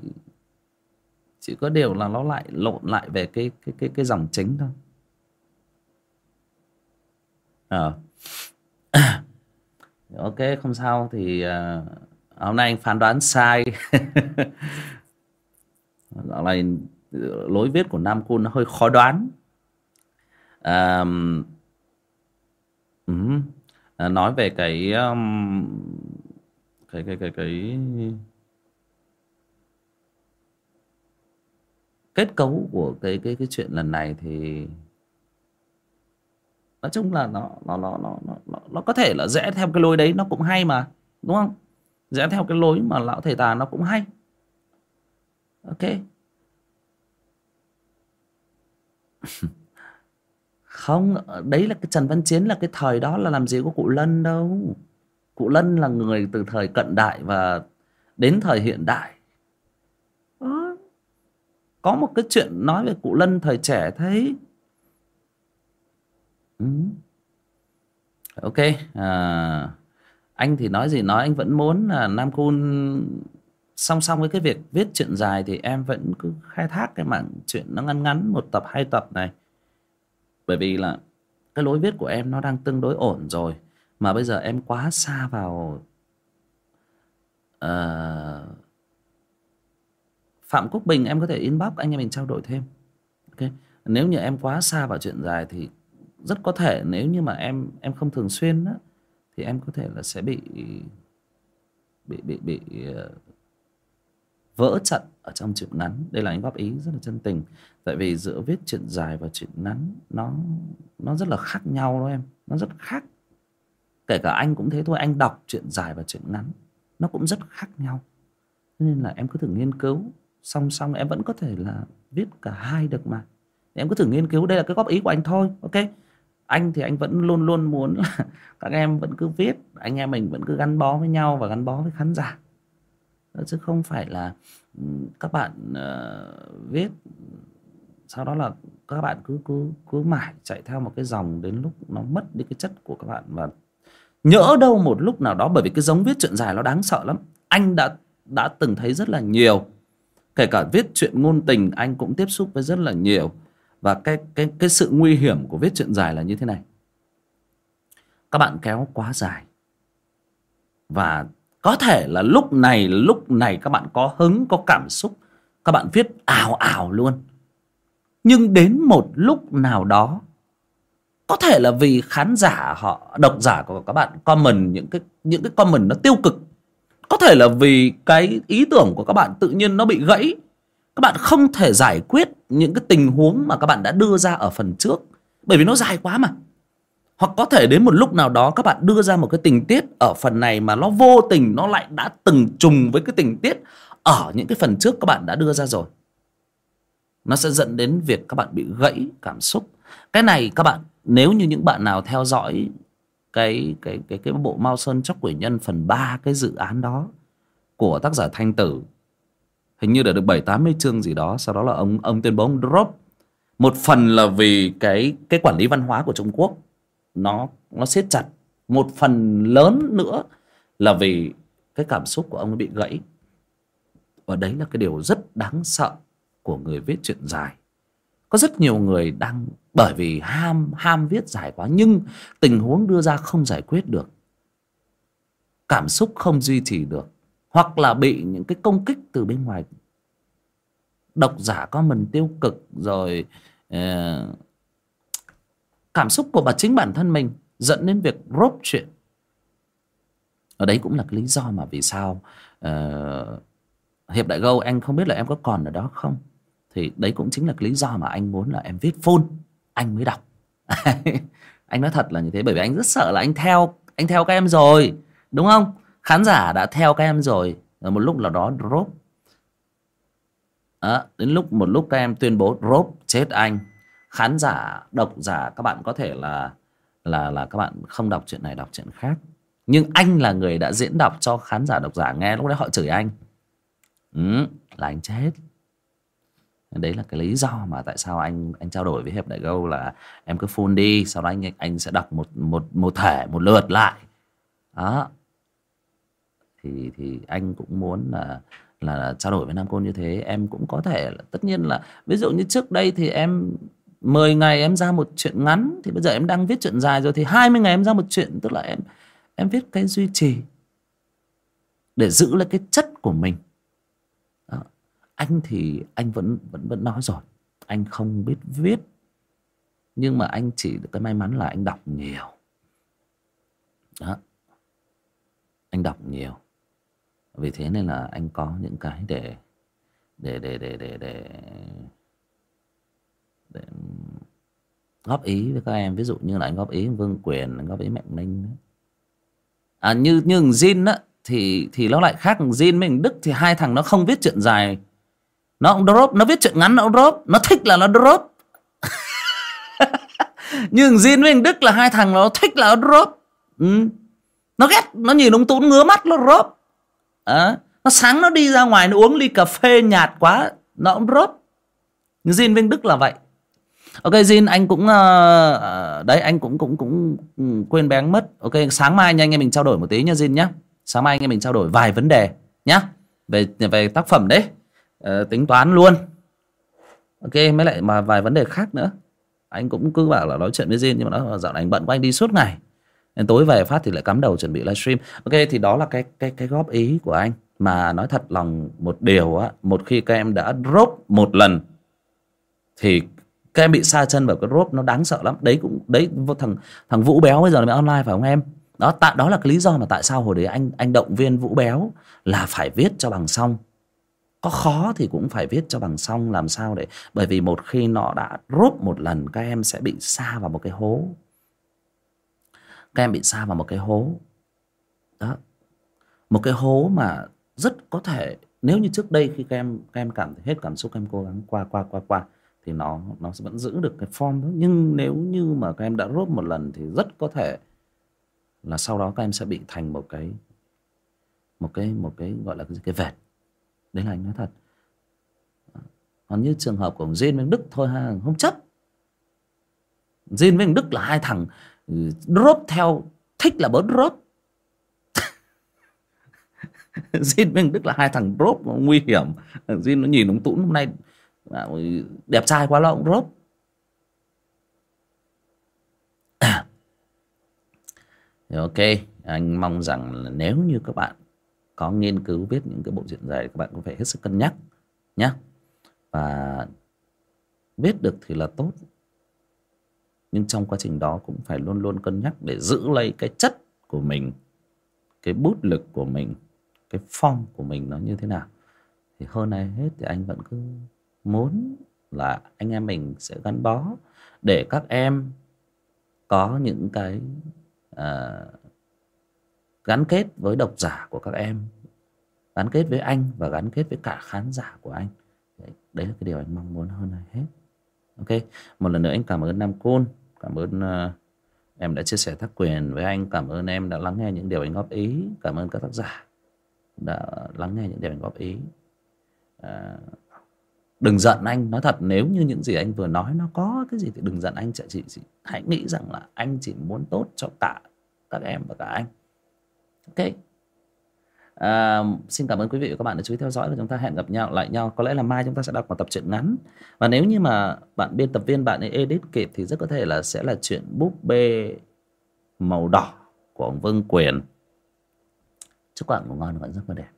chỉ có điều là nó lại lộn lại về cái cái cái cái dòng chính thôi. Ờ. à. ok không sao. Thì uh, hôm nay anh phán đoán sai. Dạo này ờ, lối viết của nam cun nó hơi khó đoán. Um, uh, nói về cái um, cái cái cái cái kết cấu của cái cái cái chuyện lần này thì nói chung là nó nó nó nó nó, nó có thể là rẽ theo cái lối đấy nó cũng hay mà đúng không? Rẽ theo cái lối mà lão thầy tà nó cũng hay. Ok. Không đấy là cái trần văn chiến là cái thời đó là làm gì có cụ lân đâu. Cụ lân là người từ thời cận đại và đến thời hiện đại. Có một cái chuyện nói về cụ lân thời trẻ thấy. Ừ. ok à, anh thì nói gì nói anh vẫn muốn là nam cun song song với cái việc viết chuyện dài thì em vẫn cứ khai thác cái mảng chuyện nó ngắn ngắn một tập hai tập này bởi vì là cái lối viết của em nó đang tương đối ổn rồi mà bây giờ em quá xa vào à, phạm quốc bình em có thể inbox anh em mình trao đổi thêm ok nếu như em quá xa vào chuyện dài thì rất có thể nếu như mà em em không thường xuyên đó, thì em có thể là sẽ bị bị bị bị uh, vỡ trận ở trong chuyện ngắn. Đây là anh góp ý rất là chân tình. Tại vì giữa viết chuyện dài và chuyện ngắn nó nó rất là khác nhau đó em. Nó rất khác. Kể cả anh cũng thế thôi anh đọc chuyện dài và chuyện ngắn nó cũng rất khác nhau. Nên là em cứ thử nghiên cứu. Song song em vẫn có thể là viết cả hai được mà. Em cứ thử nghiên cứu. Đây là cái góp ý của anh thôi ok? Anh thì anh vẫn luôn luôn muốn là các em vẫn cứ viết anh em mình vẫn cứ gắn bó với nhau và gắn bó với khán giả. Ờ, chứ không phải là các bạn uh, viết sau đó là các bạn cứ cứ cứ mãi chạy theo một cái dòng đến lúc nó mất đi cái chất của các bạn và nhỡ đâu một lúc nào đó bởi vì cái giống viết chuyện dài nó đáng sợ lắm. Anh đã đã từng thấy rất là nhiều kể cả viết chuyện ngôn tình anh cũng tiếp xúc với rất là nhiều và cái cái cái sự nguy hiểm của viết chuyện dài là như thế này. Các bạn kéo quá dài. Và có thể là lúc này lúc này các bạn có hứng, có cảm xúc, các bạn viết ảo ảo luôn. Nhưng đến một lúc nào đó, có thể là vì khán giả họ, độc giả của các bạn comment những cái những cái comment nó tiêu cực. Có thể là vì cái ý tưởng của các bạn tự nhiên nó bị gãy các bạn không thể giải quyết những cái tình huống mà các bạn đã đưa ra ở phần trước, bởi vì nó dài quá mà. Hoặc có thể đến một lúc nào đó các bạn đưa ra một cái tình tiết ở phần này mà nó vô tình nó lại đã từng trùng với cái tình tiết ở những cái phần trước các bạn đã đưa ra rồi. Nó sẽ dẫn đến việc các bạn bị gãy cảm xúc. Cái này các bạn, nếu như những bạn nào theo dõi cái cái cái cái bộ Mao Sơn Chóc Quỷ Nhân phần 3 cái dự án đó của tác giả Thanh Tử hình như đã được bảy tám mươi chương gì đó, sau đó là ông ông tuyên bố ông drop. Một phần là vì cái cái quản lý văn hóa của Trung Quốc, nó nó siết chặt. Một phần lớn nữa là vì cái cảm xúc của ông bị gãy. Và đấy là cái điều rất đáng sợ của người viết truyện dài. Có rất nhiều người đang, bởi vì ham ham viết dài quá, nhưng tình huống đưa ra không giải quyết được. Cảm xúc không duy trì được hoặc là bị những cái công kích từ bên ngoài. Độc giả comment tiêu cực rồi uh, cảm xúc của bà chính bản thân mình dẫn đến việc rốt chuyện. Ở đấy cũng là cái lý do mà vì sao uh, hiệp đại gâu anh không biết là em có còn ở đó không? Thì đấy cũng chính là cái lý do mà anh muốn là em viết full anh mới đọc. Anh nói thật là như thế bởi vì anh rất sợ là anh theo anh theo các em rồi đúng không? Khán giả đã theo các em rồi ở một lúc nào đó drop. À, đến lúc một lúc các em tuyên bố drop chết anh. Khán giả độc giả các bạn có thể là là là các bạn không đọc chuyện này đọc chuyện khác. Nhưng anh là người đã diễn đọc cho khán giả độc giả nghe lúc đấy họ chửi anh. Ừ, là anh chết. Đấy là cái lý do mà tại sao anh anh trao đổi với hiệp đại gâu là em cứ full đi sau đó anh anh sẽ đọc một một một thể một lượt lại. Đó thì thì anh cũng muốn là là trao đổi với nam côn như thế. Em cũng có thể là, tất nhiên là, ví dụ như trước đây thì em 10 ngày em ra một chuyện ngắn, thì bây giờ em đang viết chuyện dài rồi, thì 20 ngày em ra một chuyện, tức là em em viết cái duy trì để giữ lại cái chất của mình. Đó. anh thì, anh vẫn vẫn vẫn nói rồi, anh không biết viết, nhưng mà anh chỉ được cái may mắn là anh đọc nhiều. Đó. Anh đọc nhiều vì thế nên là anh có những cái để để để để để để, để góp ý với các em. Ví dụ như là anh góp ý Vương Quyền anh góp ý Mạnh Ninh à như như Jin á thì thì nó lại khác Jin với Đức. Thì hai thằng nó không viết chuyện dài. Nó cũng drop nó viết chuyện ngắn nó drop. Nó thích là nó drop. Nhưng Jin với Đức là hai thằng nó thích là nó drop. Ừ. nó ghét nó nhìn ông tún ngứa mắt nó drop à, nó sáng nó đi ra ngoài nó uống ly cà phê nhạt quá nó cũng rớt. Jin Vinh Đức là vậy. Ok Jin anh cũng uh, đấy anh cũng cũng cũng ừ, quên bén mất. Ok sáng mai anh em mình trao đổi một tí nha Jin nhá. Sáng mai anh em mình trao đổi vài vấn đề nhá về về tác phẩm đấy. Uh, tính toán luôn. Ok mới lại mà vài vấn đề khác nữa. Anh cũng cứ bảo là nói chuyện với Jin nhưng mà nó dạo này anh bận quá anh đi suốt ngày nên tối về phát thì lại cắm đầu chuẩn bị livestream. Ok, thì đó là cái cái cái góp ý của anh. Mà nói thật lòng một điều á, một khi các em đã drop một lần, thì các em bị xa chân vào cái drop, nó đáng sợ lắm. Đấy cũng, đấy thằng thằng vũ béo bây giờ là online phải không em? Đó, tại, đó là cái lý do mà tại sao hồi đấy anh anh động viên vũ béo là phải viết cho bằng xong có khó thì cũng phải viết cho bằng xong làm sao để, bởi vì một khi nó đã rốt một lần, các em sẽ bị xa vào một cái hố các em bị xa vào một cái hố. Đó. Một cái hố mà rất có thể nếu như trước đây khi các em các em cảm thấy hết cảm xúc các em cố gắng qua qua qua qua thì nó nó sẽ vẫn giữ được cái form đó. Nhưng nếu như mà các em đã rốt một lần thì rất có thể là sau đó các em sẽ bị thành một cái một cái một cái gọi là cái, cái vệt. Đấy là anh nói thật. Còn như trường hợp của Jin với Đức thôi ha không chấp. Jin với Đức là hai thằng drop theo, thích là bớt drop. Jin với Đức là hai thằng drop nguy hiểm. Jin nó nhìn ông Tũng hôm nay đẹp trai quá lo ông drop. Ok, anh mong rằng là nếu như các bạn có nghiên cứu viết những cái bộ truyện dài các bạn cũng phải hết sức cân nhắc nhé và viết được thì là tốt nhưng trong quá trình đó cũng phải luôn luôn cân nhắc để giữ lấy cái chất của mình cái bút lực của mình cái form của mình nó như thế nào. Thì hơn ai hết thì anh vẫn cứ muốn là anh em mình sẽ gắn bó để các em có những cái uh, gắn kết với độc giả của các em gắn kết với anh và gắn kết với cả khán giả của anh. Đấy, đấy là cái điều anh mong muốn hơn ai hết ok một lần nữa anh cảm ơn nam côn cảm ơn uh, em đã chia sẻ tác quyền với anh cảm ơn em đã lắng nghe những điều anh góp ý cảm ơn các tác giả đã lắng nghe những điều anh góp ý. À, đừng giận anh nói thật nếu như những gì anh vừa nói nó có cái gì thì đừng giận anh chị chị, chị hãy nghĩ rằng là anh chỉ muốn tốt cho cả các em và cả anh. Ok? À, xin cảm ơn quý vị và các bạn đã chú ý theo dõi và chúng ta hẹn gặp nhau lại nhau. Có lẽ là mai chúng ta sẽ đọc một tập truyện ngắn. Và nếu như mà bạn biên tập viên bạn ấy edit kịp thì rất có thể là sẽ là chuyện búp bê màu đỏ của ông Vương Quyền. Chúc bạn ngủ ngon và rất là đẹp.